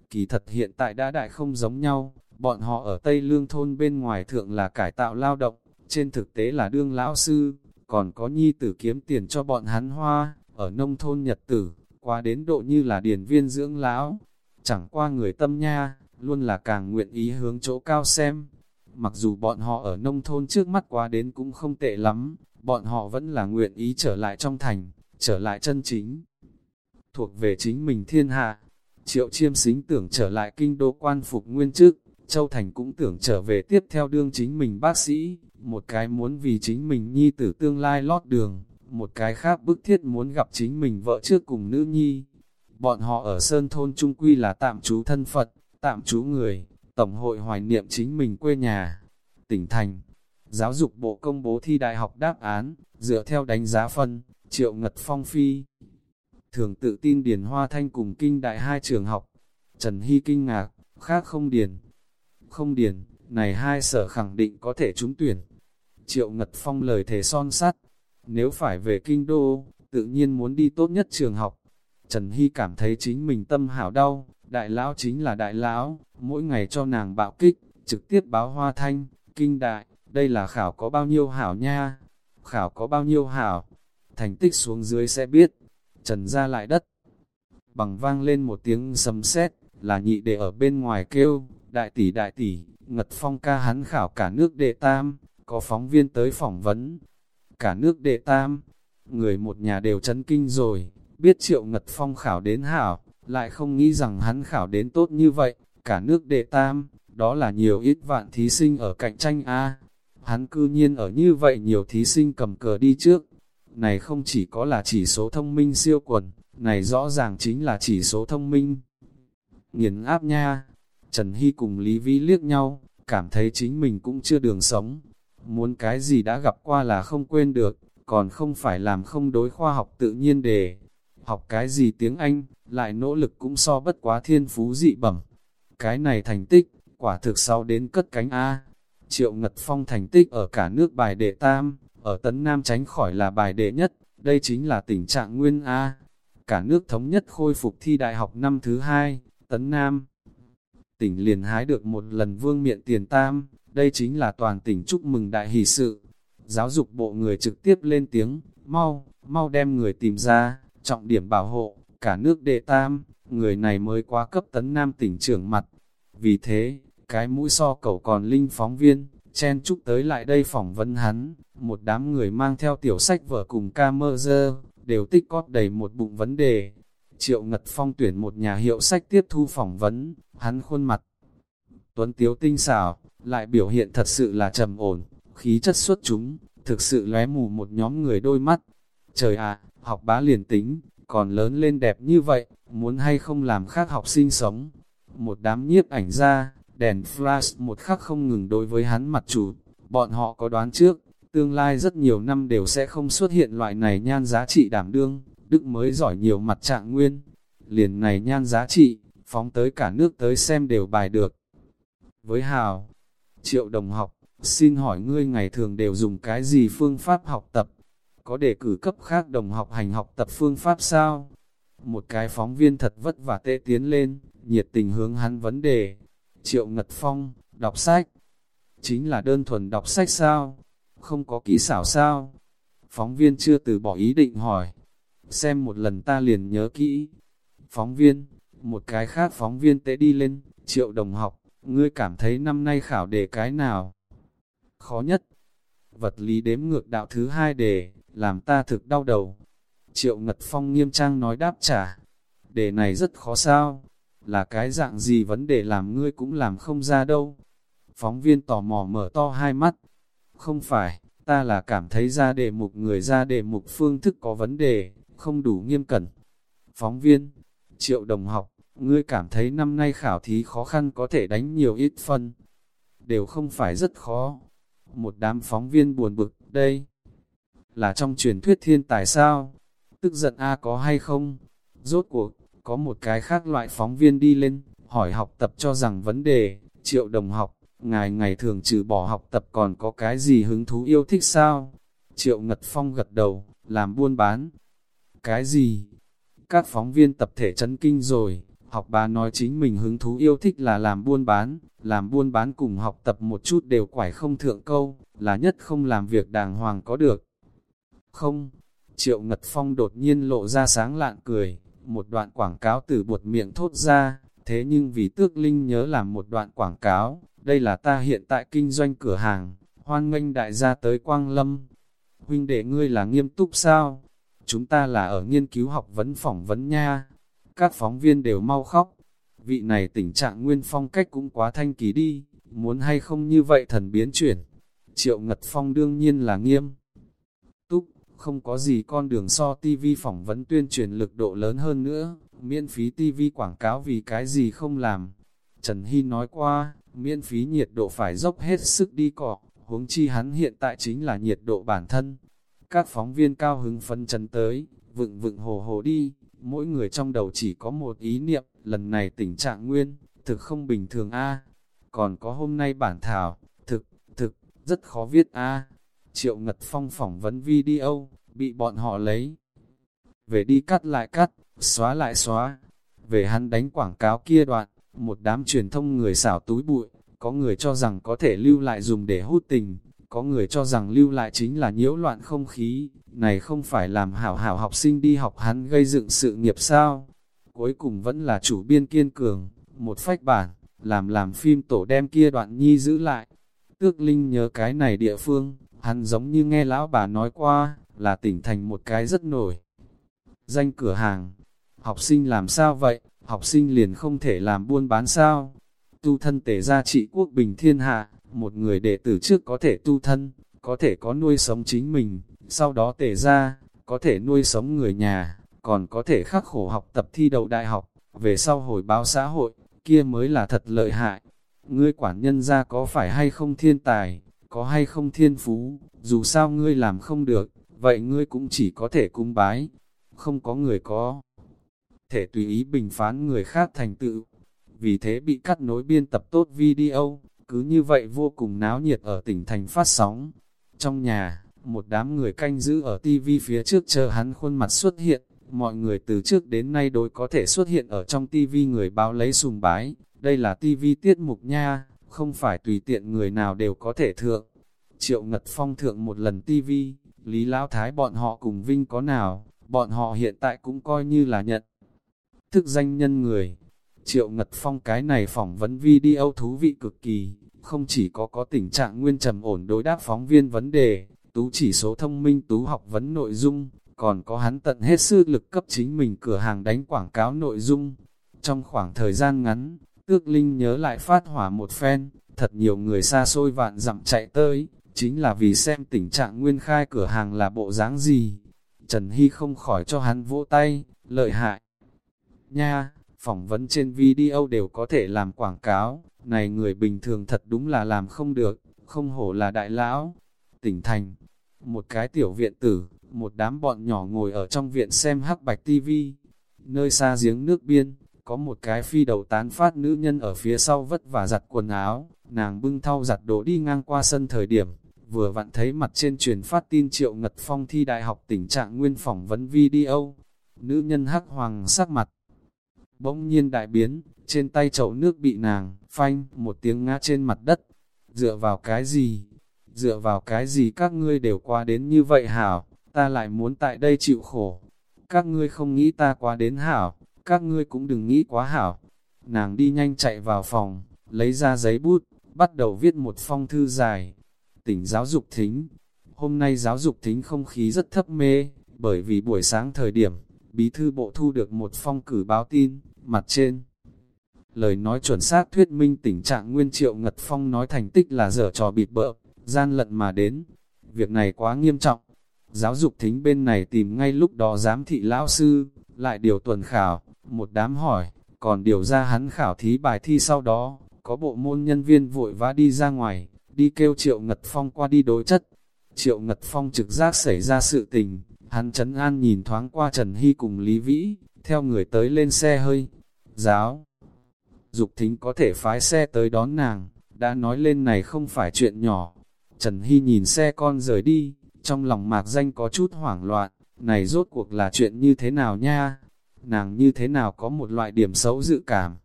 Kỳ thật hiện tại đã đại không giống nhau, bọn họ ở Tây Lương thôn bên ngoài thượng là cải tạo lao động, trên thực tế là đương lão sư, còn có nhi tử kiếm tiền cho bọn hắn hoa, ở nông thôn nhật tử, qua đến độ như là điển viên dưỡng lão. Chẳng qua người tâm nha, luôn là càng nguyện ý hướng chỗ cao xem, Mặc dù bọn họ ở nông thôn trước mắt quá đến cũng không tệ lắm, bọn họ vẫn là nguyện ý trở lại trong thành, trở lại chân chính. Thuộc về chính mình thiên hạ, triệu chiêm xính tưởng trở lại kinh đô quan phục nguyên chức, Châu Thành cũng tưởng trở về tiếp theo đương chính mình bác sĩ, một cái muốn vì chính mình nhi tử tương lai lót đường, một cái khác bức thiết muốn gặp chính mình vợ trước cùng nữ nhi. Bọn họ ở Sơn Thôn Trung Quy là tạm trú thân Phật, tạm trú người, Tổng hội hoài niệm chính mình quê nhà, tỉnh thành. Giáo dục bộ công bố thi đại học đáp án, dựa theo đánh giá phân, triệu ngật phong phi. Thường tự tin điền hoa thanh cùng kinh đại hai trường học. Trần Hy kinh ngạc, khác không điền. Không điền, này hai sở khẳng định có thể trúng tuyển. Triệu Ngật Phong lời thề son sắt, nếu phải về kinh đô, tự nhiên muốn đi tốt nhất trường học. Trần Hy cảm thấy chính mình tâm hảo đau, đại lão chính là đại lão, mỗi ngày cho nàng bạo kích, trực tiếp báo hoa thanh, kinh đại, đây là khảo có bao nhiêu hảo nha, khảo có bao nhiêu hảo, thành tích xuống dưới sẽ biết, trần ra lại đất. Bằng vang lên một tiếng sấm sét là nhị đệ ở bên ngoài kêu, đại tỷ đại tỷ, ngật phong ca hắn khảo cả nước đệ tam, có phóng viên tới phỏng vấn. Cả nước đệ tam, người một nhà đều chấn kinh rồi, biết triệu ngật phong khảo đến hảo, lại không nghĩ rằng hắn khảo đến tốt như vậy, cả nước đệ tam, đó là nhiều ít vạn thí sinh ở cạnh tranh A. Hắn cư nhiên ở như vậy nhiều thí sinh cầm cờ đi trước. Này không chỉ có là chỉ số thông minh siêu quần, này rõ ràng chính là chỉ số thông minh. Nghiền áp nha, Trần Hy cùng Lý Vĩ liếc nhau, cảm thấy chính mình cũng chưa đường sống. Muốn cái gì đã gặp qua là không quên được, còn không phải làm không đối khoa học tự nhiên đề. Học cái gì tiếng Anh, lại nỗ lực cũng so bất quá thiên phú dị bẩm. Cái này thành tích, quả thực sau đến cất cánh A. Triệu Ngật Phong thành tích ở cả nước bài đệ tam, ở Tấn Nam tránh khỏi là bài đệ nhất, đây chính là tình trạng nguyên A. Cả nước thống nhất khôi phục thi đại học năm thứ hai, Tấn Nam. Tỉnh liền hái được một lần vương miện tiền tam, đây chính là toàn tỉnh chúc mừng đại hỷ sự. Giáo dục bộ người trực tiếp lên tiếng, mau, mau đem người tìm ra, trọng điểm bảo hộ, cả nước đệ tam, người này mới quá cấp tấn nam tỉnh trưởng mặt. Vì thế, cái mũi so cầu còn linh phóng viên, chen chúc tới lại đây phỏng vấn hắn, một đám người mang theo tiểu sách vở cùng ca mơ dơ, đều tích cóp đầy một bụng vấn đề. Triệu Ngật Phong tuyển một nhà hiệu sách tiếp thu phỏng vấn, hắn khuôn mặt. Tuấn Tiếu tinh xảo, lại biểu hiện thật sự là trầm ổn, khí chất xuất chúng, thực sự lóe mù một nhóm người đôi mắt. Trời ạ, học bá liền tính, còn lớn lên đẹp như vậy, muốn hay không làm khác học sinh sống. Một đám nhiếp ảnh ra, đèn flash một khắc không ngừng đối với hắn mặt chủ, bọn họ có đoán trước, tương lai rất nhiều năm đều sẽ không xuất hiện loại này nhan giá trị đảm đương, đức mới giỏi nhiều mặt trạng nguyên, liền này nhan giá trị, phóng tới cả nước tới xem đều bài được. Với Hào, triệu đồng học, xin hỏi ngươi ngày thường đều dùng cái gì phương pháp học tập? Có để cử cấp khác đồng học hành học tập phương pháp sao? Một cái phóng viên thật vất vả tệ tiến lên, nhiệt tình hướng hắn vấn đề. Triệu Ngật Phong, đọc sách. Chính là đơn thuần đọc sách sao? Không có kỹ xảo sao? Phóng viên chưa từ bỏ ý định hỏi. Xem một lần ta liền nhớ kỹ. Phóng viên, một cái khác phóng viên tệ đi lên, triệu đồng học, ngươi cảm thấy năm nay khảo đề cái nào? Khó nhất. Vật lý đếm ngược đạo thứ hai đề, làm ta thực đau đầu. Triệu Ngật Phong nghiêm trang nói đáp trả. Đề này rất khó sao? Là cái dạng gì vấn đề làm ngươi cũng làm không ra đâu. Phóng viên tò mò mở to hai mắt. Không phải, ta là cảm thấy ra đề mục người ra đề mục phương thức có vấn đề, không đủ nghiêm cẩn. Phóng viên, triệu đồng học, ngươi cảm thấy năm nay khảo thí khó khăn có thể đánh nhiều ít phân. Đều không phải rất khó. Một đám phóng viên buồn bực, đây là trong truyền thuyết thiên tài sao? Tức giận A có hay không? Rốt cuộc, có một cái khác loại phóng viên đi lên, hỏi học tập cho rằng vấn đề, triệu đồng học, ngài ngày thường trừ bỏ học tập còn có cái gì hứng thú yêu thích sao? Triệu Ngật Phong gật đầu, làm buôn bán. Cái gì? Các phóng viên tập thể chấn kinh rồi, học bà nói chính mình hứng thú yêu thích là làm buôn bán, làm buôn bán cùng học tập một chút đều quải không thượng câu, là nhất không làm việc đàng hoàng có được. Không, Triệu Ngật Phong đột nhiên lộ ra sáng lạn cười, một đoạn quảng cáo từ buột miệng thốt ra, thế nhưng vì tước linh nhớ làm một đoạn quảng cáo, đây là ta hiện tại kinh doanh cửa hàng, hoan nghênh đại gia tới Quang Lâm. Huynh đệ ngươi là nghiêm túc sao? Chúng ta là ở nghiên cứu học vấn phỏng vấn nha. Các phóng viên đều mau khóc. Vị này tình trạng nguyên phong cách cũng quá thanh kỳ đi, muốn hay không như vậy thần biến chuyển. Triệu Ngật Phong đương nhiên là nghiêm túc không có gì con đường so TV phỏng vấn tuyên truyền lực độ lớn hơn nữa, miễn phí TV quảng cáo vì cái gì không làm. Trần Hy nói qua, miễn phí nhiệt độ phải dốc hết sức đi cọ, huống chi hắn hiện tại chính là nhiệt độ bản thân. Các phóng viên cao hứng phân trần tới, vựng vựng hồ hồ đi, mỗi người trong đầu chỉ có một ý niệm, lần này tình trạng nguyên, thực không bình thường a Còn có hôm nay bản thảo, thực, thực, rất khó viết a Triệu Ngật Phong phỏng vấn video, bị bọn họ lấy. Về đi cắt lại cắt, xóa lại xóa. Về hắn đánh quảng cáo kia đoạn, một đám truyền thông người xảo túi bụi, có người cho rằng có thể lưu lại dùng để hút tình, có người cho rằng lưu lại chính là nhiễu loạn không khí, này không phải làm hảo hảo học sinh đi học hắn gây dựng sự nghiệp sao. Cuối cùng vẫn là chủ biên kiên cường, một phách bản, làm làm phim tổ đem kia đoạn nhi giữ lại. Tước Linh nhớ cái này địa phương, Hắn giống như nghe lão bà nói qua, là tỉnh thành một cái rất nổi. Danh cửa hàng, học sinh làm sao vậy, học sinh liền không thể làm buôn bán sao? Tu thân tể gia trị quốc bình thiên hạ, một người đệ tử trước có thể tu thân, có thể có nuôi sống chính mình, sau đó tề ra, có thể nuôi sống người nhà, còn có thể khắc khổ học tập thi đậu đại học, về sau hồi báo xã hội, kia mới là thật lợi hại. Ngươi quản nhân ra có phải hay không thiên tài, có hay không thiên phú, dù sao ngươi làm không được, vậy ngươi cũng chỉ có thể cung bái, không có người có. Thể tùy ý bình phán người khác thành tựu, vì thế bị cắt nối biên tập tốt video, cứ như vậy vô cùng náo nhiệt ở tỉnh thành phát sóng. Trong nhà, một đám người canh giữ ở tivi phía trước chờ hắn khuôn mặt xuất hiện, mọi người từ trước đến nay đối có thể xuất hiện ở trong tivi người báo lấy sùng bái, đây là tivi tiết mục nha không phải tùy tiện người nào đều có thể thượng. Triệu Ngật Phong thượng một lần tivi, Lý Lão Thái bọn họ cùng Vinh có nào, bọn họ hiện tại cũng coi như là nhận. Thức danh nhân người, Triệu Ngật Phong cái này phỏng vấn video thú vị cực kỳ, không chỉ có có tình trạng nguyên trầm ổn đối đáp phóng viên vấn đề, tú chỉ số thông minh tú học vấn nội dung, còn có hắn tận hết sức lực cấp chính mình cửa hàng đánh quảng cáo nội dung. Trong khoảng thời gian ngắn, Tước Linh nhớ lại phát hỏa một phen, thật nhiều người xa xôi vạn dặm chạy tới, chính là vì xem tình trạng nguyên khai cửa hàng là bộ dáng gì. Trần Hy không khỏi cho hắn vỗ tay, lợi hại. Nha, phỏng vấn trên video đều có thể làm quảng cáo, này người bình thường thật đúng là làm không được, không hổ là đại lão. Tỉnh thành, một cái tiểu viện tử, một đám bọn nhỏ ngồi ở trong viện xem hắc bạch tivi. Nơi xa giếng nước biên, có một cái phi đầu tán phát nữ nhân ở phía sau vất và giặt quần áo, nàng bưng thau giặt đồ đi ngang qua sân thời điểm, vừa vặn thấy mặt trên truyền phát tin triệu ngật phong thi đại học tình trạng nguyên phỏng vấn video. Nữ nhân hắc hoàng sắc mặt, bỗng nhiên đại biến, trên tay chậu nước bị nàng, phanh, một tiếng ngã trên mặt đất. Dựa vào cái gì? Dựa vào cái gì các ngươi đều qua đến như vậy hảo, ta lại muốn tại đây chịu khổ. Các ngươi không nghĩ ta quá đến hảo, các ngươi cũng đừng nghĩ quá hảo. Nàng đi nhanh chạy vào phòng, lấy ra giấy bút, bắt đầu viết một phong thư dài. Tỉnh giáo dục thính. Hôm nay giáo dục thính không khí rất thấp mê, bởi vì buổi sáng thời điểm, bí thư bộ thu được một phong cử báo tin, mặt trên. Lời nói chuẩn xác thuyết minh tình trạng nguyên triệu Ngật Phong nói thành tích là dở trò bịt bợ, gian lận mà đến. Việc này quá nghiêm trọng. Giáo dục thính bên này tìm ngay lúc đó giám thị lão sư, lại điều tuần khảo, một đám hỏi, còn điều ra hắn khảo thí bài thi sau đó, có bộ môn nhân viên vội vã đi ra ngoài, đi kêu Triệu Ngật Phong qua đi đối chất. Triệu Ngật Phong trực giác xảy ra sự tình, hắn chấn an nhìn thoáng qua Trần Hy cùng Lý Vĩ, theo người tới lên xe hơi. Giáo, dục thính có thể phái xe tới đón nàng, đã nói lên này không phải chuyện nhỏ. Trần Hy nhìn xe con rời đi, trong lòng mạc danh có chút hoảng loạn, này rốt cuộc là chuyện như thế nào nha? Nàng như thế nào có một loại điểm xấu dự cảm?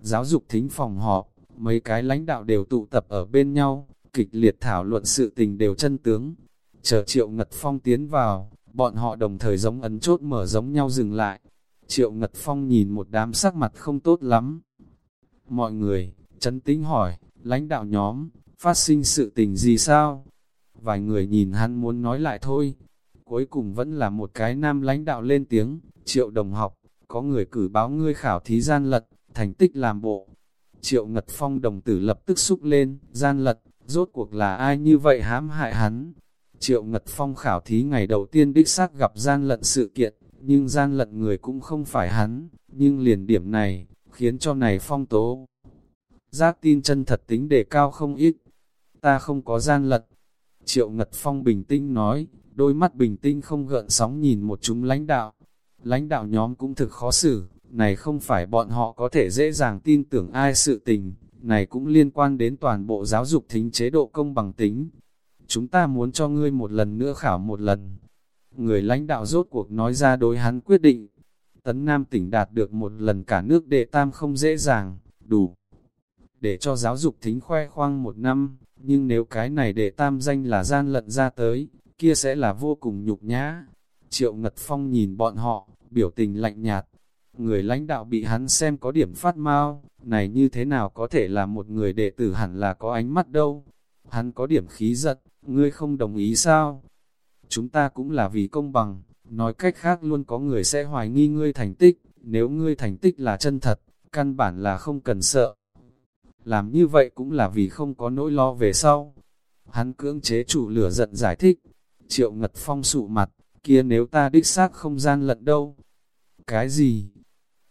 Giáo dục thính phòng họp, mấy cái lãnh đạo đều tụ tập ở bên nhau, kịch liệt thảo luận sự tình đều chân tướng. Chờ Triệu Ngật Phong tiến vào, bọn họ đồng thời giống ấn chốt mở giống nhau dừng lại. Triệu Ngật Phong nhìn một đám sắc mặt không tốt lắm. Mọi người, chấn tĩnh hỏi, lãnh đạo nhóm, phát sinh sự tình gì sao? Vài người nhìn hắn muốn nói lại thôi. Cuối cùng vẫn là một cái nam lãnh đạo lên tiếng, triệu đồng học, có người cử báo ngươi khảo thí gian lật, thành tích làm bộ. Triệu Ngật Phong đồng tử lập tức xúc lên, gian lật, rốt cuộc là ai như vậy hãm hại hắn. Triệu Ngật Phong khảo thí ngày đầu tiên đích xác gặp gian lận sự kiện, nhưng gian lận người cũng không phải hắn, nhưng liền điểm này, khiến cho này phong tố. Giác tin chân thật tính đề cao không ít, ta không có gian lận. Triệu Ngật Phong bình tĩnh nói, đôi mắt bình tĩnh không gợn sóng nhìn một chúng lãnh đạo. Lãnh đạo nhóm cũng thực khó xử, này không phải bọn họ có thể dễ dàng tin tưởng ai sự tình, này cũng liên quan đến toàn bộ giáo dục thính chế độ công bằng tính. Chúng ta muốn cho ngươi một lần nữa khảo một lần. Người lãnh đạo rốt cuộc nói ra đối hắn quyết định. Tấn Nam tỉnh đạt được một lần cả nước đệ tam không dễ dàng, đủ. Để cho giáo dục thính khoe khoang một năm, nhưng nếu cái này đệ tam danh là gian lận ra tới, kia sẽ là vô cùng nhục nhã. Triệu Ngật Phong nhìn bọn họ, biểu tình lạnh nhạt, người lãnh đạo bị hắn xem có điểm phát mau, này như thế nào có thể là một người đệ tử hẳn là có ánh mắt đâu. Hắn có điểm khí giật, ngươi không đồng ý sao? Chúng ta cũng là vì công bằng, nói cách khác luôn có người sẽ hoài nghi ngươi thành tích, nếu ngươi thành tích là chân thật, căn bản là không cần sợ. Làm như vậy cũng là vì không có nỗi lo về sau. Hắn cưỡng chế chủ lửa giận giải thích. Triệu Ngật Phong sụ mặt, kia nếu ta đích xác không gian lận đâu? Cái gì?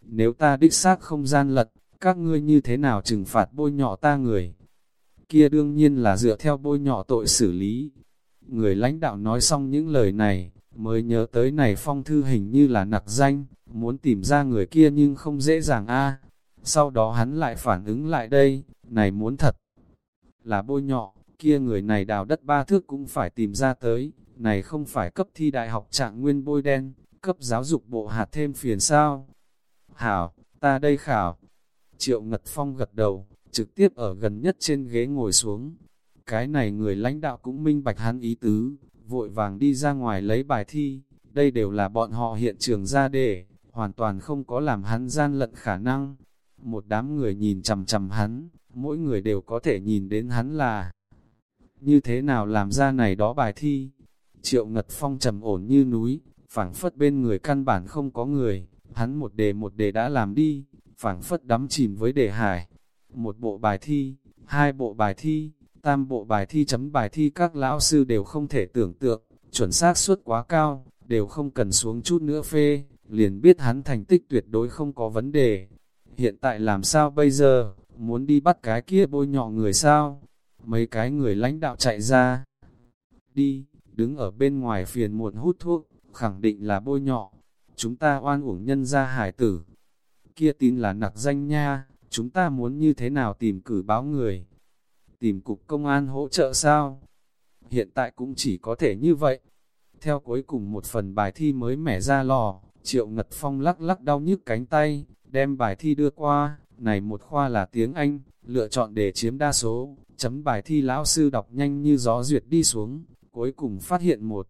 Nếu ta đích xác không gian lận, các ngươi như thế nào trừng phạt bôi nhỏ ta người? Kia đương nhiên là dựa theo bôi nhỏ tội xử lý. Người lãnh đạo nói xong những lời này, mới nhớ tới này phong thư hình như là nặc danh, muốn tìm ra người kia nhưng không dễ dàng a sau đó hắn lại phản ứng lại đây, này muốn thật là bôi nhọ, kia người này đào đất ba thước cũng phải tìm ra tới, này không phải cấp thi đại học trạng nguyên bôi đen, cấp giáo dục bộ hạt thêm phiền sao. Hảo, ta đây khảo. Triệu Ngật Phong gật đầu, trực tiếp ở gần nhất trên ghế ngồi xuống. Cái này người lãnh đạo cũng minh bạch hắn ý tứ, vội vàng đi ra ngoài lấy bài thi. Đây đều là bọn họ hiện trường ra để, hoàn toàn không có làm hắn gian lận khả năng. Một đám người nhìn chầm chầm hắn, mỗi người đều có thể nhìn đến hắn là như thế nào làm ra này đó bài thi. Triệu Ngật Phong trầm ổn như núi, phảng phất bên người căn bản không có người, hắn một đề một đề đã làm đi, phảng phất đắm chìm với đề hải. Một bộ bài thi, hai bộ bài thi, tam bộ bài thi chấm bài thi các lão sư đều không thể tưởng tượng, chuẩn xác suất quá cao, đều không cần xuống chút nữa phê, liền biết hắn thành tích tuyệt đối không có vấn đề. Hiện tại làm sao bây giờ, muốn đi bắt cái kia bôi nhọ người sao? Mấy cái người lãnh đạo chạy ra. Đi, đứng ở bên ngoài phiền muộn hút thuốc, khẳng định là bôi nhọ. Chúng ta oan uổng nhân ra hải tử. Kia tin là nặc danh nha, chúng ta muốn như thế nào tìm cử báo người? Tìm cục công an hỗ trợ sao? Hiện tại cũng chỉ có thể như vậy. Theo cuối cùng một phần bài thi mới mẻ ra lò, Triệu Ngật Phong lắc lắc đau nhức cánh tay, đem bài thi đưa qua, này một khoa là tiếng Anh, lựa chọn để chiếm đa số, chấm bài thi lão sư đọc nhanh như gió duyệt đi xuống, cuối cùng phát hiện một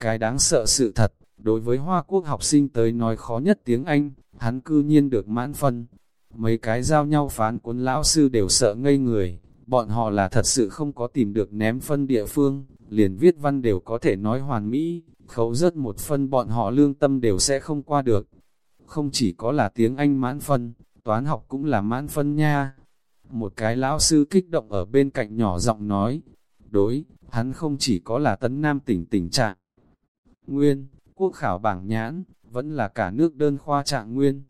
cái đáng sợ sự thật, đối với Hoa Quốc học sinh tới nói khó nhất tiếng Anh, hắn cư nhiên được mãn phân. Mấy cái giao nhau phán cuốn lão sư đều sợ ngây người, bọn họ là thật sự không có tìm được ném phân địa phương, liền viết văn đều có thể nói hoàn mỹ, khấu rớt một phân bọn họ lương tâm đều sẽ không qua được. Không chỉ có là tiếng Anh mãn phân, toán học cũng là mãn phân nha. Một cái lão sư kích động ở bên cạnh nhỏ giọng nói, đối, hắn không chỉ có là tấn nam tỉnh tỉnh trạng. Nguyên, quốc khảo bảng nhãn, vẫn là cả nước đơn khoa trạng nguyên.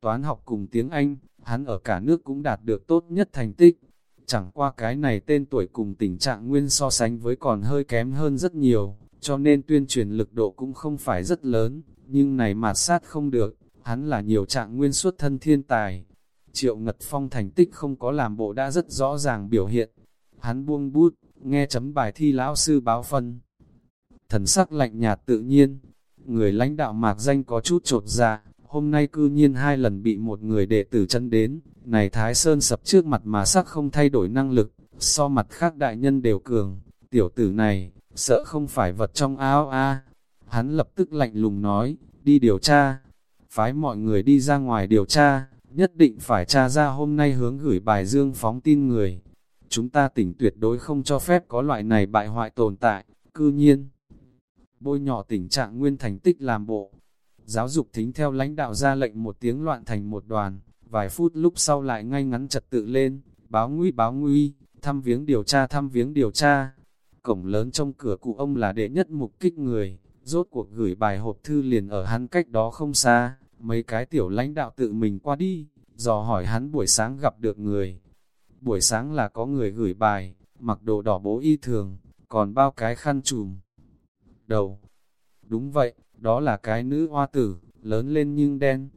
Toán học cùng tiếng Anh, hắn ở cả nước cũng đạt được tốt nhất thành tích. Chẳng qua cái này tên tuổi cùng tình trạng nguyên so sánh với còn hơi kém hơn rất nhiều, cho nên tuyên truyền lực độ cũng không phải rất lớn, nhưng này mà sát không được, hắn là nhiều trạng nguyên xuất thân thiên tài. Triệu Ngật Phong thành tích không có làm bộ đã rất rõ ràng biểu hiện. Hắn buông bút, nghe chấm bài thi lão sư báo phân. Thần sắc lạnh nhạt tự nhiên, người lãnh đạo mạc danh có chút trột dạ, hôm nay cư nhiên hai lần bị một người đệ tử chân đến, này Thái Sơn sập trước mặt mà sắc không thay đổi năng lực, so mặt khác đại nhân đều cường, tiểu tử này, sợ không phải vật trong áo a Hắn lập tức lạnh lùng nói, đi điều tra, phái mọi người đi ra ngoài điều tra, nhất định phải tra ra hôm nay hướng gửi bài dương phóng tin người. Chúng ta tỉnh tuyệt đối không cho phép có loại này bại hoại tồn tại, cư nhiên. Bôi nhỏ tình trạng nguyên thành tích làm bộ. Giáo dục thính theo lãnh đạo ra lệnh một tiếng loạn thành một đoàn, vài phút lúc sau lại ngay ngắn trật tự lên, báo nguy báo nguy, thăm viếng điều tra thăm viếng điều tra. Cổng lớn trong cửa cụ ông là đệ nhất mục kích người, rốt cuộc gửi bài hộp thư liền ở hắn cách đó không xa, mấy cái tiểu lãnh đạo tự mình qua đi, dò hỏi hắn buổi sáng gặp được người. Buổi sáng là có người gửi bài, mặc đồ đỏ bố y thường, còn bao cái khăn trùm. Đầu. Đúng vậy, đó là cái nữ hoa tử, lớn lên nhưng đen.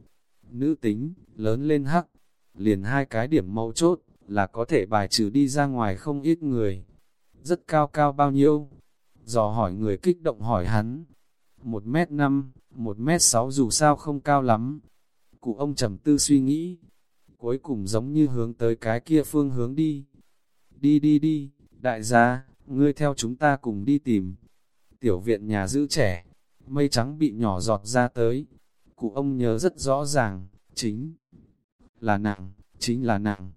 Nữ tính, lớn lên hắc. Liền hai cái điểm mấu chốt, là có thể bài trừ đi ra ngoài không ít người. Rất cao cao bao nhiêu? Dò hỏi người kích động hỏi hắn. Một mét năm, một mét sáu dù sao không cao lắm. Cụ ông trầm tư suy nghĩ, cuối cùng giống như hướng tới cái kia phương hướng đi. Đi đi đi, đại gia, ngươi theo chúng ta cùng đi tìm. Tiểu viện nhà giữ trẻ, mây trắng bị nhỏ giọt ra tới. Cụ ông nhớ rất rõ ràng, chính là nặng, chính là nặng.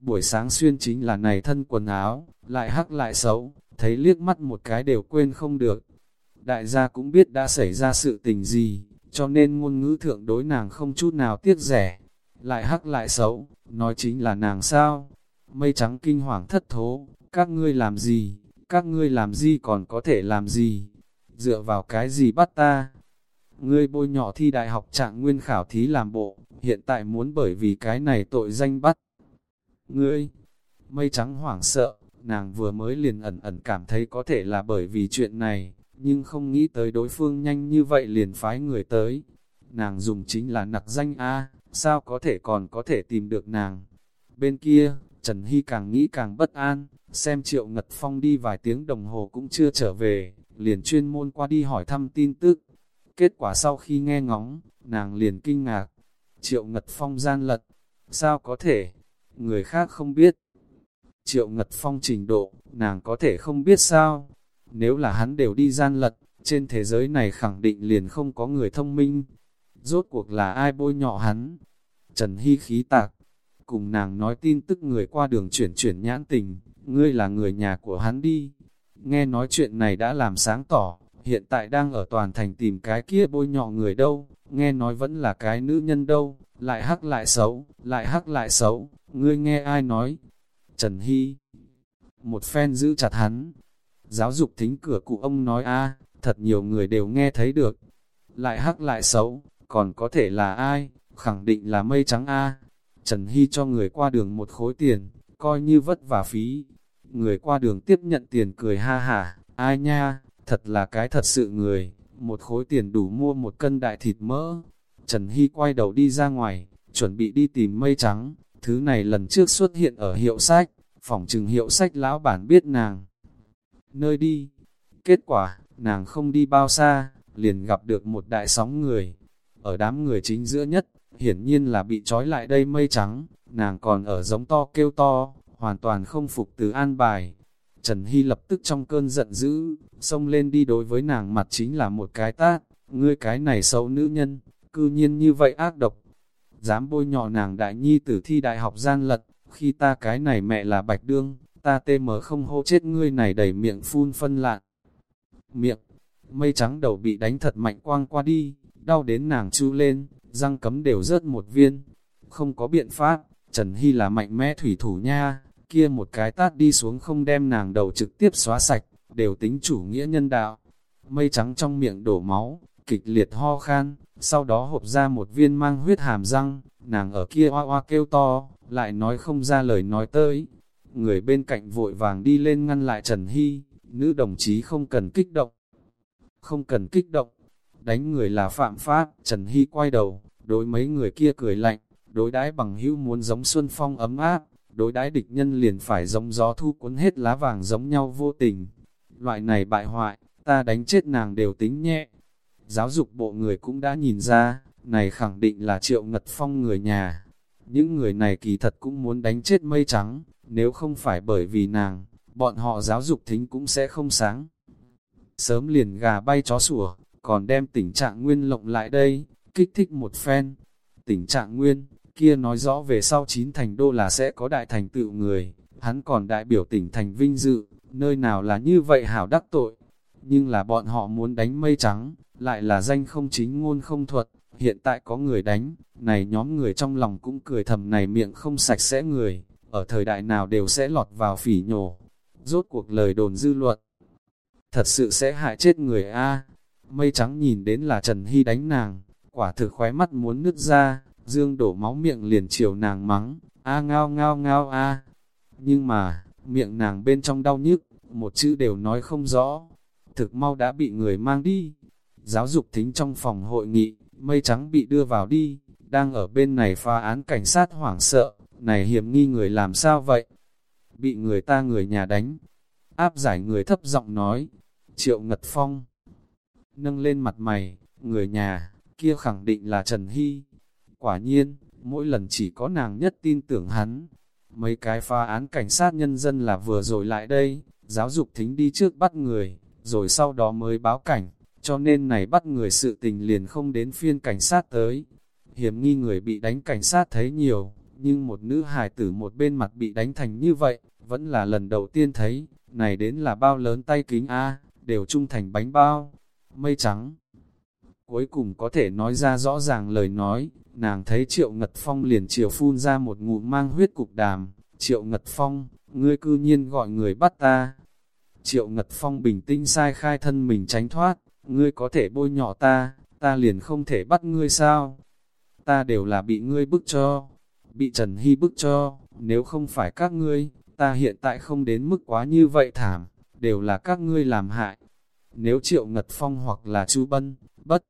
Buổi sáng xuyên chính là này thân quần áo, lại hắc lại xấu, thấy liếc mắt một cái đều quên không được. Đại gia cũng biết đã xảy ra sự tình gì, cho nên ngôn ngữ thượng đối nàng không chút nào tiếc rẻ. Lại hắc lại xấu, nói chính là nàng sao? Mây trắng kinh hoàng thất thố, các ngươi làm gì? Các ngươi làm gì còn có thể làm gì? Dựa vào cái gì bắt ta? Ngươi bôi nhỏ thi đại học trạng nguyên khảo thí làm bộ, hiện tại muốn bởi vì cái này tội danh bắt. Ngươi, mây trắng hoảng sợ, nàng vừa mới liền ẩn ẩn cảm thấy có thể là bởi vì chuyện này, nhưng không nghĩ tới đối phương nhanh như vậy liền phái người tới. Nàng dùng chính là nặc danh A, sao có thể còn có thể tìm được nàng. Bên kia, Trần Hy càng nghĩ càng bất an, xem Triệu Ngật Phong đi vài tiếng đồng hồ cũng chưa trở về, liền chuyên môn qua đi hỏi thăm tin tức. Kết quả sau khi nghe ngóng, nàng liền kinh ngạc. Triệu Ngật Phong gian lật, sao có thể, người khác không biết. Triệu Ngật Phong trình độ, nàng có thể không biết sao, nếu là hắn đều đi gian lật, trên thế giới này khẳng định liền không có người thông minh. Rốt cuộc là ai bôi nhọ hắn? Trần Hy khí tạc, cùng nàng nói tin tức người qua đường chuyển chuyển nhãn tình, ngươi là người nhà của hắn đi. Nghe nói chuyện này đã làm sáng tỏ, hiện tại đang ở toàn thành tìm cái kia bôi nhọ người đâu, nghe nói vẫn là cái nữ nhân đâu, lại hắc lại xấu, lại hắc lại xấu, ngươi nghe ai nói? Trần Hy, một phen giữ chặt hắn, Giáo dục thính cửa cụ ông nói a thật nhiều người đều nghe thấy được. Lại hắc lại xấu, còn có thể là ai? Khẳng định là mây trắng a Trần Hy cho người qua đường một khối tiền, coi như vất vả phí. Người qua đường tiếp nhận tiền cười ha hả, ai nha, thật là cái thật sự người, một khối tiền đủ mua một cân đại thịt mỡ. Trần Hy quay đầu đi ra ngoài, chuẩn bị đi tìm mây trắng, thứ này lần trước xuất hiện ở hiệu sách, phòng trừng hiệu sách lão bản biết nàng. Nơi đi, kết quả, nàng không đi bao xa, liền gặp được một đại sóng người. Ở đám người chính giữa nhất, hiển nhiên là bị trói lại đây mây trắng, nàng còn ở giống to kêu to, hoàn toàn không phục từ an bài. Trần Hy lập tức trong cơn giận dữ, xông lên đi đối với nàng mặt chính là một cái tát, ngươi cái này xấu nữ nhân, cư nhiên như vậy ác độc. Dám bôi nhọ nàng đại nhi tử thi đại học gian lật, khi ta cái này mẹ là bạch đương, ta tê mờ không hô chết ngươi này đầy miệng phun phân lạn. Miệng, mây trắng đầu bị đánh thật mạnh quang qua đi, đau đến nàng chu lên, răng cấm đều rớt một viên. Không có biện pháp, Trần Hy là mạnh mẽ thủy thủ nha, kia một cái tát đi xuống không đem nàng đầu trực tiếp xóa sạch, đều tính chủ nghĩa nhân đạo. Mây trắng trong miệng đổ máu, kịch liệt ho khan, sau đó hộp ra một viên mang huyết hàm răng, nàng ở kia oa oa kêu to, lại nói không ra lời nói tới. Người bên cạnh vội vàng đi lên ngăn lại Trần Hy, nữ đồng chí không cần kích động. Không cần kích động, đánh người là phạm pháp, Trần Hy quay đầu, đối mấy người kia cười lạnh, đối đãi bằng hữu muốn giống xuân phong ấm áp, đối đãi địch nhân liền phải giống gió thu cuốn hết lá vàng giống nhau vô tình. Loại này bại hoại, ta đánh chết nàng đều tính nhẹ. Giáo dục bộ người cũng đã nhìn ra, này khẳng định là triệu ngật phong người nhà. Những người này kỳ thật cũng muốn đánh chết mây trắng, nếu không phải bởi vì nàng, bọn họ giáo dục thính cũng sẽ không sáng. Sớm liền gà bay chó sủa, còn đem tình trạng nguyên lộng lại đây, kích thích một phen. Tình trạng nguyên, kia nói rõ về sau chín thành đô là sẽ có đại thành tựu người, hắn còn đại biểu tỉnh thành vinh dự, nơi nào là như vậy hảo đắc tội. Nhưng là bọn họ muốn đánh mây trắng, lại là danh không chính ngôn không thuật, hiện tại có người đánh, này nhóm người trong lòng cũng cười thầm này miệng không sạch sẽ người, ở thời đại nào đều sẽ lọt vào phỉ nhổ. Rốt cuộc lời đồn dư luận, thật sự sẽ hại chết người A. Mây trắng nhìn đến là Trần Hy đánh nàng, quả thực khóe mắt muốn nứt ra, dương đổ máu miệng liền chiều nàng mắng, a ngao ngao ngao a. Nhưng mà, miệng nàng bên trong đau nhức, một chữ đều nói không rõ, thực mau đã bị người mang đi. Giáo dục thính trong phòng hội nghị, mây trắng bị đưa vào đi, đang ở bên này phá án cảnh sát hoảng sợ, này hiểm nghi người làm sao vậy? Bị người ta người nhà đánh, áp giải người thấp giọng nói, triệu ngật phong. Nâng lên mặt mày, người nhà, kia khẳng định là Trần Hy. Quả nhiên, mỗi lần chỉ có nàng nhất tin tưởng hắn. Mấy cái phá án cảnh sát nhân dân là vừa rồi lại đây, giáo dục thính đi trước bắt người, rồi sau đó mới báo cảnh, cho nên này bắt người sự tình liền không đến phiên cảnh sát tới. Hiểm nghi người bị đánh cảnh sát thấy nhiều, nhưng một nữ hài tử một bên mặt bị đánh thành như vậy, vẫn là lần đầu tiên thấy, này đến là bao lớn tay kính A, đều trung thành bánh bao, mây trắng. Cuối cùng có thể nói ra rõ ràng lời nói, nàng thấy Triệu Ngật Phong liền chiều phun ra một ngụm mang huyết cục đàm. Triệu Ngật Phong, ngươi cư nhiên gọi người bắt ta. Triệu Ngật Phong bình tĩnh sai khai thân mình tránh thoát, ngươi có thể bôi nhỏ ta, ta liền không thể bắt ngươi sao? Ta đều là bị ngươi bức cho, bị Trần Hy bức cho, nếu không phải các ngươi, ta hiện tại không đến mức quá như vậy thảm, đều là các ngươi làm hại. Nếu Triệu Ngật Phong hoặc là Chu Bân, bất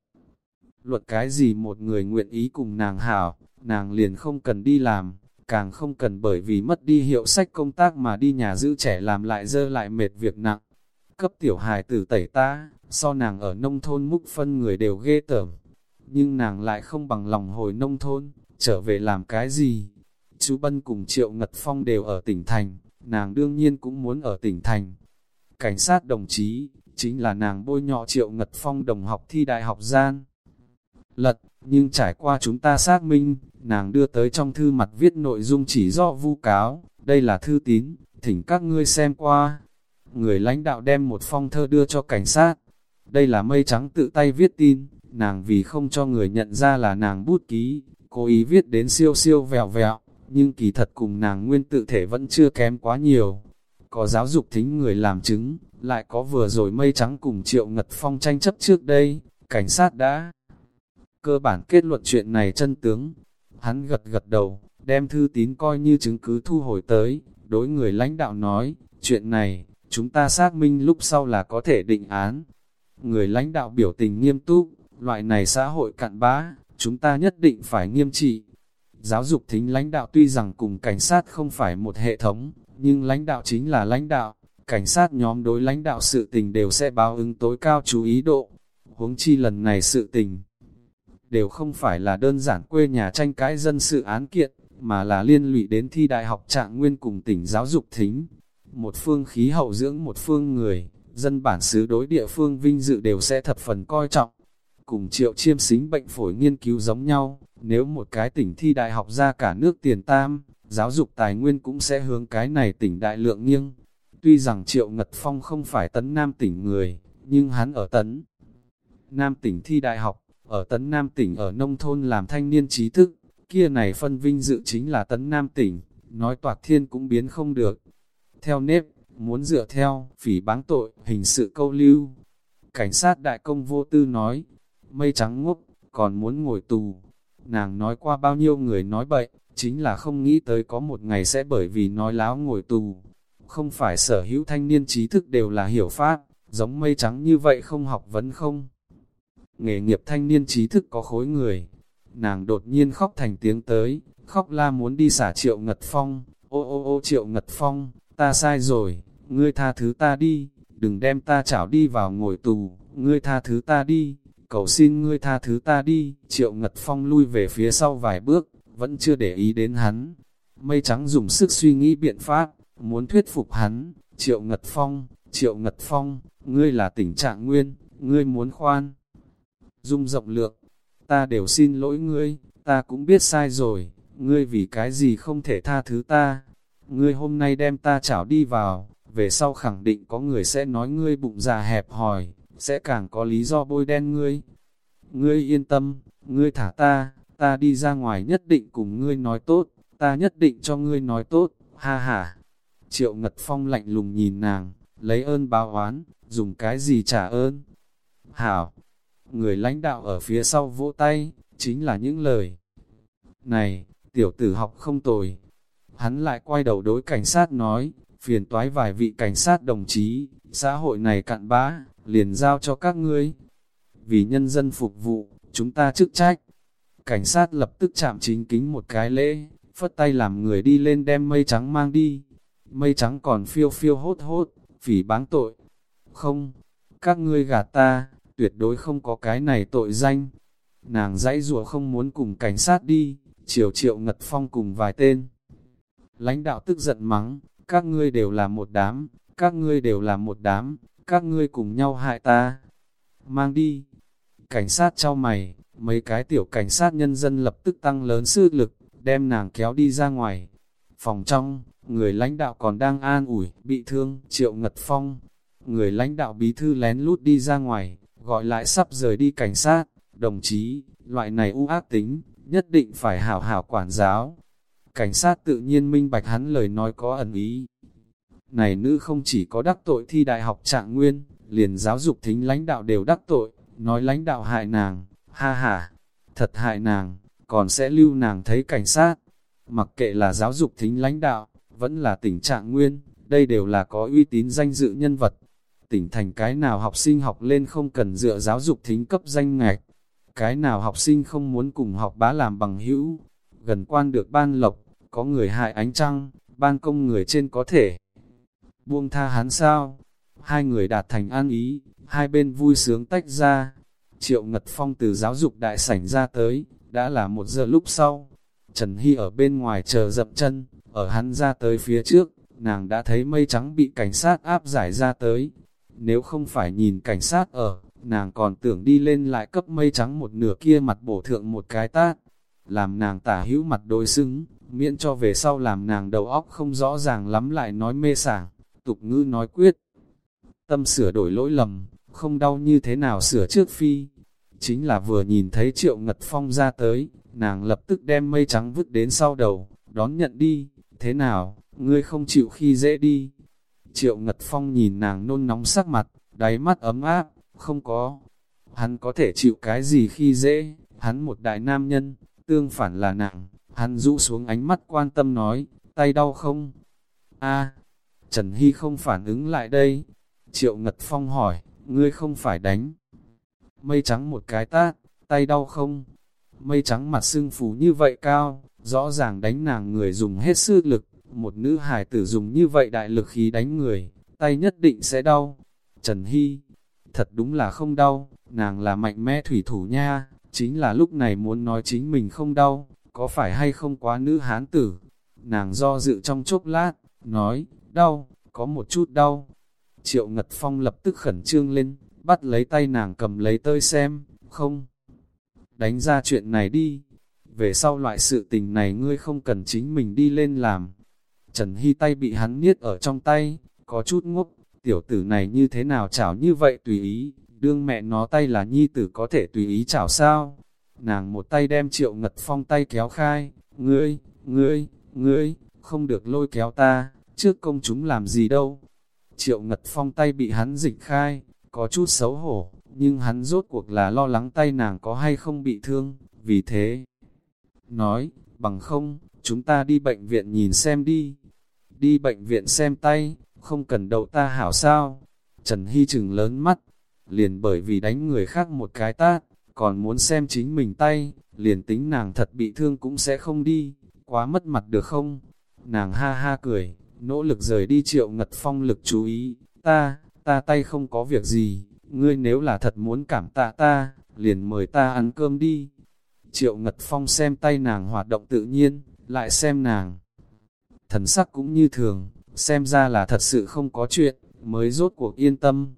Luật cái gì một người nguyện ý cùng nàng hảo, nàng liền không cần đi làm, càng không cần bởi vì mất đi hiệu sách công tác mà đi nhà giữ trẻ làm lại dơ lại mệt việc nặng. Cấp tiểu hài tử tẩy ta, so nàng ở nông thôn múc phân người đều ghê tởm. Nhưng nàng lại không bằng lòng hồi nông thôn, trở về làm cái gì? Chú Bân cùng Triệu Ngật Phong đều ở tỉnh thành, nàng đương nhiên cũng muốn ở tỉnh thành. Cảnh sát đồng chí, chính là nàng bôi nhọ Triệu Ngật Phong đồng học thi đại học gian lật, nhưng trải qua chúng ta xác minh, nàng đưa tới trong thư mặt viết nội dung chỉ do vu cáo, đây là thư tín, thỉnh các ngươi xem qua. Người lãnh đạo đem một phong thơ đưa cho cảnh sát, đây là mây trắng tự tay viết tin, nàng vì không cho người nhận ra là nàng bút ký, cố ý viết đến siêu siêu vèo vẹo, nhưng kỳ thật cùng nàng nguyên tự thể vẫn chưa kém quá nhiều. Có giáo dục thính người làm chứng, lại có vừa rồi mây trắng cùng triệu ngật phong tranh chấp trước đây, cảnh sát đã Cơ bản kết luận chuyện này chân tướng, hắn gật gật đầu, đem thư tín coi như chứng cứ thu hồi tới, đối người lãnh đạo nói, chuyện này, chúng ta xác minh lúc sau là có thể định án. Người lãnh đạo biểu tình nghiêm túc, loại này xã hội cặn bã, chúng ta nhất định phải nghiêm trị. Giáo dục thính lãnh đạo tuy rằng cùng cảnh sát không phải một hệ thống, nhưng lãnh đạo chính là lãnh đạo, cảnh sát nhóm đối lãnh đạo sự tình đều sẽ báo ứng tối cao chú ý độ. Huống chi lần này sự tình, đều không phải là đơn giản quê nhà tranh cãi dân sự án kiện, mà là liên lụy đến thi đại học trạng nguyên cùng tỉnh giáo dục thính. Một phương khí hậu dưỡng một phương người, dân bản xứ đối địa phương vinh dự đều sẽ thập phần coi trọng. Cùng triệu chiêm xính bệnh phổi nghiên cứu giống nhau, nếu một cái tỉnh thi đại học ra cả nước tiền tam, giáo dục tài nguyên cũng sẽ hướng cái này tỉnh đại lượng nghiêng. Tuy rằng triệu ngật phong không phải tấn nam tỉnh người, nhưng hắn ở tấn nam tỉnh thi đại học, ở tấn nam tỉnh ở nông thôn làm thanh niên trí thức, kia này phân vinh dự chính là tấn nam tỉnh, nói toạc thiên cũng biến không được. Theo nếp, muốn dựa theo, phỉ báng tội, hình sự câu lưu. Cảnh sát đại công vô tư nói, mây trắng ngốc, còn muốn ngồi tù. Nàng nói qua bao nhiêu người nói bậy, chính là không nghĩ tới có một ngày sẽ bởi vì nói láo ngồi tù. Không phải sở hữu thanh niên trí thức đều là hiểu pháp, giống mây trắng như vậy không học vấn không. Nghề nghiệp thanh niên trí thức có khối người, nàng đột nhiên khóc thành tiếng tới, khóc la muốn đi xả triệu ngật phong, ô ô ô triệu ngật phong, ta sai rồi, ngươi tha thứ ta đi, đừng đem ta chảo đi vào ngồi tù, ngươi tha thứ ta đi, cầu xin ngươi tha thứ ta đi, triệu ngật phong lui về phía sau vài bước, vẫn chưa để ý đến hắn. Mây trắng dùng sức suy nghĩ biện pháp, muốn thuyết phục hắn, triệu ngật phong, triệu ngật phong, ngươi là tình trạng nguyên, ngươi muốn khoan. Dung rộng lượng, ta đều xin lỗi ngươi, ta cũng biết sai rồi, ngươi vì cái gì không thể tha thứ ta. Ngươi hôm nay đem ta chảo đi vào, về sau khẳng định có người sẽ nói ngươi bụng già hẹp hòi, sẽ càng có lý do bôi đen ngươi. Ngươi yên tâm, ngươi thả ta, ta đi ra ngoài nhất định cùng ngươi nói tốt, ta nhất định cho ngươi nói tốt, ha ha. Triệu Ngật Phong lạnh lùng nhìn nàng, lấy ơn báo oán, dùng cái gì trả ơn. Hảo, người lãnh đạo ở phía sau vỗ tay, chính là những lời. Này, tiểu tử học không tồi. Hắn lại quay đầu đối cảnh sát nói, phiền toái vài vị cảnh sát đồng chí, xã hội này cạn bã, liền giao cho các ngươi. Vì nhân dân phục vụ, chúng ta chức trách. Cảnh sát lập tức chạm chính kính một cái lễ, phất tay làm người đi lên đem mây trắng mang đi. Mây trắng còn phiêu phiêu hốt hốt, phỉ báng tội. Không, các ngươi gạt ta, tuyệt đối không có cái này tội danh. Nàng dãy rùa không muốn cùng cảnh sát đi, chiều triệu ngật phong cùng vài tên. Lãnh đạo tức giận mắng, các ngươi đều là một đám, các ngươi đều là một đám, các ngươi cùng nhau hại ta. Mang đi. Cảnh sát trao mày, mấy cái tiểu cảnh sát nhân dân lập tức tăng lớn sức lực, đem nàng kéo đi ra ngoài. Phòng trong, người lãnh đạo còn đang an ủi, bị thương, triệu ngật phong. Người lãnh đạo bí thư lén lút đi ra ngoài, gọi lại sắp rời đi cảnh sát, đồng chí, loại này u ác tính, nhất định phải hảo hảo quản giáo. Cảnh sát tự nhiên minh bạch hắn lời nói có ẩn ý. Này nữ không chỉ có đắc tội thi đại học trạng nguyên, liền giáo dục thính lãnh đạo đều đắc tội, nói lãnh đạo hại nàng, ha ha, thật hại nàng, còn sẽ lưu nàng thấy cảnh sát. Mặc kệ là giáo dục thính lãnh đạo, vẫn là tình trạng nguyên, đây đều là có uy tín danh dự nhân vật, tỉnh thành cái nào học sinh học lên không cần dựa giáo dục thính cấp danh ngạch, cái nào học sinh không muốn cùng học bá làm bằng hữu, gần quan được ban lộc, có người hại ánh trăng, ban công người trên có thể. Buông tha hắn sao, hai người đạt thành an ý, hai bên vui sướng tách ra, triệu ngật phong từ giáo dục đại sảnh ra tới, đã là một giờ lúc sau, Trần Hy ở bên ngoài chờ dậm chân, ở hắn ra tới phía trước, nàng đã thấy mây trắng bị cảnh sát áp giải ra tới, nếu không phải nhìn cảnh sát ở, nàng còn tưởng đi lên lại cấp mây trắng một nửa kia mặt bổ thượng một cái tát. Làm nàng tả hữu mặt đối xứng, miễn cho về sau làm nàng đầu óc không rõ ràng lắm lại nói mê sảng, tục ngữ nói quyết. Tâm sửa đổi lỗi lầm, không đau như thế nào sửa trước phi. Chính là vừa nhìn thấy triệu ngật phong ra tới, nàng lập tức đem mây trắng vứt đến sau đầu, đón nhận đi, thế nào, ngươi không chịu khi dễ đi, Triệu Ngật Phong nhìn nàng nôn nóng sắc mặt, đáy mắt ấm áp, không có. Hắn có thể chịu cái gì khi dễ, hắn một đại nam nhân, tương phản là nặng, Hắn rũ xuống ánh mắt quan tâm nói, tay đau không? a Trần Hy không phản ứng lại đây. Triệu Ngật Phong hỏi, ngươi không phải đánh. Mây trắng một cái tát, tay đau không? Mây trắng mặt sưng phù như vậy cao, rõ ràng đánh nàng người dùng hết sức lực. Một nữ hải tử dùng như vậy đại lực khí đánh người, tay nhất định sẽ đau. Trần Hy, thật đúng là không đau, nàng là mạnh mẽ thủy thủ nha, chính là lúc này muốn nói chính mình không đau, có phải hay không quá nữ hán tử. Nàng do dự trong chốc lát, nói, đau, có một chút đau. Triệu Ngật Phong lập tức khẩn trương lên, bắt lấy tay nàng cầm lấy tơi xem, không. Đánh ra chuyện này đi, về sau loại sự tình này ngươi không cần chính mình đi lên làm. Trần Hy tay bị hắn niết ở trong tay, có chút ngốc, tiểu tử này như thế nào chảo như vậy tùy ý, đương mẹ nó tay là nhi tử có thể tùy ý chảo sao. Nàng một tay đem triệu ngật phong tay kéo khai, ngươi, ngươi, ngươi, không được lôi kéo ta, trước công chúng làm gì đâu. Triệu ngật phong tay bị hắn dịch khai, có chút xấu hổ, nhưng hắn rốt cuộc là lo lắng tay nàng có hay không bị thương, vì thế. Nói, bằng không, chúng ta đi bệnh viện nhìn xem đi. Đi bệnh viện xem tay, không cần đậu ta hảo sao. Trần Hy chừng lớn mắt, liền bởi vì đánh người khác một cái tát, còn muốn xem chính mình tay, liền tính nàng thật bị thương cũng sẽ không đi, quá mất mặt được không? Nàng ha ha cười, nỗ lực rời đi triệu ngật phong lực chú ý, ta, ta tay không có việc gì, ngươi nếu là thật muốn cảm tạ ta, liền mời ta ăn cơm đi. Triệu ngật phong xem tay nàng hoạt động tự nhiên, lại xem nàng. Thần sắc cũng như thường, xem ra là thật sự không có chuyện, mới rốt cuộc yên tâm.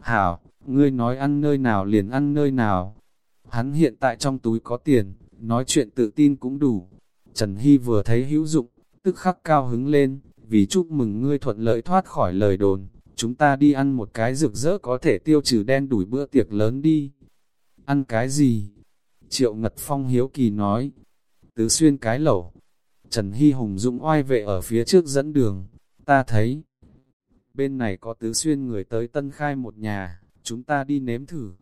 Hảo, ngươi nói ăn nơi nào liền ăn nơi nào. Hắn hiện tại trong túi có tiền, nói chuyện tự tin cũng đủ. Trần Hy vừa thấy hữu dụng, tức khắc cao hứng lên, vì chúc mừng ngươi thuận lợi thoát khỏi lời đồn. Chúng ta đi ăn một cái rực rỡ có thể tiêu trừ đen đuổi bữa tiệc lớn đi. Ăn cái gì? Triệu Ngật Phong hiếu kỳ nói. Tứ xuyên cái lẩu. Trần Hy Hùng dũng oai vệ ở phía trước dẫn đường. Ta thấy, bên này có tứ xuyên người tới tân khai một nhà, chúng ta đi nếm thử.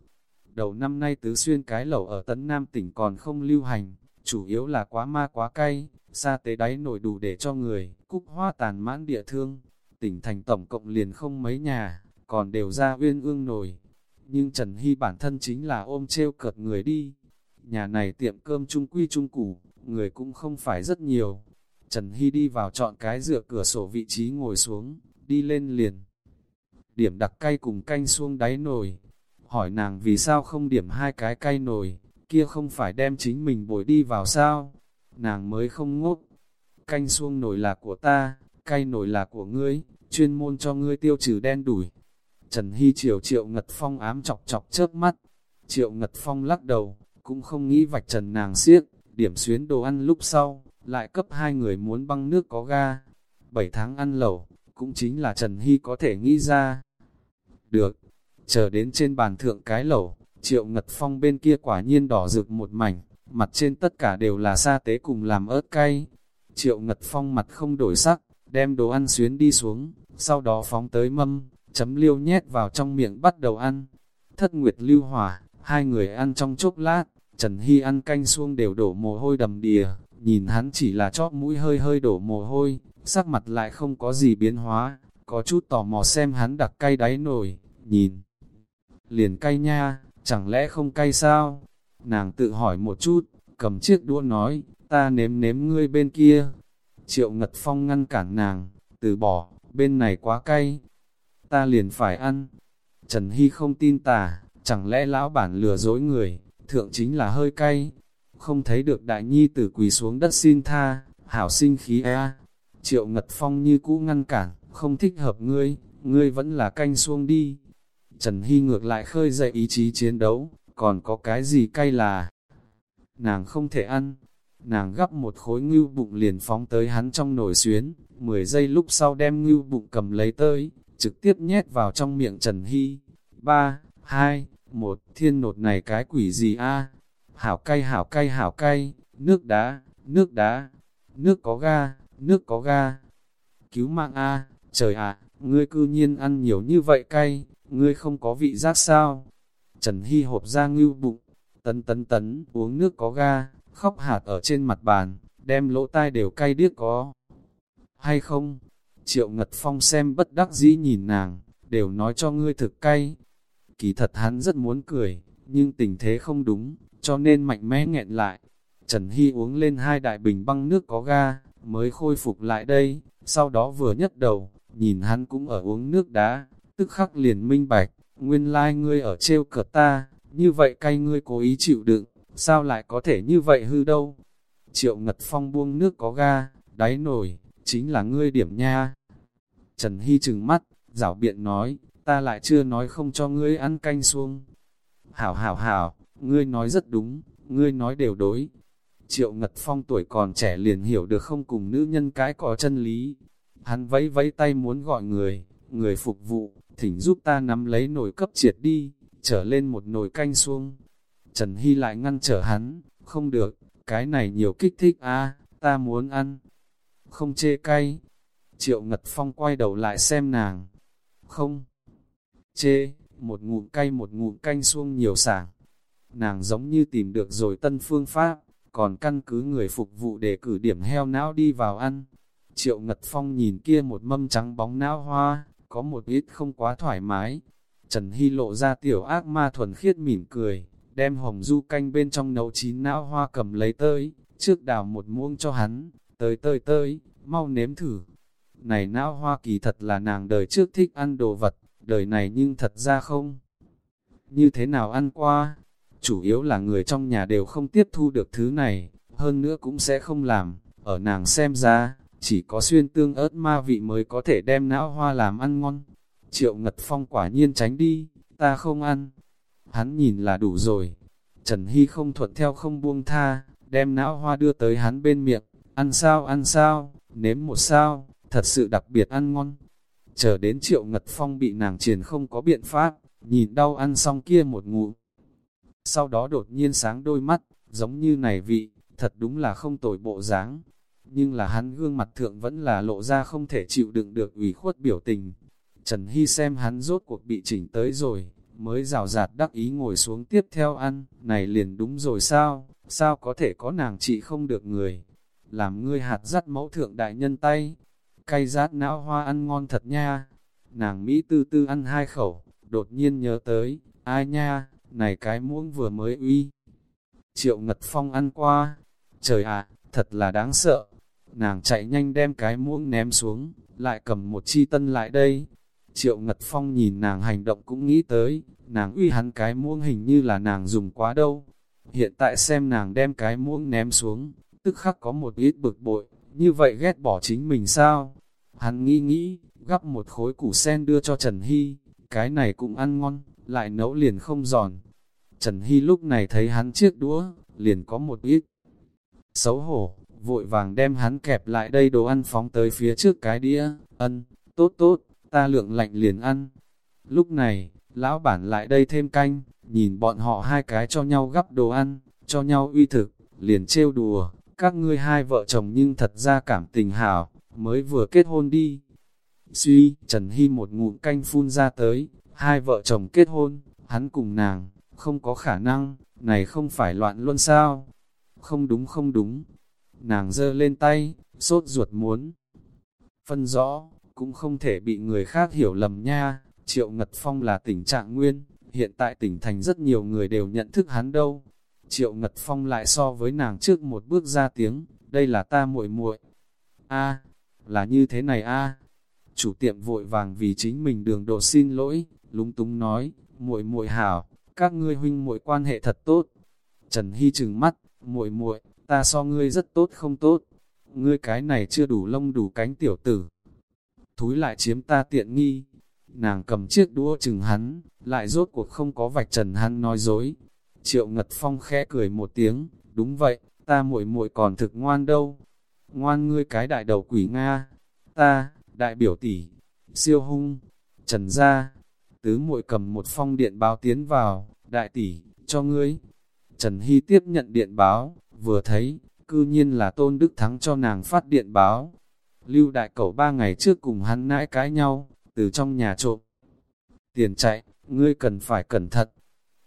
Đầu năm nay tứ xuyên cái lẩu ở Tấn Nam tỉnh còn không lưu hành, chủ yếu là quá ma quá cay, xa tế đáy nổi đủ để cho người, cúc hoa tàn mãn địa thương. Tỉnh thành tổng cộng liền không mấy nhà, còn đều ra uyên ương nổi. Nhưng Trần Hy bản thân chính là ôm treo cợt người đi. Nhà này tiệm cơm trung quy trung củ, người cũng không phải rất nhiều. Trần Hy đi vào chọn cái dựa cửa sổ vị trí ngồi xuống, đi lên liền. Điểm đặc cay cùng canh xuông đáy nồi, hỏi nàng vì sao không điểm hai cái cay nồi, kia không phải đem chính mình bồi đi vào sao, nàng mới không ngốc. Canh xuông nồi là của ta, cay nồi là của ngươi, chuyên môn cho ngươi tiêu trừ đen đủi. Trần Hy Triều Triệu Ngật Phong ám chọc chọc chớp mắt, Triệu Ngật Phong lắc đầu, cũng không nghĩ vạch trần nàng siết, điểm xuyến đồ ăn lúc sau, lại cấp hai người muốn băng nước có ga. Bảy tháng ăn lẩu, cũng chính là Trần Hy có thể nghĩ ra. Được, chờ đến trên bàn thượng cái lẩu, triệu ngật phong bên kia quả nhiên đỏ rực một mảnh, mặt trên tất cả đều là sa tế cùng làm ớt cay. Triệu ngật phong mặt không đổi sắc, đem đồ ăn xuyến đi xuống, sau đó phóng tới mâm, chấm liêu nhét vào trong miệng bắt đầu ăn. Thất nguyệt lưu hỏa, hai người ăn trong chốc lát, Trần Hy ăn canh xuông đều đổ mồ hôi đầm đìa, nhìn hắn chỉ là chóp mũi hơi hơi đổ mồ hôi, sắc mặt lại không có gì biến hóa, có chút tò mò xem hắn đặc cay đáy nổi, nhìn. Liền cay nha, chẳng lẽ không cay sao? Nàng tự hỏi một chút, cầm chiếc đũa nói, ta nếm nếm ngươi bên kia. Triệu Ngật Phong ngăn cản nàng, từ bỏ, bên này quá cay. Ta liền phải ăn. Trần Hy không tin tà, chẳng lẽ lão bản lừa dối người, thượng chính là hơi cay, không thấy được đại nhi tử quỳ xuống đất xin tha, hảo sinh khí e. Triệu Ngật Phong như cũ ngăn cản, không thích hợp ngươi, ngươi vẫn là canh xuông đi. Trần Hy ngược lại khơi dậy ý chí chiến đấu, còn có cái gì cay là nàng không thể ăn. Nàng gắp một khối ngưu bụng liền phóng tới hắn trong nồi xuyến, 10 giây lúc sau đem ngưu bụng cầm lấy tới, trực tiếp nhét vào trong miệng Trần Hy. 3, 2, một thiên nột này cái quỷ gì a hảo cay hảo cay hảo cay, nước đá, nước đá, nước có ga, nước có ga. Cứu mạng A, trời ạ, ngươi cư nhiên ăn nhiều như vậy cay, ngươi không có vị giác sao? Trần Hy hộp ra ngưu bụng, tấn tấn tấn, uống nước có ga, khóc hạt ở trên mặt bàn, đem lỗ tai đều cay điếc có. Hay không? Triệu Ngật Phong xem bất đắc dĩ nhìn nàng, đều nói cho ngươi thực cay. Kỳ thật hắn rất muốn cười, nhưng tình thế không đúng, cho nên mạnh mẽ nghẹn lại. Trần Hy uống lên hai đại bình băng nước có ga, mới khôi phục lại đây, sau đó vừa nhấc đầu, nhìn hắn cũng ở uống nước đá, tức khắc liền minh bạch, nguyên lai like ngươi ở trêu cợt ta, như vậy cay ngươi cố ý chịu đựng, sao lại có thể như vậy hư đâu. Triệu Ngật Phong buông nước có ga, đáy nổi, chính là ngươi điểm nha. Trần Hy trừng mắt, rảo biện nói, ta lại chưa nói không cho ngươi ăn canh xuông. Hảo hảo hảo, ngươi nói rất đúng, ngươi nói đều đối. Triệu Ngật Phong tuổi còn trẻ liền hiểu được không cùng nữ nhân cái có chân lý. Hắn vẫy vẫy tay muốn gọi người, người phục vụ, thỉnh giúp ta nắm lấy nồi cấp triệt đi, trở lên một nồi canh xuông. Trần Hy lại ngăn trở hắn, không được, cái này nhiều kích thích a ta muốn ăn. Không chê cay. Triệu Ngật Phong quay đầu lại xem nàng. Không. Chê, một ngụm cay một ngụm canh xuông nhiều sảng. Nàng giống như tìm được rồi tân phương pháp, còn căn cứ người phục vụ để cử điểm heo não đi vào ăn. Triệu Ngật Phong nhìn kia một mâm trắng bóng não hoa, có một ít không quá thoải mái. Trần Hy lộ ra tiểu ác ma thuần khiết mỉm cười, đem hồng du canh bên trong nấu chín não hoa cầm lấy tới, trước đào một muỗng cho hắn, tới tới tới, mau nếm thử. Này não hoa kỳ thật là nàng đời trước thích ăn đồ vật, đời này nhưng thật ra không. Như thế nào ăn qua? Chủ yếu là người trong nhà đều không tiếp thu được thứ này, hơn nữa cũng sẽ không làm, ở nàng xem ra, chỉ có xuyên tương ớt ma vị mới có thể đem não hoa làm ăn ngon. Triệu Ngật Phong quả nhiên tránh đi, ta không ăn. Hắn nhìn là đủ rồi. Trần Hy không thuận theo không buông tha, đem não hoa đưa tới hắn bên miệng, ăn sao ăn sao, nếm một sao, thật sự đặc biệt ăn ngon. Chờ đến Triệu Ngật Phong bị nàng triền không có biện pháp, nhìn đau ăn xong kia một ngụ. Sau đó đột nhiên sáng đôi mắt, giống như này vị, thật đúng là không tồi bộ dáng nhưng là hắn gương mặt thượng vẫn là lộ ra không thể chịu đựng được ủy khuất biểu tình. Trần Hy xem hắn rốt cuộc bị chỉnh tới rồi, mới rào rạt đắc ý ngồi xuống tiếp theo ăn, này liền đúng rồi sao, sao có thể có nàng chị không được người, làm ngươi hạt dắt mẫu thượng đại nhân tay, cay rát não hoa ăn ngon thật nha, nàng Mỹ tư tư ăn hai khẩu, đột nhiên nhớ tới, ai nha, này cái muỗng vừa mới uy. Triệu Ngật Phong ăn qua, trời ạ, thật là đáng sợ, Nàng chạy nhanh đem cái muỗng ném xuống, lại cầm một chi tân lại đây. Triệu Ngật Phong nhìn nàng hành động cũng nghĩ tới, nàng uy hắn cái muỗng hình như là nàng dùng quá đâu. Hiện tại xem nàng đem cái muỗng ném xuống, tức khắc có một ít bực bội, như vậy ghét bỏ chính mình sao? Hắn nghĩ nghĩ, gắp một khối củ sen đưa cho Trần Hy, cái này cũng ăn ngon, lại nấu liền không giòn. Trần Hy lúc này thấy hắn chiếc đũa, liền có một ít xấu hổ, vội vàng đem hắn kẹp lại đây đồ ăn phóng tới phía trước cái đĩa, ân, tốt tốt, ta lượng lạnh liền ăn. Lúc này, lão bản lại đây thêm canh, nhìn bọn họ hai cái cho nhau gắp đồ ăn, cho nhau uy thực, liền trêu đùa, các ngươi hai vợ chồng nhưng thật ra cảm tình hảo, mới vừa kết hôn đi. Suy, Trần Hy một ngụm canh phun ra tới, hai vợ chồng kết hôn, hắn cùng nàng, không có khả năng, này không phải loạn luôn sao? Không đúng không đúng, Nàng giơ lên tay, sốt ruột muốn. Phân rõ, cũng không thể bị người khác hiểu lầm nha, Triệu Ngật Phong là tình trạng nguyên, hiện tại tỉnh thành rất nhiều người đều nhận thức hắn đâu. Triệu Ngật Phong lại so với nàng trước một bước ra tiếng, đây là ta muội muội. A, là như thế này a. Chủ tiệm vội vàng vì chính mình đường độ xin lỗi, lúng túng nói, muội muội hảo, các ngươi huynh muội quan hệ thật tốt. Trần Hy trừng mắt, muội muội, ta so ngươi rất tốt không tốt, ngươi cái này chưa đủ lông đủ cánh tiểu tử. Thúi lại chiếm ta tiện nghi, nàng cầm chiếc đũa chừng hắn, lại rốt cuộc không có vạch trần hắn nói dối. Triệu Ngật Phong khẽ cười một tiếng, đúng vậy, ta muội muội còn thực ngoan đâu. Ngoan ngươi cái đại đầu quỷ Nga, ta, đại biểu tỷ, siêu hung, trần gia Tứ muội cầm một phong điện báo tiến vào, đại tỷ, cho ngươi. Trần Hy tiếp nhận điện báo, vừa thấy, cư nhiên là Tôn Đức Thắng cho nàng phát điện báo. Lưu đại cẩu ba ngày trước cùng hắn nãi cãi nhau, từ trong nhà trộm. Tiền chạy, ngươi cần phải cẩn thận.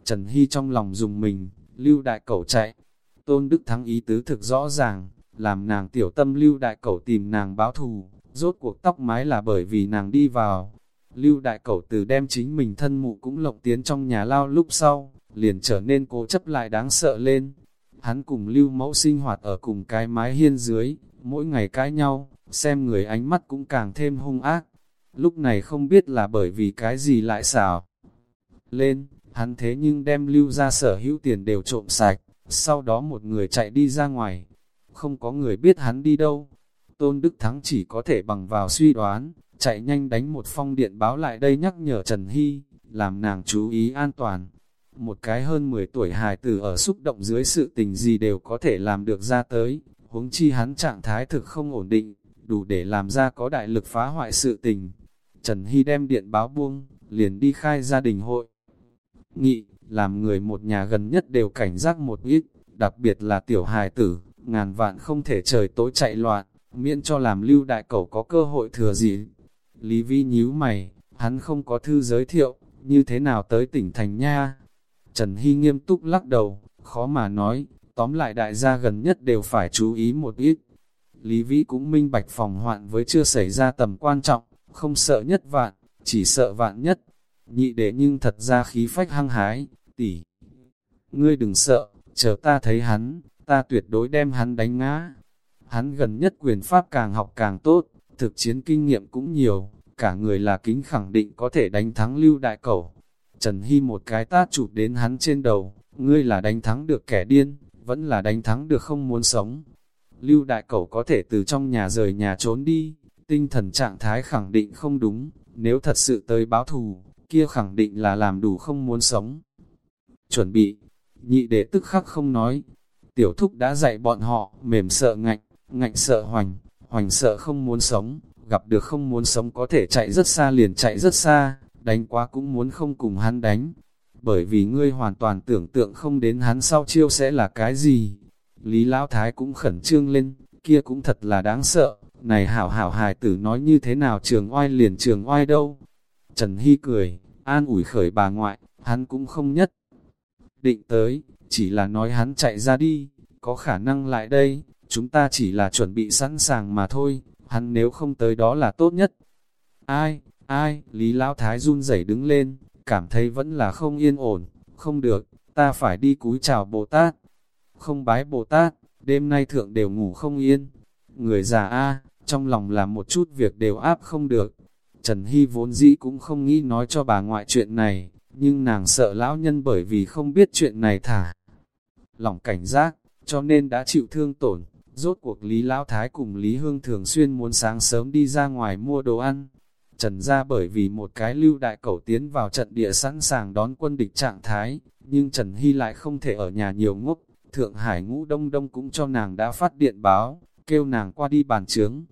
Trần Hy trong lòng dùng mình, lưu đại cẩu chạy. Tôn Đức Thắng ý tứ thực rõ ràng, làm nàng tiểu tâm lưu đại cẩu tìm nàng báo thù, rốt cuộc tóc mái là bởi vì nàng đi vào. Lưu đại cẩu từ đem chính mình thân mụ cũng lộng tiến trong nhà lao lúc sau, liền trở nên cố chấp lại đáng sợ lên. Hắn cùng lưu mẫu sinh hoạt ở cùng cái mái hiên dưới, mỗi ngày cãi nhau, xem người ánh mắt cũng càng thêm hung ác. Lúc này không biết là bởi vì cái gì lại xảo. Lên, hắn thế nhưng đem lưu ra sở hữu tiền đều trộm sạch, sau đó một người chạy đi ra ngoài. Không có người biết hắn đi đâu. Tôn Đức Thắng chỉ có thể bằng vào suy đoán, chạy nhanh đánh một phong điện báo lại đây nhắc nhở Trần Hy, làm nàng chú ý an toàn. Một cái hơn 10 tuổi hài tử ở xúc động dưới sự tình gì đều có thể làm được ra tới, huống chi hắn trạng thái thực không ổn định, đủ để làm ra có đại lực phá hoại sự tình. Trần Hy đem điện báo buông, liền đi khai gia đình hội. Nghị, làm người một nhà gần nhất đều cảnh giác một ít, đặc biệt là tiểu hài tử, ngàn vạn không thể trời tối chạy loạn, miễn cho làm lưu đại cầu có cơ hội thừa gì. Lý Vi nhíu mày, hắn không có thư giới thiệu, như thế nào tới tỉnh thành nha. Trần Hy nghiêm túc lắc đầu, khó mà nói, tóm lại đại gia gần nhất đều phải chú ý một ít. Lý Vĩ cũng minh bạch phòng hoạn với chưa xảy ra tầm quan trọng, không sợ nhất vạn, chỉ sợ vạn nhất. Nhị đệ nhưng thật ra khí phách hăng hái, tỷ. Ngươi đừng sợ, chờ ta thấy hắn, ta tuyệt đối đem hắn đánh ngã. Hắn gần nhất quyền pháp càng học càng tốt, thực chiến kinh nghiệm cũng nhiều, cả người là kính khẳng định có thể đánh thắng lưu đại cẩu. Trần Hy một cái tát chụp đến hắn trên đầu, ngươi là đánh thắng được kẻ điên, vẫn là đánh thắng được không muốn sống. Lưu đại cẩu có thể từ trong nhà rời nhà trốn đi, tinh thần trạng thái khẳng định không đúng, nếu thật sự tới báo thù, kia khẳng định là làm đủ không muốn sống. Chuẩn bị, nhị đệ tức khắc không nói, tiểu thúc đã dạy bọn họ, mềm sợ ngạnh, ngạnh sợ hoành, hoành sợ không muốn sống, gặp được không muốn sống có thể chạy rất xa liền chạy rất xa, đánh quá cũng muốn không cùng hắn đánh, bởi vì ngươi hoàn toàn tưởng tượng không đến hắn sau chiêu sẽ là cái gì. Lý Lão Thái cũng khẩn trương lên, kia cũng thật là đáng sợ, này hảo hảo hài tử nói như thế nào trường oai liền trường oai đâu. Trần Hy cười, an ủi khởi bà ngoại, hắn cũng không nhất. Định tới, chỉ là nói hắn chạy ra đi, có khả năng lại đây, chúng ta chỉ là chuẩn bị sẵn sàng mà thôi, hắn nếu không tới đó là tốt nhất. Ai, ai, Lý Lão Thái run rẩy đứng lên, cảm thấy vẫn là không yên ổn, không được, ta phải đi cúi chào Bồ Tát. Không bái Bồ Tát, đêm nay thượng đều ngủ không yên. Người già A, trong lòng là một chút việc đều áp không được. Trần Hy vốn dĩ cũng không nghĩ nói cho bà ngoại chuyện này, nhưng nàng sợ lão nhân bởi vì không biết chuyện này thả. Lòng cảnh giác, cho nên đã chịu thương tổn. Rốt cuộc Lý Lão Thái cùng Lý Hương thường xuyên muốn sáng sớm đi ra ngoài mua đồ ăn, Trần ra bởi vì một cái lưu đại cẩu tiến vào trận địa sẵn sàng đón quân địch trạng thái, nhưng Trần Hy lại không thể ở nhà nhiều ngốc. Thượng Hải ngũ đông đông cũng cho nàng đã phát điện báo, kêu nàng qua đi bàn trướng.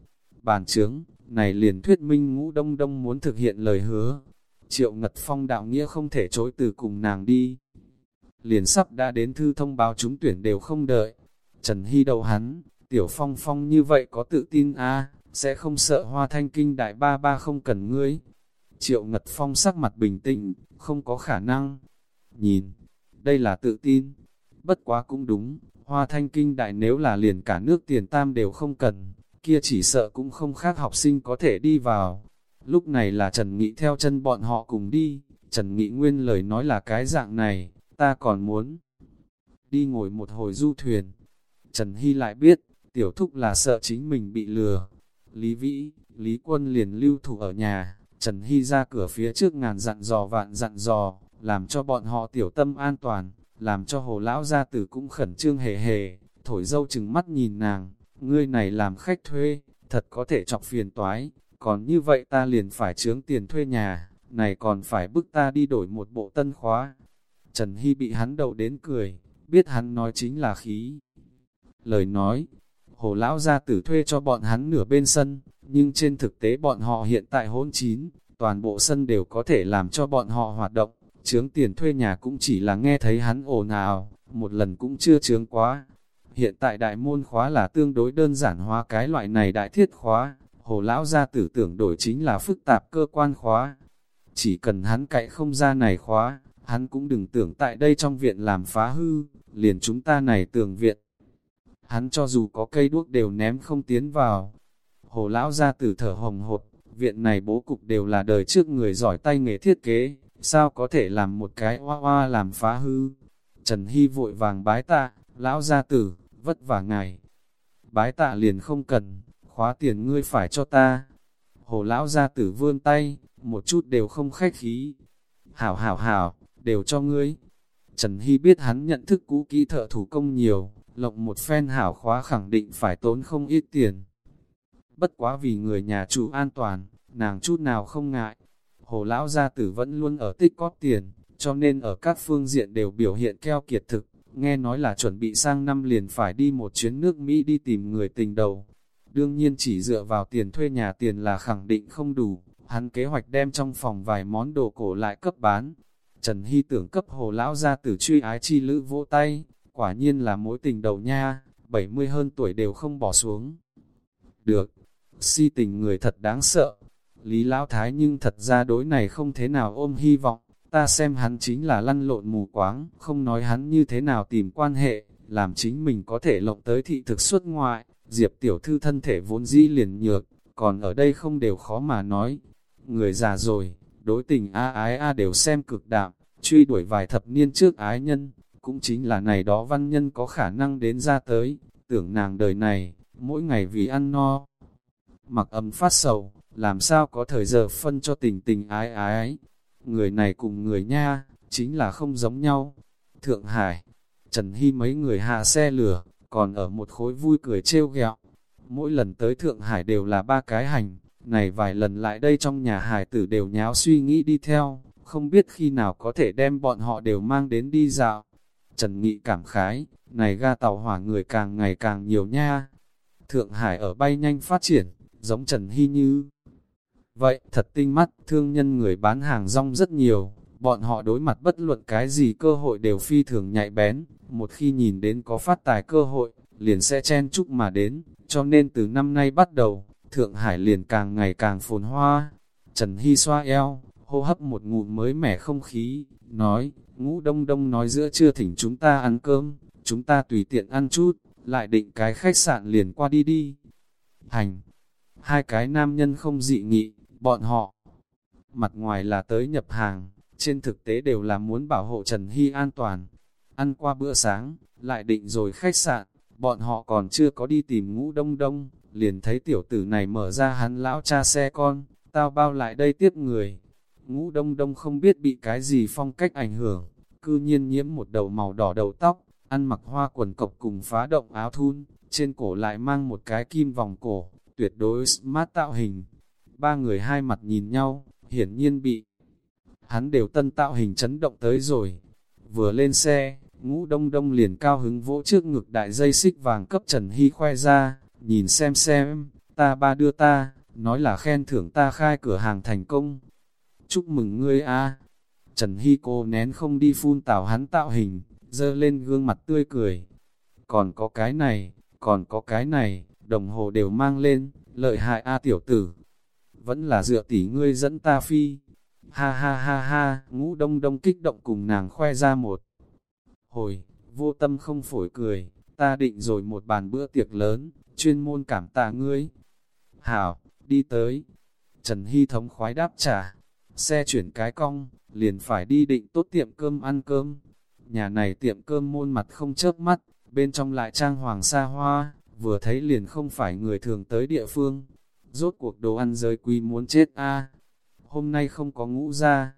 Bàn trướng, này liền thuyết minh ngũ đông đông muốn thực hiện lời hứa. Triệu Ngật Phong đạo nghĩa không thể chối từ cùng nàng đi. Liền sắp đã đến thư thông báo chúng tuyển đều không đợi. Trần Hy đầu hắn, tiểu phong phong như vậy có tự tin a sẽ không sợ hoa thanh kinh đại ba ba không cần ngươi. Triệu Ngật Phong sắc mặt bình tĩnh, không có khả năng. Nhìn, đây là tự tin. Bất quá cũng đúng, hoa thanh kinh đại nếu là liền cả nước tiền tam đều không cần, kia chỉ sợ cũng không khác học sinh có thể đi vào. Lúc này là Trần Nghị theo chân bọn họ cùng đi, Trần Nghị nguyên lời nói là cái dạng này, ta còn muốn đi ngồi một hồi du thuyền. Trần Hy lại biết, tiểu thúc là sợ chính mình bị lừa, Lý Vĩ, Lý Quân liền lưu thủ ở nhà, Trần Hy ra cửa phía trước ngàn dặn dò vạn dặn dò, làm cho bọn họ tiểu tâm an toàn, làm cho hồ lão gia tử cũng khẩn trương hề hề, thổi dâu chừng mắt nhìn nàng, ngươi này làm khách thuê, thật có thể chọc phiền toái, còn như vậy ta liền phải trướng tiền thuê nhà, này còn phải bức ta đi đổi một bộ tân khóa. Trần Hy bị hắn đầu đến cười, biết hắn nói chính là khí. Lời nói, hồ lão gia tử thuê cho bọn hắn nửa bên sân, nhưng trên thực tế bọn họ hiện tại hôn chín, toàn bộ sân đều có thể làm cho bọn họ hoạt động, chướng tiền thuê nhà cũng chỉ là nghe thấy hắn ồn ào, một lần cũng chưa chướng quá. Hiện tại đại môn khóa là tương đối đơn giản hóa cái loại này đại thiết khóa, hồ lão gia tử tưởng đổi chính là phức tạp cơ quan khóa. Chỉ cần hắn cậy không ra này khóa, hắn cũng đừng tưởng tại đây trong viện làm phá hư, liền chúng ta này tường viện hắn cho dù có cây đuốc đều ném không tiến vào. Hồ lão gia tử thở hồng hột, viện này bố cục đều là đời trước người giỏi tay nghề thiết kế, sao có thể làm một cái hoa hoa làm phá hư. Trần Hy vội vàng bái tạ, lão gia tử, vất vả ngài. Bái tạ liền không cần, khóa tiền ngươi phải cho ta. Hồ lão gia tử vươn tay, một chút đều không khách khí. Hảo hảo hảo, đều cho ngươi. Trần Hy biết hắn nhận thức cũ kỹ thợ thủ công nhiều, lộng một phen hảo khóa khẳng định phải tốn không ít tiền. Bất quá vì người nhà chủ an toàn, nàng chút nào không ngại. Hồ lão gia tử vẫn luôn ở tích cóp tiền, cho nên ở các phương diện đều biểu hiện keo kiệt thực. Nghe nói là chuẩn bị sang năm liền phải đi một chuyến nước Mỹ đi tìm người tình đầu. Đương nhiên chỉ dựa vào tiền thuê nhà tiền là khẳng định không đủ, hắn kế hoạch đem trong phòng vài món đồ cổ lại cấp bán. Trần Hy tưởng cấp hồ lão ra tử truy ái chi lữ vỗ tay, quả nhiên là mối tình đầu nha, 70 hơn tuổi đều không bỏ xuống. Được, si tình người thật đáng sợ. Lý Lão Thái nhưng thật ra đối này không thế nào ôm hy vọng, ta xem hắn chính là lăn lộn mù quáng, không nói hắn như thế nào tìm quan hệ, làm chính mình có thể lộng tới thị thực xuất ngoại, Diệp tiểu thư thân thể vốn dĩ liền nhược, còn ở đây không đều khó mà nói. Người già rồi, đối tình a ái a đều xem cực đạm, truy đuổi vài thập niên trước ái nhân, cũng chính là này đó văn nhân có khả năng đến ra tới, tưởng nàng đời này, mỗi ngày vì ăn no. Mặc ấm phát sầu, làm sao có thời giờ phân cho tình tình ái ái. Người này cùng người nha, chính là không giống nhau. Thượng Hải, Trần Hy mấy người hạ xe lửa, còn ở một khối vui cười trêu ghẹo. Mỗi lần tới Thượng Hải đều là ba cái hành, này vài lần lại đây trong nhà hải tử đều nháo suy nghĩ đi theo, không biết khi nào có thể đem bọn họ đều mang đến đi dạo. Trần Nghị cảm khái, này ga tàu hỏa người càng ngày càng nhiều nha. Thượng Hải ở bay nhanh phát triển, giống Trần Hy Như. Vậy, thật tinh mắt, thương nhân người bán hàng rong rất nhiều, bọn họ đối mặt bất luận cái gì cơ hội đều phi thường nhạy bén, một khi nhìn đến có phát tài cơ hội, liền sẽ chen chúc mà đến, cho nên từ năm nay bắt đầu, Thượng Hải liền càng ngày càng phồn hoa. Trần Hy xoa eo, hô hấp một ngụm mới mẻ không khí, nói, ngũ đông đông nói giữa trưa thỉnh chúng ta ăn cơm, chúng ta tùy tiện ăn chút, lại định cái khách sạn liền qua đi đi. Hành, hai cái nam nhân không dị nghị, bọn họ, mặt ngoài là tới nhập hàng, trên thực tế đều là muốn bảo hộ Trần Hy an toàn. Ăn qua bữa sáng, lại định rồi khách sạn, bọn họ còn chưa có đi tìm ngũ đông đông, liền thấy tiểu tử này mở ra hắn lão cha xe con, tao bao lại đây tiếp người. Ngũ đông đông không biết bị cái gì phong cách ảnh hưởng, cư nhiên nhiễm một đầu màu đỏ đầu tóc, ăn mặc hoa quần cộc cùng phá động áo thun, trên cổ lại mang một cái kim vòng cổ, tuyệt đối smart tạo hình. Ba người hai mặt nhìn nhau, hiển nhiên bị hắn đều tân tạo hình chấn động tới rồi. Vừa lên xe, ngũ đông đông liền cao hứng vỗ trước ngực đại dây xích vàng cấp Trần Hy khoe ra, nhìn xem xem, ta ba đưa ta, nói là khen thưởng ta khai cửa hàng thành công. Chúc mừng ngươi a Trần Hy cô nén không đi phun tảo hắn tạo hình, dơ lên gương mặt tươi cười. Còn có cái này, còn có cái này, đồng hồ đều mang lên, lợi hại a tiểu tử. Vẫn là dựa tỷ ngươi dẫn ta phi. Ha ha ha ha, ngũ đông đông kích động cùng nàng khoe ra một. Hồi, vô tâm không phổi cười, ta định rồi một bàn bữa tiệc lớn, chuyên môn cảm tạ ngươi. Hảo, đi tới. Trần Hy thống khoái đáp trả, xe chuyển cái cong, liền phải đi định tốt tiệm cơm ăn cơm. Nhà này tiệm cơm môn mặt không chớp mắt, bên trong lại trang hoàng xa hoa, vừa thấy liền không phải người thường tới địa phương. Rốt cuộc đồ ăn giới quý muốn chết a Hôm nay không có ngũ ra.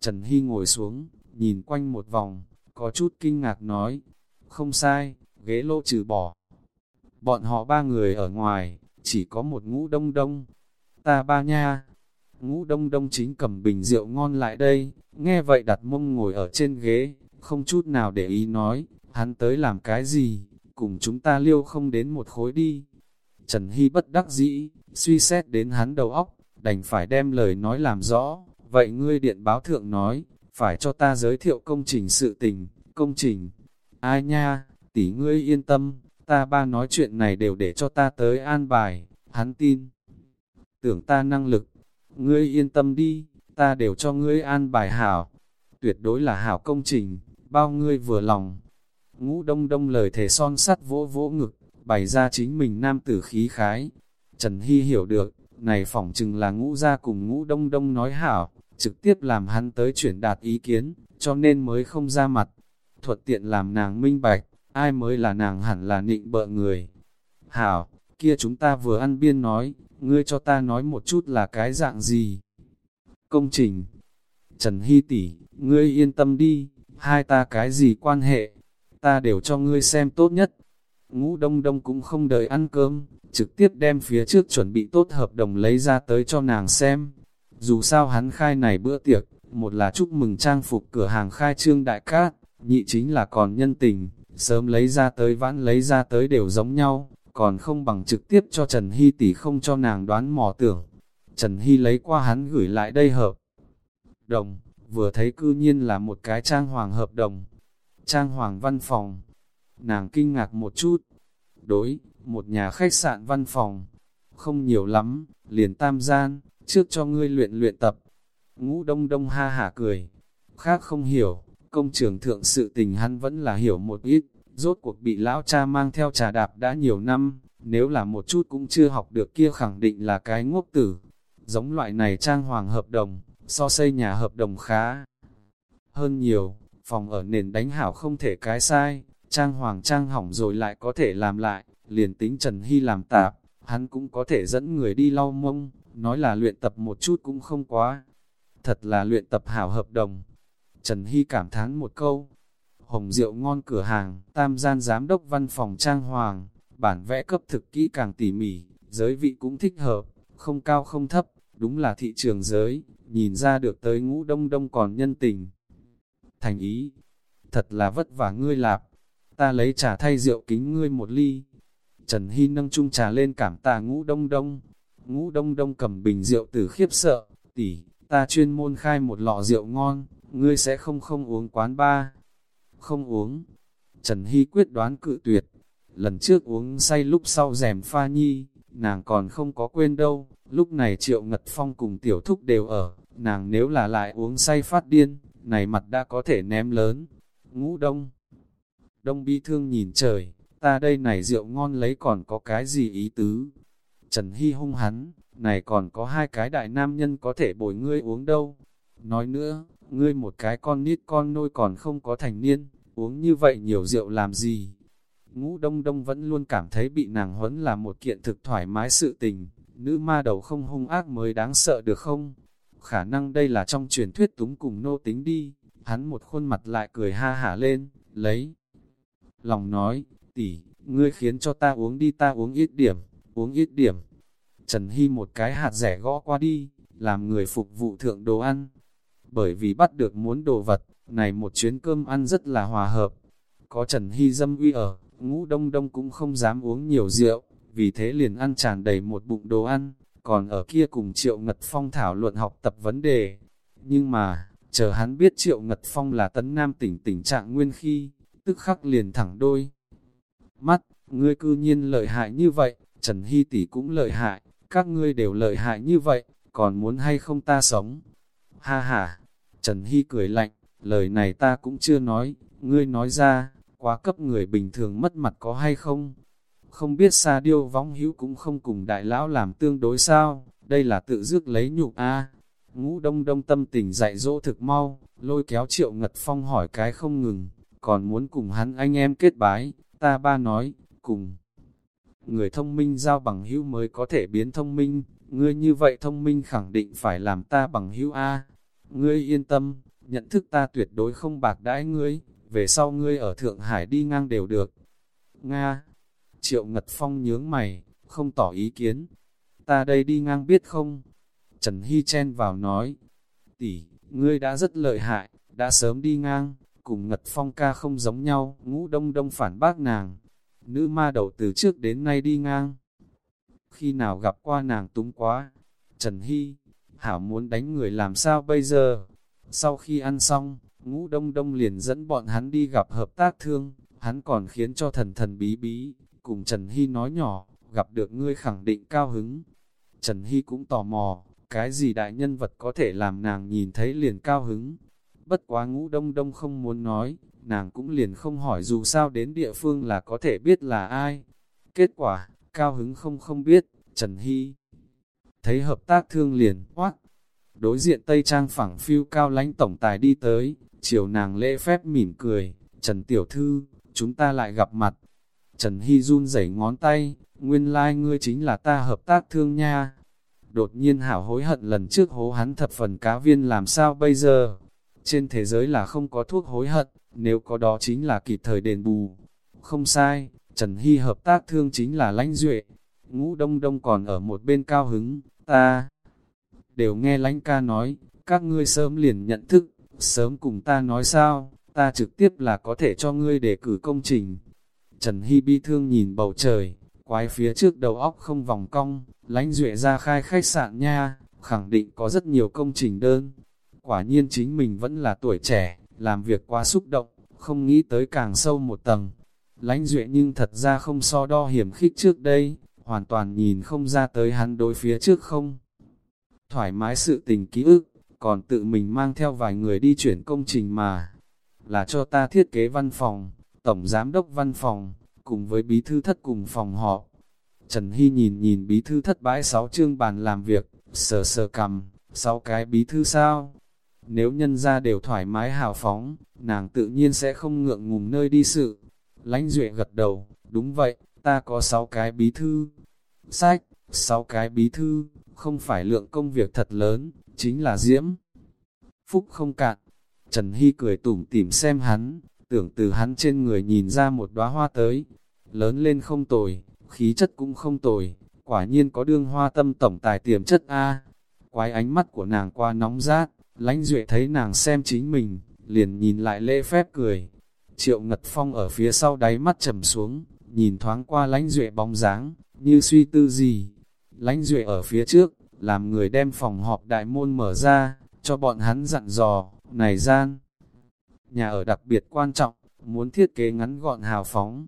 Trần Hy ngồi xuống, nhìn quanh một vòng, có chút kinh ngạc nói. Không sai, ghế lô trừ bỏ. Bọn họ ba người ở ngoài, chỉ có một ngũ đông đông. Ta ba nha. Ngũ đông đông chính cầm bình rượu ngon lại đây, nghe vậy đặt mông ngồi ở trên ghế, không chút nào để ý nói, hắn tới làm cái gì, cùng chúng ta liêu không đến một khối đi. Trần Hy bất đắc dĩ, suy xét đến hắn đầu óc, đành phải đem lời nói làm rõ, vậy ngươi điện báo thượng nói, phải cho ta giới thiệu công trình sự tình, công trình. Ai nha, tỷ ngươi yên tâm, ta ba nói chuyện này đều để cho ta tới an bài, hắn tin. Tưởng ta năng lực, ngươi yên tâm đi, ta đều cho ngươi an bài hảo, tuyệt đối là hảo công trình, bao ngươi vừa lòng. Ngũ đông đông lời thể son sắt vỗ vỗ ngực, bày ra chính mình nam tử khí khái. Trần Hy hiểu được, này phỏng chừng là ngũ ra cùng ngũ đông đông nói hảo, trực tiếp làm hắn tới chuyển đạt ý kiến, cho nên mới không ra mặt. Thuận tiện làm nàng minh bạch, ai mới là nàng hẳn là nịnh bợ người. Hảo, kia chúng ta vừa ăn biên nói, ngươi cho ta nói một chút là cái dạng gì. Công trình Trần Hy tỷ, ngươi yên tâm đi, hai ta cái gì quan hệ, ta đều cho ngươi xem tốt nhất. Ngũ đông đông cũng không đợi ăn cơm, trực tiếp đem phía trước chuẩn bị tốt hợp đồng lấy ra tới cho nàng xem. Dù sao hắn khai này bữa tiệc, một là chúc mừng trang phục cửa hàng khai trương đại cát, nhị chính là còn nhân tình, sớm lấy ra tới vãn lấy ra tới đều giống nhau, còn không bằng trực tiếp cho Trần Hy tỷ không cho nàng đoán mò tưởng. Trần Hy lấy qua hắn gửi lại đây hợp đồng, vừa thấy cư nhiên là một cái trang hoàng hợp đồng, trang hoàng văn phòng. Nàng kinh ngạc một chút, đối, một nhà khách sạn văn phòng, không nhiều lắm, liền tam gian, trước cho ngươi luyện luyện tập. Ngũ đông đông ha hả cười, khác không hiểu, công trường thượng sự tình hắn vẫn là hiểu một ít, rốt cuộc bị lão cha mang theo trà đạp đã nhiều năm, nếu là một chút cũng chưa học được kia khẳng định là cái ngốc tử. Giống loại này trang hoàng hợp đồng, so xây nhà hợp đồng khá hơn nhiều, phòng ở nền đánh hảo không thể cái sai, trang hoàng trang hỏng rồi lại có thể làm lại, liền tính Trần Hy làm tạp, hắn cũng có thể dẫn người đi lau mông, nói là luyện tập một chút cũng không quá. Thật là luyện tập hảo hợp đồng. Trần Hy cảm thán một câu. Hồng rượu ngon cửa hàng, tam gian giám đốc văn phòng trang hoàng, bản vẽ cấp thực kỹ càng tỉ mỉ, giới vị cũng thích hợp, không cao không thấp, đúng là thị trường giới, nhìn ra được tới ngũ đông đông còn nhân tình. Thành ý, thật là vất vả ngươi lạp, ta lấy trà thay rượu kính ngươi một ly. Trần Hy nâng chung trà lên cảm tạ ngũ đông đông, ngũ đông đông cầm bình rượu tử khiếp sợ, tỷ, ta chuyên môn khai một lọ rượu ngon, ngươi sẽ không không uống quán ba. Không uống. Trần Hy quyết đoán cự tuyệt, lần trước uống say lúc sau rèm pha nhi, nàng còn không có quên đâu, lúc này Triệu Ngật Phong cùng tiểu thúc đều ở, nàng nếu là lại uống say phát điên, này mặt đã có thể ném lớn. Ngũ đông. Đông bi thương nhìn trời, ta đây này rượu ngon lấy còn có cái gì ý tứ. Trần Hy hung hắn, này còn có hai cái đại nam nhân có thể bồi ngươi uống đâu. Nói nữa, ngươi một cái con nít con nôi còn không có thành niên, uống như vậy nhiều rượu làm gì. Ngũ đông đông vẫn luôn cảm thấy bị nàng huấn là một kiện thực thoải mái sự tình, nữ ma đầu không hung ác mới đáng sợ được không? khả năng đây là trong truyền thuyết túng cùng nô tính đi, hắn một khuôn mặt lại cười ha hả lên, lấy. Lòng nói, tỷ, ngươi khiến cho ta uống đi ta uống ít điểm, uống ít điểm. Trần Hy một cái hạt rẻ gõ qua đi, làm người phục vụ thượng đồ ăn. Bởi vì bắt được muốn đồ vật, này một chuyến cơm ăn rất là hòa hợp. Có Trần Hy dâm uy ở, ngũ đông đông cũng không dám uống nhiều rượu, vì thế liền ăn tràn đầy một bụng đồ ăn, còn ở kia cùng Triệu Ngật Phong thảo luận học tập vấn đề. Nhưng mà, chờ hắn biết Triệu Ngật Phong là tấn nam tỉnh tình trạng nguyên khi, tức khắc liền thẳng đôi. Mắt, ngươi cư nhiên lợi hại như vậy, Trần Hy tỷ cũng lợi hại, các ngươi đều lợi hại như vậy, còn muốn hay không ta sống? Ha ha, Trần Hy cười lạnh, lời này ta cũng chưa nói, ngươi nói ra, quá cấp người bình thường mất mặt có hay không? không biết xa điêu vong hữu cũng không cùng đại lão làm tương đối sao, đây là tự dước lấy nhục a Ngũ đông đông tâm tình dạy dỗ thực mau, lôi kéo triệu ngật phong hỏi cái không ngừng, còn muốn cùng hắn anh em kết bái, ta ba nói, cùng. Người thông minh giao bằng hữu mới có thể biến thông minh, ngươi như vậy thông minh khẳng định phải làm ta bằng hữu A. Ngươi yên tâm, nhận thức ta tuyệt đối không bạc đãi ngươi, về sau ngươi ở Thượng Hải đi ngang đều được. Nga, Triệu Ngật Phong nhướng mày, không tỏ ý kiến. Ta đây đi ngang biết không? Trần Hy chen vào nói. Tỷ, ngươi đã rất lợi hại, đã sớm đi ngang, cùng Ngật Phong ca không giống nhau, ngũ đông đông phản bác nàng. Nữ ma đầu từ trước đến nay đi ngang. Khi nào gặp qua nàng túng quá, Trần Hy, Hảo muốn đánh người làm sao bây giờ? Sau khi ăn xong, ngũ đông đông liền dẫn bọn hắn đi gặp hợp tác thương, hắn còn khiến cho thần thần bí bí, cùng Trần Hy nói nhỏ, gặp được ngươi khẳng định cao hứng. Trần Hy cũng tò mò, cái gì đại nhân vật có thể làm nàng nhìn thấy liền cao hứng. Bất quá ngũ đông đông không muốn nói, nàng cũng liền không hỏi dù sao đến địa phương là có thể biết là ai. Kết quả, cao hứng không không biết, Trần Hy thấy hợp tác thương liền, hoác. Đối diện Tây Trang phẳng phiêu cao lãnh tổng tài đi tới, chiều nàng lễ phép mỉm cười, Trần Tiểu Thư, chúng ta lại gặp mặt. Trần Hy run rẩy ngón tay, nguyên lai like ngươi chính là ta hợp tác thương nha. Đột nhiên hảo hối hận lần trước hố hắn thập phần cá viên làm sao bây giờ? Trên thế giới là không có thuốc hối hận, nếu có đó chính là kịp thời đền bù. Không sai, Trần Hy hợp tác thương chính là lãnh duệ. Ngũ đông đông còn ở một bên cao hứng, ta đều nghe lãnh ca nói, các ngươi sớm liền nhận thức, sớm cùng ta nói sao, ta trực tiếp là có thể cho ngươi để cử công trình. Trần Hy bi thương nhìn bầu trời, quái phía trước đầu óc không vòng cong, lãnh duệ ra khai khách sạn nha, khẳng định có rất nhiều công trình đơn. Quả nhiên chính mình vẫn là tuổi trẻ, làm việc quá xúc động, không nghĩ tới càng sâu một tầng. Lãnh duệ nhưng thật ra không so đo hiểm khích trước đây, hoàn toàn nhìn không ra tới hắn đối phía trước không. Thoải mái sự tình ký ức, còn tự mình mang theo vài người đi chuyển công trình mà, là cho ta thiết kế văn phòng, tổng giám đốc văn phòng, cùng với bí thư thất cùng phòng họ Trần Hy nhìn nhìn bí thư thất bãi sáu chương bàn làm việc, sờ sờ cầm, sáu cái bí thư sao? Nếu nhân ra đều thoải mái hào phóng, nàng tự nhiên sẽ không ngượng ngùng nơi đi sự. Lánh Duệ gật đầu, đúng vậy, ta có sáu cái bí thư. Sách, sáu cái bí thư, không phải lượng công việc thật lớn, chính là diễm. Phúc không cạn, Trần Hy cười tủm tỉm xem hắn, tưởng từ hắn trên người nhìn ra một đóa hoa tới. Lớn lên không tồi, khí chất cũng không tồi, quả nhiên có đương hoa tâm tổng tài tiềm chất A. Quái ánh mắt của nàng qua nóng rát, lãnh duệ thấy nàng xem chính mình, liền nhìn lại lễ phép cười. Triệu Ngật Phong ở phía sau đáy mắt trầm xuống, nhìn thoáng qua lãnh duệ bóng dáng, như suy tư gì. Lãnh duệ ở phía trước, làm người đem phòng họp đại môn mở ra, cho bọn hắn dặn dò, này gian. Nhà ở đặc biệt quan trọng, muốn thiết kế ngắn gọn hào phóng.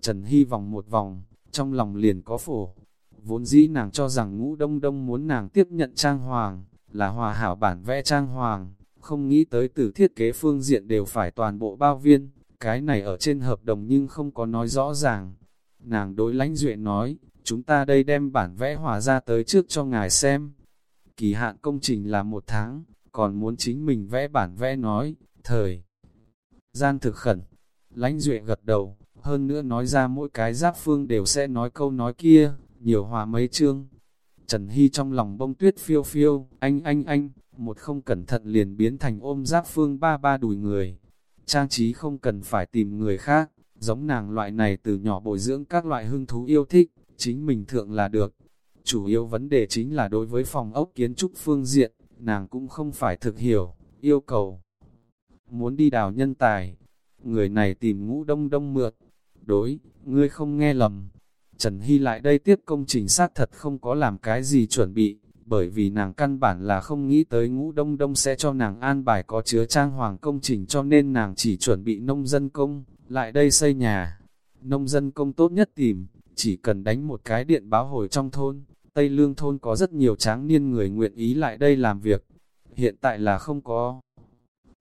Trần Hy vòng một vòng, trong lòng liền có phổ. Vốn dĩ nàng cho rằng ngũ đông đông muốn nàng tiếp nhận trang hoàng, là hòa hảo bản vẽ trang hoàng, không nghĩ tới từ thiết kế phương diện đều phải toàn bộ bao viên, cái này ở trên hợp đồng nhưng không có nói rõ ràng. Nàng đối lãnh duệ nói, chúng ta đây đem bản vẽ hòa ra tới trước cho ngài xem. Kỳ hạn công trình là một tháng, còn muốn chính mình vẽ bản vẽ nói, thời. Gian thực khẩn, lãnh duệ gật đầu, hơn nữa nói ra mỗi cái giáp phương đều sẽ nói câu nói kia, nhiều hòa mấy chương. Trần Hy trong lòng bông tuyết phiêu phiêu, anh anh anh, một không cẩn thận liền biến thành ôm giáp phương ba ba đùi người. Trang trí không cần phải tìm người khác, giống nàng loại này từ nhỏ bồi dưỡng các loại hưng thú yêu thích, chính mình thượng là được. Chủ yếu vấn đề chính là đối với phòng ốc kiến trúc phương diện, nàng cũng không phải thực hiểu, yêu cầu. Muốn đi đào nhân tài, người này tìm ngũ đông đông mượt, đối, ngươi không nghe lầm. Trần Hy lại đây tiếp công trình xác thật không có làm cái gì chuẩn bị, bởi vì nàng căn bản là không nghĩ tới ngũ đông đông sẽ cho nàng an bài có chứa trang hoàng công trình cho nên nàng chỉ chuẩn bị nông dân công, lại đây xây nhà. Nông dân công tốt nhất tìm, chỉ cần đánh một cái điện báo hồi trong thôn, Tây Lương thôn có rất nhiều tráng niên người nguyện ý lại đây làm việc. Hiện tại là không có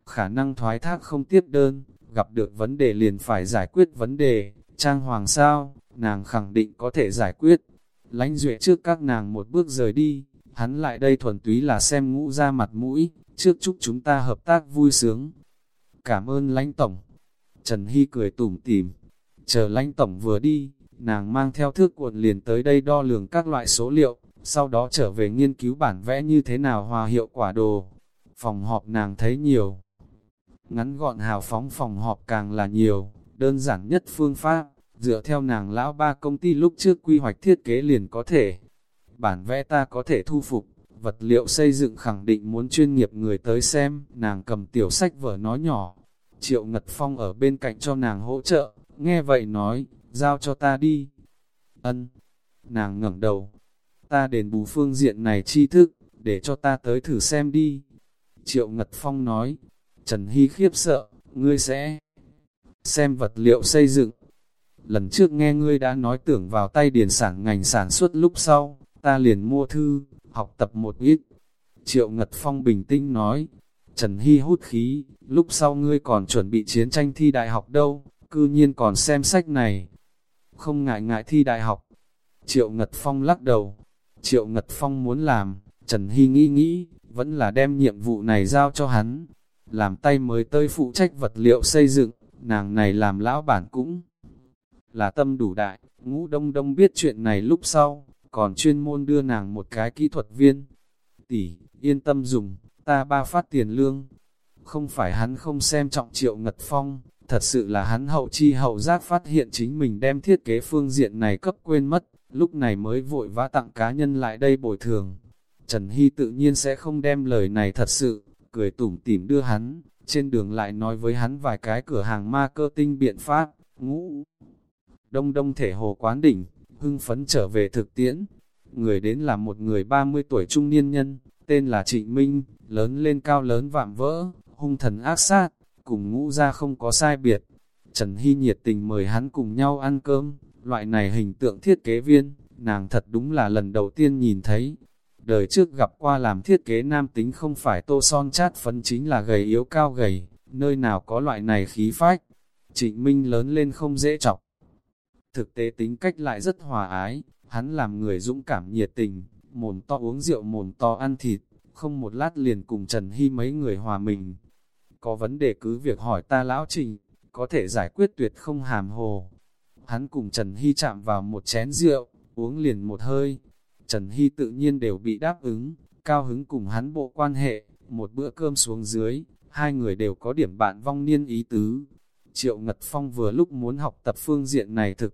khả năng thoái thác không tiếp đơn, gặp được vấn đề liền phải giải quyết vấn đề, trang hoàng sao, nàng khẳng định có thể giải quyết. Lánh duệ trước các nàng một bước rời đi, hắn lại đây thuần túy là xem ngũ ra mặt mũi, trước chúc chúng ta hợp tác vui sướng. Cảm ơn lãnh tổng. Trần Hy cười tủm tỉm, chờ lãnh tổng vừa đi, nàng mang theo thước cuộn liền tới đây đo lường các loại số liệu, sau đó trở về nghiên cứu bản vẽ như thế nào hòa hiệu quả đồ. Phòng họp nàng thấy nhiều. Ngắn gọn hào phóng phòng họp càng là nhiều, đơn giản nhất phương pháp, dựa theo nàng lão ba công ty lúc trước quy hoạch thiết kế liền có thể. Bản vẽ ta có thể thu phục, vật liệu xây dựng khẳng định muốn chuyên nghiệp người tới xem, nàng cầm tiểu sách vở nói nhỏ. Triệu Ngật Phong ở bên cạnh cho nàng hỗ trợ, nghe vậy nói, giao cho ta đi. Ân, nàng ngẩng đầu, ta đền bù phương diện này chi thức, để cho ta tới thử xem đi. Triệu Ngật Phong nói, Trần Hy khiếp sợ, ngươi sẽ xem vật liệu xây dựng. Lần trước nghe ngươi đã nói tưởng vào tay điền sản ngành sản xuất lúc sau, ta liền mua thư, học tập một ít. Triệu Ngật Phong bình tĩnh nói, Trần Hy hút khí, lúc sau ngươi còn chuẩn bị chiến tranh thi đại học đâu, cư nhiên còn xem sách này không ngại ngại thi đại học. Triệu Ngật Phong lắc đầu, Triệu Ngật Phong muốn làm, Trần Hy nghĩ nghĩ, vẫn là đem nhiệm vụ này giao cho hắn, làm tay mới tới phụ trách vật liệu xây dựng, nàng này làm lão bản cũng là tâm đủ đại, ngũ đông đông biết chuyện này lúc sau, còn chuyên môn đưa nàng một cái kỹ thuật viên. Tỷ, yên tâm dùng, ta ba phát tiền lương. Không phải hắn không xem trọng triệu ngật phong, thật sự là hắn hậu chi hậu giác phát hiện chính mình đem thiết kế phương diện này cấp quên mất, lúc này mới vội vã tặng cá nhân lại đây bồi thường. Trần Hy tự nhiên sẽ không đem lời này thật sự, cười tủm tỉm đưa hắn, trên đường lại nói với hắn vài cái cửa hàng ma cơ tinh biện pháp, ngũ. Đông đông thể hồ quán đỉnh, hưng phấn trở về thực tiễn. Người đến là một người 30 tuổi trung niên nhân, tên là Trịnh Minh, lớn lên cao lớn vạm vỡ, hung thần ác sát, cùng ngũ ra không có sai biệt. Trần Hy nhiệt tình mời hắn cùng nhau ăn cơm, loại này hình tượng thiết kế viên, nàng thật đúng là lần đầu tiên nhìn thấy. Đời trước gặp qua làm thiết kế nam tính không phải tô son chát phấn chính là gầy yếu cao gầy, nơi nào có loại này khí phách. Trịnh Minh lớn lên không dễ chọc. Thực tế tính cách lại rất hòa ái, hắn làm người dũng cảm nhiệt tình, mồm to uống rượu mồm to ăn thịt, không một lát liền cùng Trần Hy mấy người hòa mình. Có vấn đề cứ việc hỏi ta lão trình, có thể giải quyết tuyệt không hàm hồ. Hắn cùng Trần Hy chạm vào một chén rượu, uống liền một hơi. Trần Hy tự nhiên đều bị đáp ứng, cao hứng cùng hắn bộ quan hệ, một bữa cơm xuống dưới, hai người đều có điểm bạn vong niên ý tứ. Triệu Ngật Phong vừa lúc muốn học tập phương diện này thực.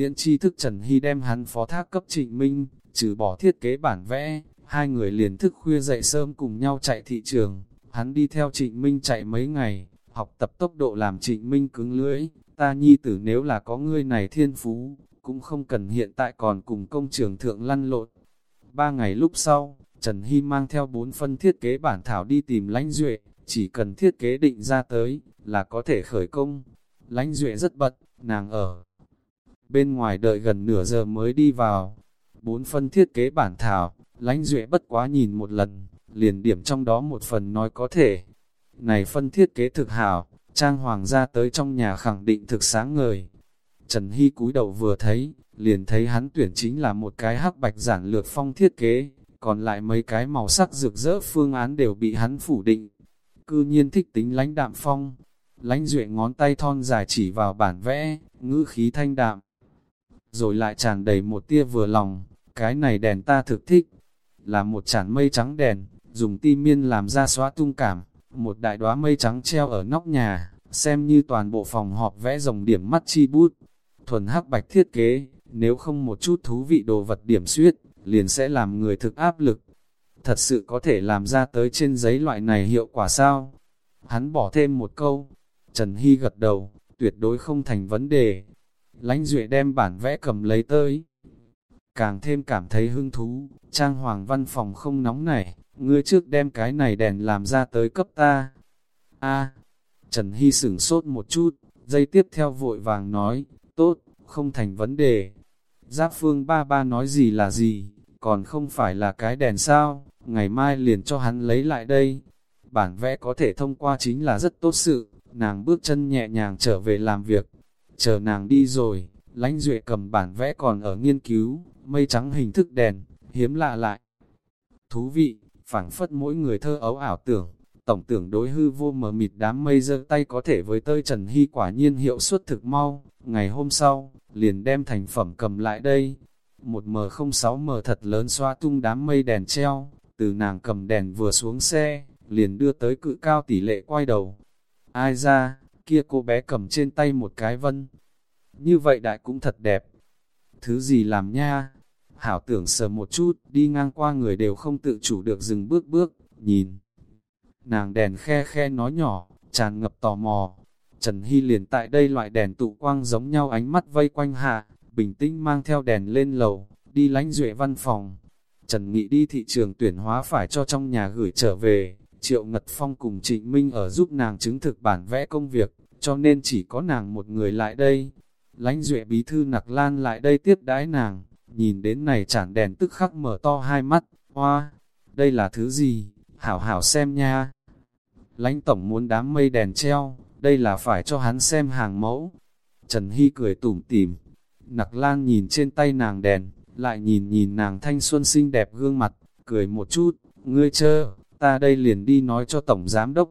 Tiễn tri thức Trần Hy đem hắn phó thác cấp trịnh minh, trừ bỏ thiết kế bản vẽ, hai người liền thức khuya dậy sớm cùng nhau chạy thị trường. Hắn đi theo trịnh minh chạy mấy ngày, học tập tốc độ làm trịnh minh cứng lưỡi, ta nhi tử nếu là có ngươi này thiên phú, cũng không cần hiện tại còn cùng công trường thượng lăn lộn. Ba ngày lúc sau, Trần Hy mang theo bốn phân thiết kế bản thảo đi tìm lãnh duệ, chỉ cần thiết kế định ra tới, là có thể khởi công. Lãnh duệ rất bận, nàng ở bên ngoài đợi gần nửa giờ mới đi vào. Bốn phân thiết kế bản thảo, lãnh duệ bất quá nhìn một lần, liền điểm trong đó một phần nói có thể. Này phân thiết kế thực hảo, trang hoàng ra tới trong nhà khẳng định thực sáng ngời. Trần Hy cúi đầu vừa thấy, liền thấy hắn tuyển chính là một cái hắc bạch giản lược phong thiết kế, còn lại mấy cái màu sắc rực rỡ phương án đều bị hắn phủ định. Cư nhiên thích tính lãnh đạm phong, lãnh duệ ngón tay thon dài chỉ vào bản vẽ, ngữ khí thanh đạm rồi lại tràn đầy một tia vừa lòng, cái này đèn ta thực thích, là một chản mây trắng đèn, dùng ti miên làm ra xóa tung cảm, một đại đóa mây trắng treo ở nóc nhà, xem như toàn bộ phòng họp vẽ dòng điểm mắt chi bút, thuần hắc bạch thiết kế, nếu không một chút thú vị đồ vật điểm suyết, liền sẽ làm người thực áp lực. Thật sự có thể làm ra tới trên giấy loại này hiệu quả sao? Hắn bỏ thêm một câu, Trần Hy gật đầu, tuyệt đối không thành vấn đề, lãnh duệ đem bản vẽ cầm lấy tới. Càng thêm cảm thấy hứng thú, trang hoàng văn phòng không nóng nảy, ngươi trước đem cái này đèn làm ra tới cấp ta. a Trần Hy sửng sốt một chút, dây tiếp theo vội vàng nói, tốt, không thành vấn đề. Giáp phương ba ba nói gì là gì, còn không phải là cái đèn sao, ngày mai liền cho hắn lấy lại đây. Bản vẽ có thể thông qua chính là rất tốt sự, nàng bước chân nhẹ nhàng trở về làm việc, Chờ nàng đi rồi, lãnh duệ cầm bản vẽ còn ở nghiên cứu, mây trắng hình thức đèn, hiếm lạ lại. Thú vị, phảng phất mỗi người thơ ấu ảo tưởng, tổng tưởng đối hư vô mờ mịt đám mây giơ tay có thể với tơi Trần Hy quả nhiên hiệu suất thực mau. Ngày hôm sau, liền đem thành phẩm cầm lại đây. Một M06 mờ thật lớn xoa tung đám mây đèn treo, từ nàng cầm đèn vừa xuống xe, liền đưa tới cự cao tỷ lệ quay đầu. Ai ra, kia cô bé cầm trên tay một cái vân. Như vậy đại cũng thật đẹp. Thứ gì làm nha? Hảo tưởng sờ một chút, đi ngang qua người đều không tự chủ được dừng bước bước, nhìn. Nàng đèn khe khe nói nhỏ, tràn ngập tò mò. Trần Hy liền tại đây loại đèn tụ quang giống nhau ánh mắt vây quanh hạ, bình tĩnh mang theo đèn lên lầu, đi lánh duệ văn phòng. Trần Nghị đi thị trường tuyển hóa phải cho trong nhà gửi trở về, Triệu Ngật Phong cùng Trịnh Minh ở giúp nàng chứng thực bản vẽ công việc, cho nên chỉ có nàng một người lại đây. Lánh duệ bí thư nặc lan lại đây tiếp đãi nàng, nhìn đến này chản đèn tức khắc mở to hai mắt, hoa, đây là thứ gì, hảo hảo xem nha. Lánh tổng muốn đám mây đèn treo, đây là phải cho hắn xem hàng mẫu. Trần Hy cười tủm tỉm, Nặc lan nhìn trên tay nàng đèn, lại nhìn nhìn nàng thanh xuân xinh đẹp gương mặt, cười một chút, ngươi chơ, ta đây liền đi nói cho tổng giám đốc.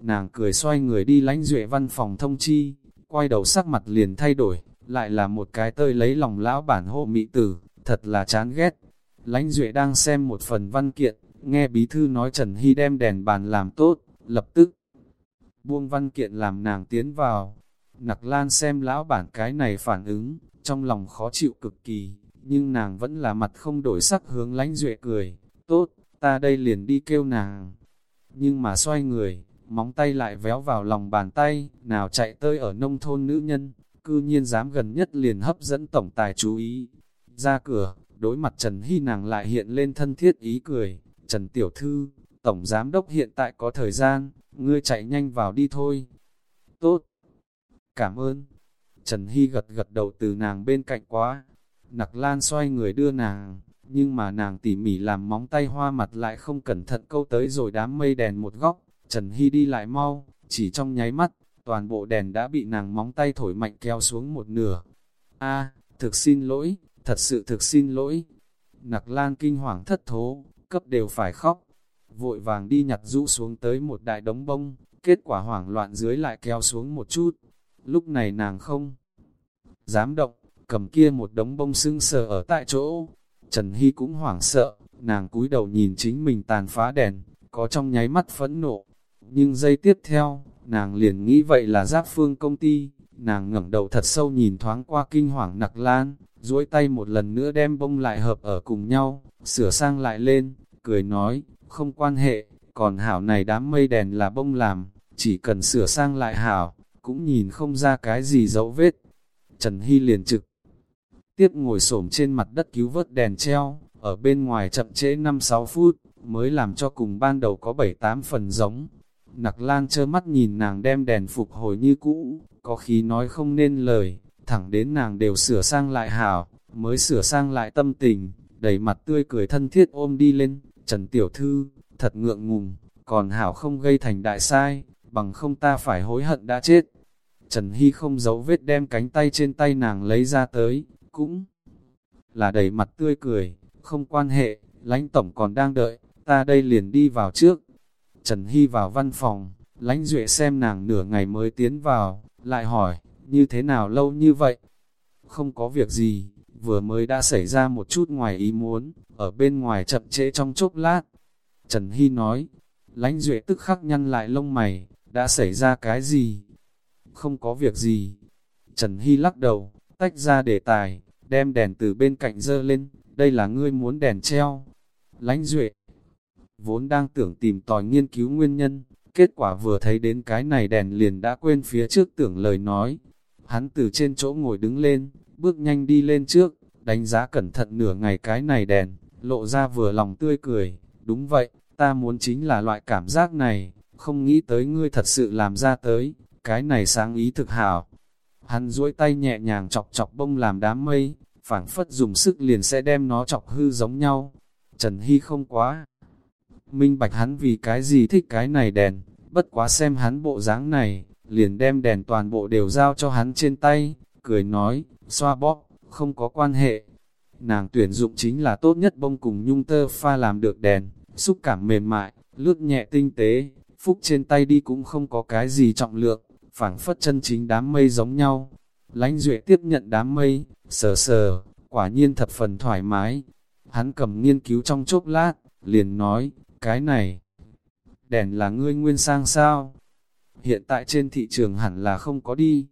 Nàng cười xoay người đi lánh duệ văn phòng thông chi, quay đầu sắc mặt liền thay đổi, lại là một cái tơi lấy lòng lão bản hộ mị tử, thật là chán ghét. Lánh duệ đang xem một phần văn kiện, nghe bí thư nói Trần Hy đem đèn bàn làm tốt, lập tức buông văn kiện làm nàng tiến vào. Nặc lan xem lão bản cái này phản ứng, trong lòng khó chịu cực kỳ, nhưng nàng vẫn là mặt không đổi sắc hướng lánh duệ cười, tốt, ta đây liền đi kêu nàng. Nhưng mà xoay người, móng tay lại véo vào lòng bàn tay, nào chạy tơi ở nông thôn nữ nhân, cư nhiên dám gần nhất liền hấp dẫn tổng tài chú ý. Ra cửa, đối mặt Trần Hy nàng lại hiện lên thân thiết ý cười, Trần Tiểu Thư, Tổng Giám Đốc hiện tại có thời gian, ngươi chạy nhanh vào đi thôi. Tốt, cảm ơn. Trần Hy gật gật đầu từ nàng bên cạnh quá, nặc lan xoay người đưa nàng, nhưng mà nàng tỉ mỉ làm móng tay hoa mặt lại không cẩn thận câu tới rồi đám mây đèn một góc, Trần Hy đi lại mau, chỉ trong nháy mắt, toàn bộ đèn đã bị nàng móng tay thổi mạnh kéo xuống một nửa. A, thực xin lỗi, thật sự thực xin lỗi. Nặc lan kinh hoàng thất thố, cấp đều phải khóc. Vội vàng đi nhặt rũ xuống tới một đại đống bông, kết quả hoảng loạn dưới lại kéo xuống một chút. Lúc này nàng không dám động, cầm kia một đống bông sưng sờ ở tại chỗ. Trần Hy cũng hoảng sợ, nàng cúi đầu nhìn chính mình tàn phá đèn, có trong nháy mắt phẫn nộ. Nhưng giây tiếp theo, nàng liền nghĩ vậy là giáp phương công ty, nàng ngẩng đầu thật sâu nhìn thoáng qua kinh hoàng nặc lan, duỗi tay một lần nữa đem bông lại hợp ở cùng nhau, sửa sang lại lên, cười nói, không quan hệ, còn hảo này đám mây đèn là bông làm, chỉ cần sửa sang lại hảo, cũng nhìn không ra cái gì dấu vết. Trần Hy liền trực tiếp ngồi xổm trên mặt đất cứu vớt đèn treo, ở bên ngoài chậm trễ 5-6 phút, mới làm cho cùng ban đầu có 7-8 phần giống. Nặc Lang trơ mắt nhìn nàng đem đèn phục hồi như cũ, có khí nói không nên lời, thẳng đến nàng đều sửa sang lại hảo, mới sửa sang lại tâm tình, đầy mặt tươi cười thân thiết ôm đi lên, Trần Tiểu Thư, thật ngượng ngùng, còn hảo không gây thành đại sai, bằng không ta phải hối hận đã chết. Trần Hy không giấu vết đem cánh tay trên tay nàng lấy ra tới, cũng là đầy mặt tươi cười, không quan hệ, lãnh tổng còn đang đợi, ta đây liền đi vào trước. Trần Hy vào văn phòng, lãnh duệ xem nàng nửa ngày mới tiến vào, lại hỏi, như thế nào lâu như vậy? Không có việc gì, vừa mới đã xảy ra một chút ngoài ý muốn, ở bên ngoài chậm trễ trong chốc lát. Trần Hy nói, lãnh duệ tức khắc nhăn lại lông mày, đã xảy ra cái gì? Không có việc gì. Trần Hy lắc đầu, tách ra đề tài, đem đèn từ bên cạnh dơ lên, đây là ngươi muốn đèn treo. Lãnh duệ, vốn đang tưởng tìm tòi nghiên cứu nguyên nhân, kết quả vừa thấy đến cái này đèn liền đã quên phía trước tưởng lời nói. Hắn từ trên chỗ ngồi đứng lên, bước nhanh đi lên trước, đánh giá cẩn thận nửa ngày cái này đèn, lộ ra vừa lòng tươi cười, đúng vậy, ta muốn chính là loại cảm giác này, không nghĩ tới ngươi thật sự làm ra tới, cái này sáng ý thực hảo. Hắn duỗi tay nhẹ nhàng chọc chọc bông làm đám mây, phảng phất dùng sức liền sẽ đem nó chọc hư giống nhau. Trần Hy không quá. Minh bạch hắn vì cái gì thích cái này đèn, bất quá xem hắn bộ dáng này, liền đem đèn toàn bộ đều giao cho hắn trên tay, cười nói, xoa bóp, không có quan hệ. Nàng tuyển dụng chính là tốt nhất bông cùng nhung tơ pha làm được đèn, xúc cảm mềm mại, lướt nhẹ tinh tế, phúc trên tay đi cũng không có cái gì trọng lượng, phảng phất chân chính đám mây giống nhau. Lánh Duệ tiếp nhận đám mây, sờ sờ, quả nhiên thập phần thoải mái. Hắn cầm nghiên cứu trong chốc lát, liền nói, cái này, đèn là ngươi nguyên sang sao? Hiện tại trên thị trường hẳn là không có đi.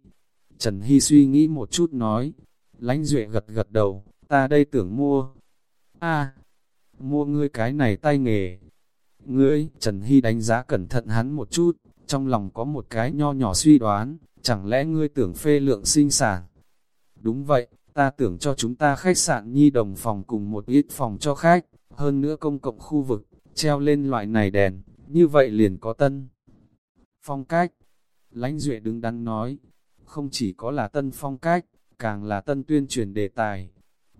Trần Hy suy nghĩ một chút nói, Lánh Duệ gật gật đầu, ta đây tưởng mua. a mua ngươi cái này tay nghề. Ngươi, Trần Hy đánh giá cẩn thận hắn một chút, trong lòng có một cái nho nhỏ suy đoán, chẳng lẽ ngươi tưởng phê lượng sinh sản? Đúng vậy, ta tưởng cho chúng ta khách sạn nhi đồng phòng cùng một ít phòng cho khách, hơn nữa công cộng khu vực, treo lên loại này đèn, như vậy liền có tân. Phong cách, lãnh duệ đứng đắn nói, không chỉ có là tân phong cách, càng là tân tuyên truyền đề tài.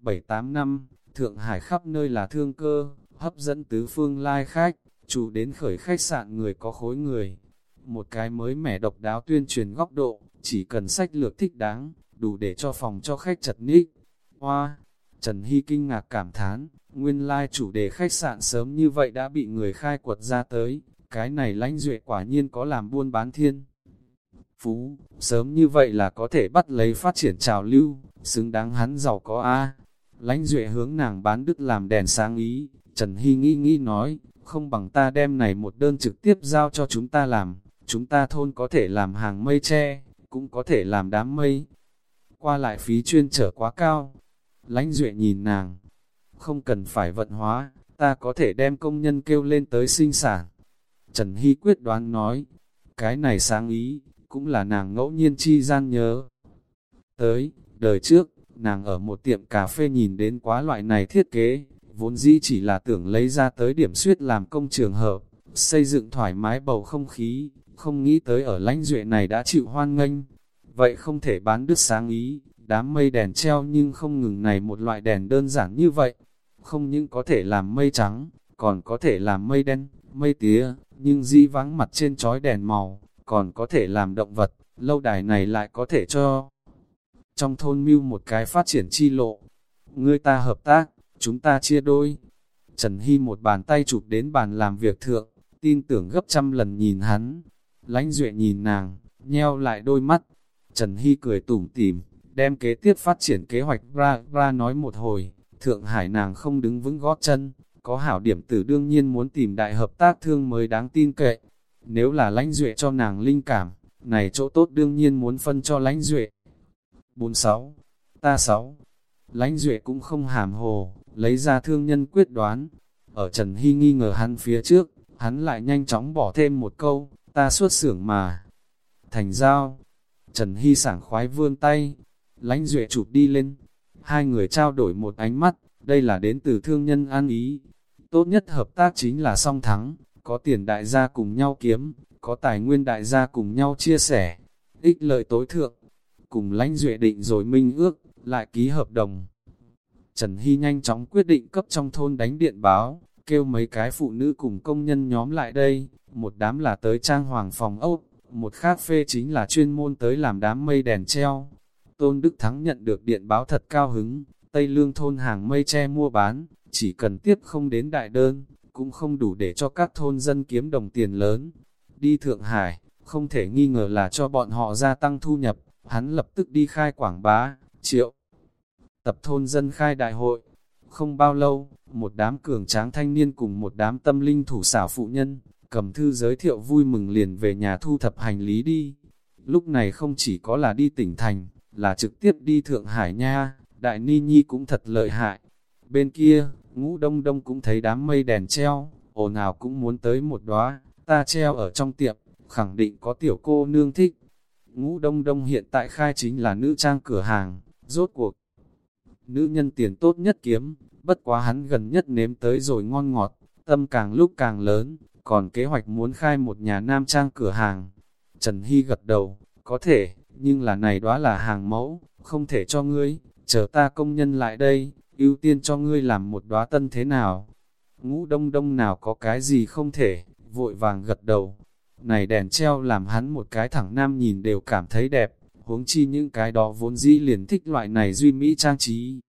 7-8 năm, Thượng Hải khắp nơi là thương cơ, hấp dẫn tứ phương lai khách, chủ đến khởi khách sạn người có khối người. Một cái mới mẻ độc đáo tuyên truyền góc độ, chỉ cần sách lược thích đáng, đủ để cho phòng cho khách chật ních. Hoa, Trần Hy kinh ngạc cảm thán, nguyên lai chủ đề khách sạn sớm như vậy đã bị người khai quật ra tới, cái này lãnh duệ quả nhiên có làm buôn bán thiên. Phú, sớm như vậy là có thể bắt lấy phát triển trào lưu, xứng đáng hắn giàu có a Lãnh duệ hướng nàng bán đứt làm đèn sáng ý, Trần Hy nghĩ nghĩ nói, không bằng ta đem này một đơn trực tiếp giao cho chúng ta làm, chúng ta thôn có thể làm hàng mây tre, cũng có thể làm đám mây. Qua lại phí chuyên trở quá cao. Lãnh duệ nhìn nàng, không cần phải vận hóa, ta có thể đem công nhân kêu lên tới sinh sản. Trần Hy quyết đoán nói, cái này sáng ý, cũng là nàng ngẫu nhiên chi gian nhớ. Tới, đời trước, nàng ở một tiệm cà phê nhìn đến quá loại này thiết kế, vốn dĩ chỉ là tưởng lấy ra tới điểm suyết làm công trường hợp, xây dựng thoải mái bầu không khí, không nghĩ tới ở lãnh duệ này đã chịu hoan nghênh. Vậy không thể bán đứt sáng ý, đám mây đèn treo nhưng không ngừng này một loại đèn đơn giản như vậy. Không những có thể làm mây trắng, còn có thể làm mây đen, mây tía, nhưng dĩ vắng mặt trên chói đèn màu, còn có thể làm động vật, lâu đài này lại có thể cho. Trong thôn mưu một cái phát triển chi lộ, ngươi ta hợp tác, chúng ta chia đôi. Trần Hy một bàn tay chụp đến bàn làm việc thượng, tin tưởng gấp trăm lần nhìn hắn. Lánh Duệ nhìn nàng, nheo lại đôi mắt. Trần Hy cười tủm tỉm, đem kế tiếp phát triển kế hoạch ra, ra nói một hồi. Thượng Hải nàng không đứng vững gót chân, có hảo điểm tử đương nhiên muốn tìm đại hợp tác thương mới đáng tin cậy. Nếu là lãnh duệ cho nàng linh cảm, này chỗ tốt đương nhiên muốn phân cho lãnh duệ. 46. Ta 6. Lãnh duệ cũng không hàm hồ, lấy ra thương nhân quyết đoán. Ở Trần Hy nghi ngờ hắn phía trước, hắn lại nhanh chóng bỏ thêm một câu, ta xuất xưởng mà. Thành giao. Trần Hy sảng khoái vươn tay, lãnh duệ chụp đi lên. Hai người trao đổi một ánh mắt, đây là đến từ thương nhân an ý. Tốt nhất hợp tác chính là song thắng, có tiền đại gia cùng nhau kiếm, có tài nguyên đại gia cùng nhau chia sẻ, ích lợi tối thượng, cùng lãnh duệ định rồi minh ước, lại ký hợp đồng. Trần Hy nhanh chóng quyết định cấp trong thôn đánh điện báo, kêu mấy cái phụ nữ cùng công nhân nhóm lại đây, một đám là tới trang hoàng phòng ốc, một khác phê chính là chuyên môn tới làm đám mây đèn treo. Tôn Đức Thắng nhận được điện báo thật cao hứng, Tây Lương thôn hàng mây tre mua bán, chỉ cần tiếp không đến đại đơn, cũng không đủ để cho các thôn dân kiếm đồng tiền lớn. Đi Thượng Hải, không thể nghi ngờ là cho bọn họ gia tăng thu nhập, hắn lập tức đi khai quảng bá, triệu. Tập thôn dân khai đại hội, không bao lâu, một đám cường tráng thanh niên cùng một đám tâm linh thủ xảo phụ nhân, cầm thư giới thiệu vui mừng liền về nhà thu thập hành lý đi. Lúc này không chỉ có là đi tỉnh thành, là trực tiếp đi Thượng Hải nha, Đại Ni Nhi cũng thật lợi hại. Bên kia, ngũ đông đông cũng thấy đám mây đèn treo, ồn nào cũng muốn tới một đóa ta treo ở trong tiệm, khẳng định có tiểu cô nương thích. Ngũ đông đông hiện tại khai chính là nữ trang cửa hàng, rốt cuộc. Nữ nhân tiền tốt nhất kiếm, bất quá hắn gần nhất nếm tới rồi ngon ngọt, tâm càng lúc càng lớn, còn kế hoạch muốn khai một nhà nam trang cửa hàng. Trần Hy gật đầu, có thể, nhưng là này đó là hàng mẫu, không thể cho ngươi, chờ ta công nhân lại đây, ưu tiên cho ngươi làm một đóa tân thế nào. Ngũ đông đông nào có cái gì không thể, vội vàng gật đầu. Này đèn treo làm hắn một cái thẳng nam nhìn đều cảm thấy đẹp, huống chi những cái đó vốn dĩ liền thích loại này duy mỹ trang trí.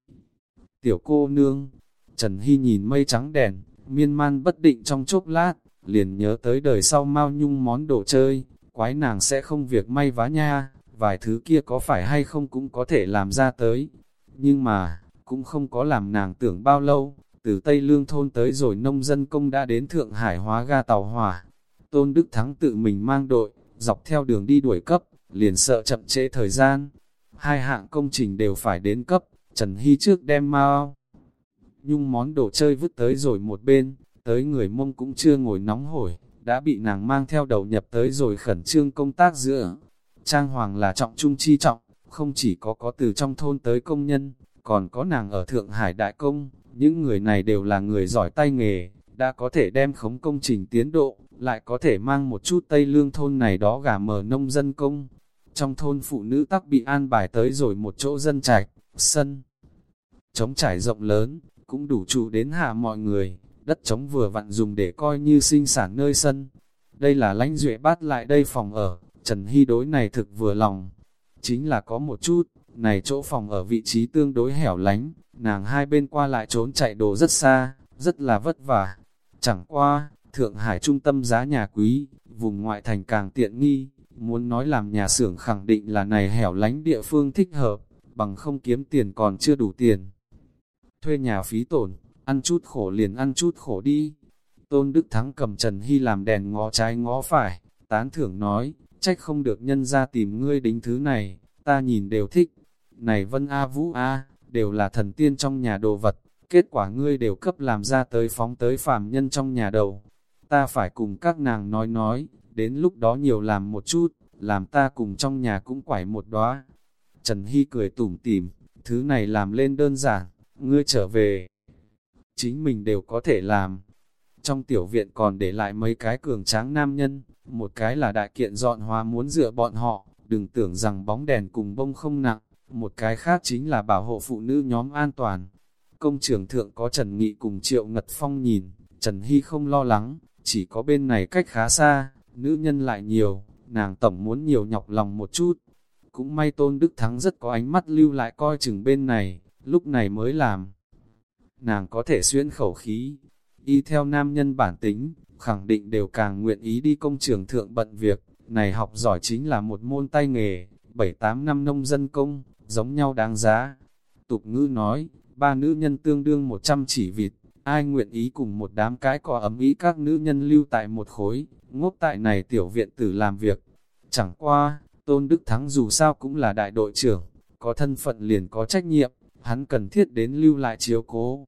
Tiểu cô nương, Trần Hy nhìn mây trắng đèn, miên man bất định trong chốc lát, liền nhớ tới đời sau mau nhung món đồ chơi, quái nàng sẽ không việc may vá nha, vài thứ kia có phải hay không cũng có thể làm ra tới. Nhưng mà, cũng không có làm nàng tưởng bao lâu, từ Tây Lương thôn tới rồi nông dân công đã đến Thượng Hải hóa ga tàu hỏa. Tôn Đức Thắng tự mình mang đội, dọc theo đường đi đuổi cấp, liền sợ chậm trễ thời gian. Hai hạng công trình đều phải đến cấp, Trần Hy trước đem mau. Nhung món đồ chơi vứt tới rồi một bên, tới người mông cũng chưa ngồi nóng hổi, đã bị nàng mang theo đầu nhập tới rồi khẩn trương công tác giữa. Trang hoàng là trọng trung chi trọng, không chỉ có có từ trong thôn tới công nhân, còn có nàng ở Thượng Hải Đại Công, những người này đều là người giỏi tay nghề, đã có thể đem khống công trình tiến độ, lại có thể mang một chút Tây Lương thôn này đó gà mờ nông dân công. Trong thôn phụ nữ tắc bị an bài tới rồi một chỗ dân trạch, sân. Trống trải rộng lớn, cũng đủ trụ đến hạ mọi người, đất trống vừa vặn dùng để coi như sinh sản nơi sân. Đây là lãnh duệ bát lại đây phòng ở, Trần Hy đối này thực vừa lòng. Chính là có một chút, Này chỗ phòng ở vị trí tương đối hẻo lánh, nàng hai bên qua lại trốn chạy đồ rất xa, rất là vất vả. Chẳng qua, Thượng Hải trung tâm giá nhà quý, vùng ngoại thành càng tiện nghi, muốn nói làm nhà xưởng khẳng định là này hẻo lánh địa phương thích hợp, bằng không kiếm tiền còn chưa đủ tiền. Thuê nhà phí tổn, ăn chút khổ liền ăn chút khổ đi. Tôn Đức Thắng cầm Trần Hy làm đèn ngó trái ngó phải, tán thưởng nói, trách không được nhân ra tìm ngươi đính thứ này, ta nhìn đều thích. Này Vân A Vũ A, đều là thần tiên trong nhà đồ vật, kết quả ngươi đều cấp làm ra tới phóng tới phàm nhân trong nhà đầu. Ta phải cùng các nàng nói nói, đến lúc đó nhiều làm một chút, làm ta cùng trong nhà cũng quải một đóa. Trần Hy cười tủm tỉm, thứ này làm lên đơn giản, ngươi trở về. Chính mình đều có thể làm. Trong tiểu viện còn để lại mấy cái cường tráng nam nhân, một cái là đại kiện dọn hóa muốn dựa bọn họ, đừng tưởng rằng bóng đèn cùng bông không nặng, một cái khác chính là bảo hộ phụ nữ nhóm an toàn. Công trường thượng có Trần Nghị cùng Triệu Ngật Phong nhìn, Trần Hy không lo lắng, chỉ có bên này cách khá xa, nữ nhân lại nhiều, nàng tổng muốn nhiều nhọc lòng một chút. Cũng may Tôn Đức Thắng rất có ánh mắt lưu lại coi chừng bên này, lúc này mới làm. Nàng có thể xuyên khẩu khí, y theo nam nhân bản tính, khẳng định đều càng nguyện ý đi công trường thượng bận việc, này học giỏi chính là một môn tay nghề, 7-8 năm nông dân công, giống nhau đáng giá. Tục ngữ nói, ba nữ nhân tương đương 100 chỉ vịt, ai nguyện ý cùng một đám cái cỏ ấm ý các nữ nhân lưu tại một khối, ngốc tại này tiểu viện tử làm việc. Chẳng qua, Tôn Đức Thắng dù sao cũng là đại đội trưởng, có thân phận liền có trách nhiệm, hắn cần thiết đến lưu lại chiếu cố.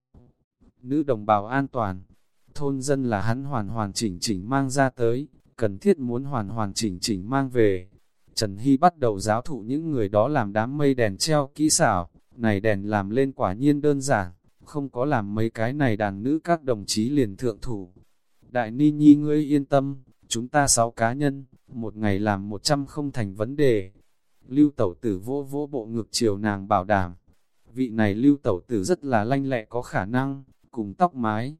Nữ đồng bào an toàn, thôn dân là hắn hoàn hoàn chỉnh chỉnh mang ra tới, cần thiết muốn hoàn hoàn chỉnh chỉnh mang về. Trần Hy bắt đầu giáo thụ những người đó làm đám mây đèn treo kỹ xảo, này đèn làm lên quả nhiên đơn giản, không có làm mấy cái này đàn nữ các đồng chí liền thượng thủ. Đại Ni Nhi ngươi yên tâm, chúng ta sáu cá nhân, một ngày làm một trăm không thành vấn đề. Lưu tẩu tử vô vô bộ ngực chiều nàng bảo đảm. Vị này lưu tẩu tử rất là lanh lẹ có khả năng, cùng tóc mái.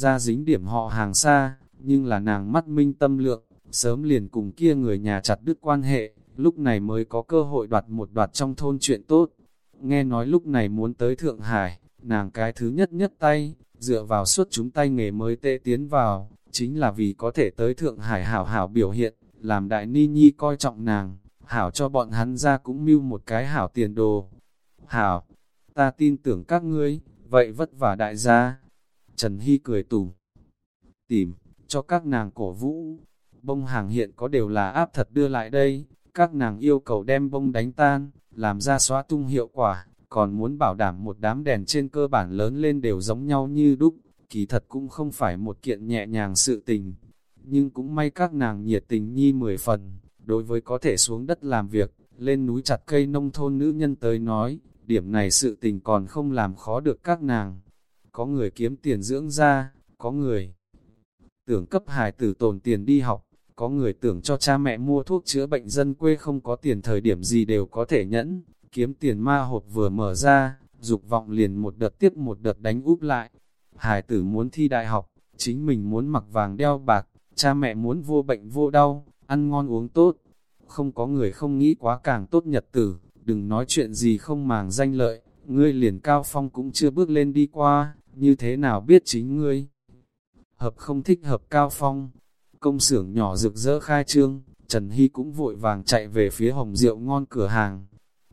Ra dính điểm họ hàng xa, nhưng là nàng mắt minh tâm lượng, sớm liền cùng kia người nhà chặt đứt quan hệ, lúc này mới có cơ hội đoạt một đoạt trong thôn chuyện tốt. Nghe nói lúc này muốn tới Thượng Hải, nàng cái thứ nhất nhất tay, dựa vào suốt chúng tay nghề mới tệ tiến vào, chính là vì có thể tới Thượng Hải hảo hảo biểu hiện, làm đại ni nhi coi trọng nàng, hảo cho bọn hắn ra cũng mưu một cái hảo tiền đồ. Hảo, ta tin tưởng các ngươi, vậy vất vả đại gia. Trần Hy cười tủm, tìm, cho các nàng cổ vũ. Bông hàng hiện có đều là áp thật đưa lại đây, các nàng yêu cầu đem bông đánh tan, làm ra xóa tung hiệu quả, còn muốn bảo đảm một đám đèn trên cơ bản lớn lên đều giống nhau như đúc, kỳ thật cũng không phải một kiện nhẹ nhàng sự tình. Nhưng cũng may các nàng nhiệt tình nhi mười phần, đối với có thể xuống đất làm việc, lên núi chặt cây nông thôn nữ nhân tới nói, điểm này sự tình còn không làm khó được các nàng. Có người kiếm tiền dưỡng ra, có người tưởng cấp hài tử tồn tiền đi học, có người tưởng cho cha mẹ mua thuốc chữa bệnh dân quê không có tiền thời điểm gì đều có thể nhẫn, kiếm tiền ma hộp vừa mở ra, dục vọng liền một đợt tiếp một đợt đánh úp lại. hài tử muốn thi đại học, chính mình muốn mặc vàng đeo bạc, cha mẹ muốn vô bệnh vô đau, ăn ngon uống tốt. Không có người không nghĩ quá càng tốt nhật tử, đừng nói chuyện gì không màng danh lợi, ngươi liền cao phong cũng chưa bước lên đi qua, như thế nào biết chính ngươi. Hợp không thích hợp cao phong, công xưởng nhỏ rực rỡ khai trương, Trần Hy cũng vội vàng chạy về phía hồng rượu ngon cửa hàng.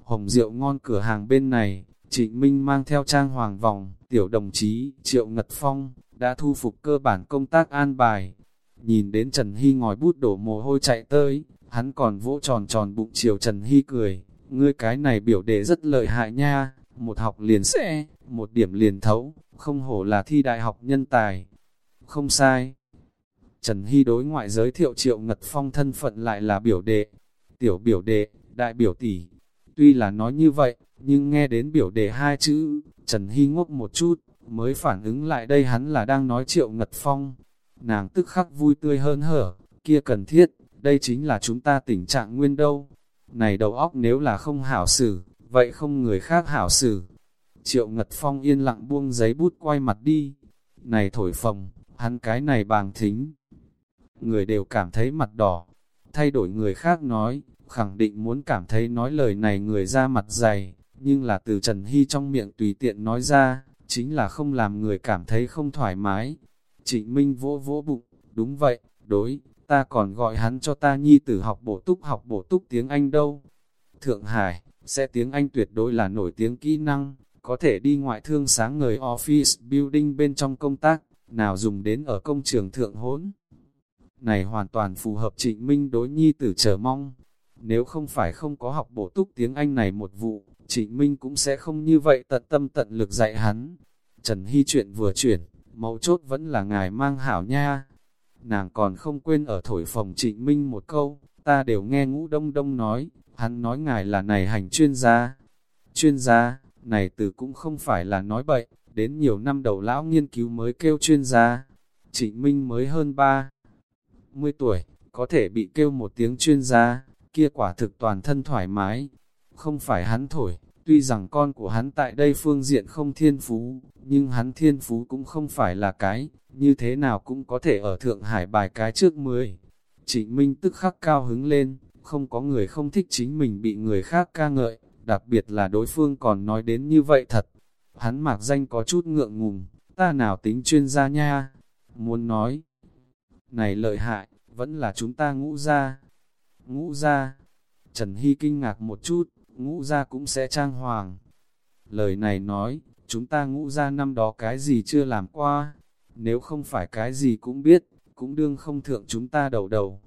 Hồng rượu ngon cửa hàng bên này, Trịnh Minh mang theo trang hoàng vòng, tiểu đồng chí, Triệu Ngật Phong, đã thu phục cơ bản công tác an bài. Nhìn đến Trần Hy ngòi bút đổ mồ hôi chạy tới, hắn còn vỗ tròn tròn bụng chiều Trần Hy cười, ngươi cái này biểu đề rất lợi hại nha, một học liền sẽ, một điểm liền thấu, không hổ là thi đại học nhân tài. Không sai. Trần Hy đối ngoại giới thiệu Triệu Ngật Phong thân phận lại là biểu đệ, tiểu biểu đệ, đại biểu tỷ, Tuy là nói như vậy, nhưng nghe đến biểu đề hai chữ, Trần Hy ngốc một chút, mới phản ứng lại đây hắn là đang nói triệu ngật phong. Nàng tức khắc vui tươi hơn hở, kia cần thiết, đây chính là chúng ta tình trạng nguyên đâu. Này đầu óc nếu là không hảo xử, vậy không người khác hảo xử. Triệu Ngật Phong yên lặng buông giấy bút quay mặt đi. Này thổi phồng, hắn cái này bàng thính. Người đều cảm thấy mặt đỏ. thay đổi người khác nói, khẳng định muốn cảm thấy nói lời này người ra mặt dày, nhưng là từ Trần Hy trong miệng tùy tiện nói ra, chính là không làm người cảm thấy không thoải mái. Trịnh Minh vỗ vỗ bụng, đúng vậy, đối, ta còn gọi hắn cho ta nhi tử học bổ túc học bổ túc tiếng Anh đâu. Thượng Hải, sẽ tiếng Anh tuyệt đối là nổi tiếng kỹ năng, có thể đi ngoại thương sáng người office building bên trong công tác, nào dùng đến ở công trường thượng hỗn. Này hoàn toàn phù hợp trịnh minh đối nhi tử chờ mong. Nếu không phải không có học bổ túc tiếng Anh này một vụ, trịnh minh cũng sẽ không như vậy tận tâm tận lực dạy hắn. Trần Hy chuyện vừa chuyển, mấu chốt vẫn là ngài mang hảo nha. Nàng còn không quên ở thổi phòng trịnh minh một câu, ta đều nghe ngũ đông đông nói, hắn nói ngài là này hành chuyên gia. Chuyên gia, này từ cũng không phải là nói bậy, đến nhiều năm đầu lão nghiên cứu mới kêu chuyên gia. Trịnh Minh mới hơn 30 tuổi, có thể bị kêu một tiếng chuyên gia, kia quả thực toàn thân thoải mái. Không phải hắn thổi, tuy rằng con của hắn tại đây phương diện không thiên phú, nhưng hắn thiên phú cũng không phải là cái, như thế nào cũng có thể ở Thượng Hải bài cái trước mười. Trịnh Minh tức khắc cao hứng lên, không có người không thích chính mình bị người khác ca ngợi, đặc biệt là đối phương còn nói đến như vậy thật. Hắn mạc danh có chút ngượng ngùng, ta nào tính chuyên gia nha, muốn nói. Này lợi hại, vẫn là chúng ta ngũ ra. Ngũ ra, Trần Hy kinh ngạc một chút, ngũ ra cũng sẽ trang hoàng. Lời này nói, chúng ta ngũ ra năm đó cái gì chưa làm qua, nếu không phải cái gì cũng biết, cũng đương không thượng chúng ta đầu đầu.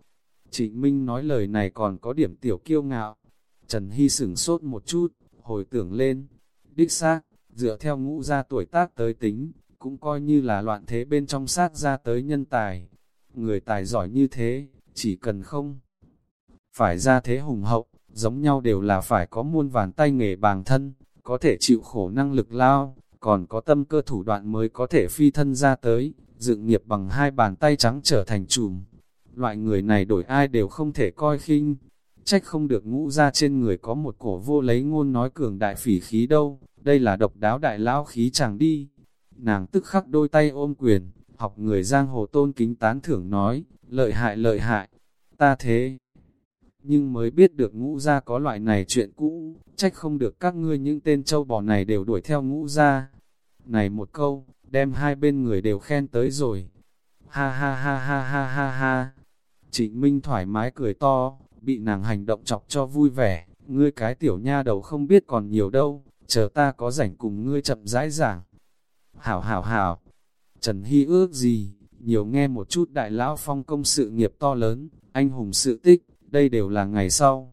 Trịnh Minh nói lời này còn có điểm tiểu kiêu ngạo. Trần Hy sửng sốt một chút, hồi tưởng lên. Đích xác, dựa theo ngũ gia tuổi tác tới tính, cũng coi như là loạn thế bên trong sát ra tới nhân tài. Người tài giỏi như thế, chỉ cần không phải ra thế hùng hậu, giống nhau đều là phải có muôn vàn tay nghề bàng thân, có thể chịu khổ năng lực lao, còn có tâm cơ thủ đoạn mới có thể phi thân ra tới, dựng nghiệp bằng hai bàn tay trắng trở thành chùm. Loại người này đổi ai đều không thể coi khinh, trách không được ngũ ra trên người có một cổ vô lấy ngôn nói cường đại phỉ khí đâu, đây là độc đáo đại lão khí chẳng đi. Nàng tức khắc đôi tay ôm quyền, học người giang hồ tôn kính tán thưởng nói, lợi hại lợi hại, ta thế. Nhưng mới biết được ngũ ra có loại này chuyện cũ, trách không được các ngươi những tên châu bò này đều đuổi theo ngũ ra. Này một câu, đem hai bên người đều khen tới rồi. Ha ha ha ha ha ha ha. Trịnh Minh thoải mái cười to, bị nàng hành động chọc cho vui vẻ, ngươi cái tiểu nha đầu không biết còn nhiều đâu, chờ ta có rảnh cùng ngươi chậm rãi giảng. Hảo hảo hảo, Trần Hy ước gì, nhiều nghe một chút đại lão phong công sự nghiệp to lớn, anh hùng sự tích, đây đều là ngày sau.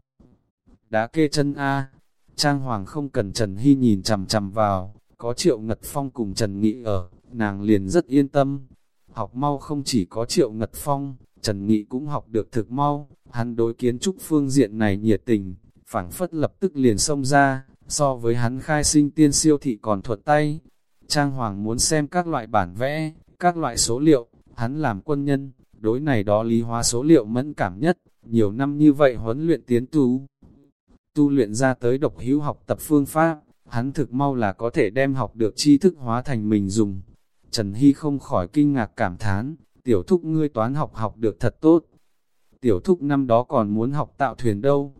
Đá kê chân A, Trang Hoàng không cần Trần Hy nhìn chằm chằm vào, có Triệu Ngật Phong cùng Trần Nghị ở, nàng liền rất yên tâm. Học mau không chỉ có Triệu Ngật Phong, Trần Nghị cũng học được thực mau, hắn đối kiến trúc phương diện này nhiệt tình, phảng phất lập tức liền xông ra, so với hắn khai sinh tiên siêu thị còn thuật tay. Trang Hoàng muốn xem các loại bản vẽ, các loại số liệu, hắn làm quân nhân, đối này đó lý hóa số liệu mẫn cảm nhất, nhiều năm như vậy huấn luyện tiến tú. Tu luyện ra tới độc hữu học tập phương pháp, hắn thực mau là có thể đem học được tri thức hóa thành mình dùng. Trần Hy không khỏi kinh ngạc cảm thán, tiểu thúc ngươi toán học học được thật tốt. Tiểu thúc năm đó còn muốn học tạo thuyền đâu.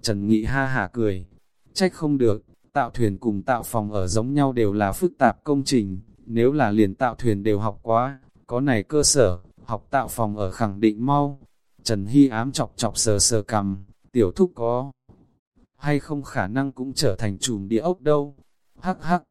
Trần Nghị ha hả cười, trách không được, tạo thuyền cùng tạo phòng ở giống nhau đều là phức tạp công trình, nếu là liền tạo thuyền đều học quá, có này cơ sở, học tạo phòng ở khẳng định mau. Trần Hy ám chọc chọc sờ sờ cầm, tiểu thúc có hay không khả năng cũng trở thành chùm địa ốc đâu. Hắc hắc,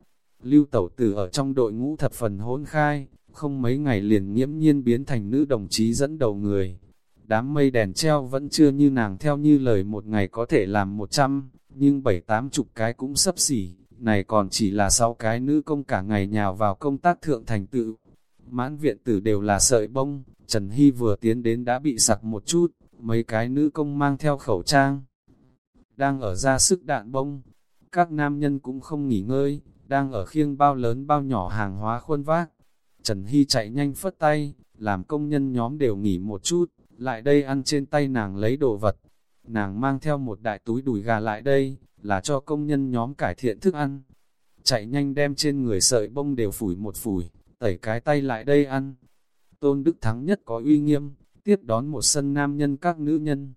lưu tẩu tử ở trong đội ngũ thập phần hỗn khai, không mấy ngày liền nghiễm nhiên biến thành nữ đồng chí dẫn đầu người. Đám mây đèn treo vẫn chưa như nàng theo như lời một ngày có thể làm một trăm, nhưng bảy tám chục cái cũng sấp xỉ, này còn chỉ là sáu cái nữ công cả ngày nhào vào công tác thượng thành tựu. Mãn viện tử đều là sợi bông, Trần Hy vừa tiến đến đã bị sặc một chút, mấy cái nữ công mang theo khẩu trang. Đang ở ra sức đạn bông, các nam nhân cũng không nghỉ ngơi, đang ở khiêng bao lớn bao nhỏ hàng hóa khuôn vác. Trần Hy chạy nhanh phất tay, làm công nhân nhóm đều nghỉ một chút, lại đây ăn trên tay nàng lấy đồ vật. Nàng mang theo một đại túi đùi gà lại đây, là cho công nhân nhóm cải thiện thức ăn. Chạy nhanh đem trên người sợi bông đều phủi một phủi, tẩy cái tay lại đây ăn. Tôn Đức Thắng nhất có uy nghiêm, tiếp đón một sân nam nhân các nữ nhân,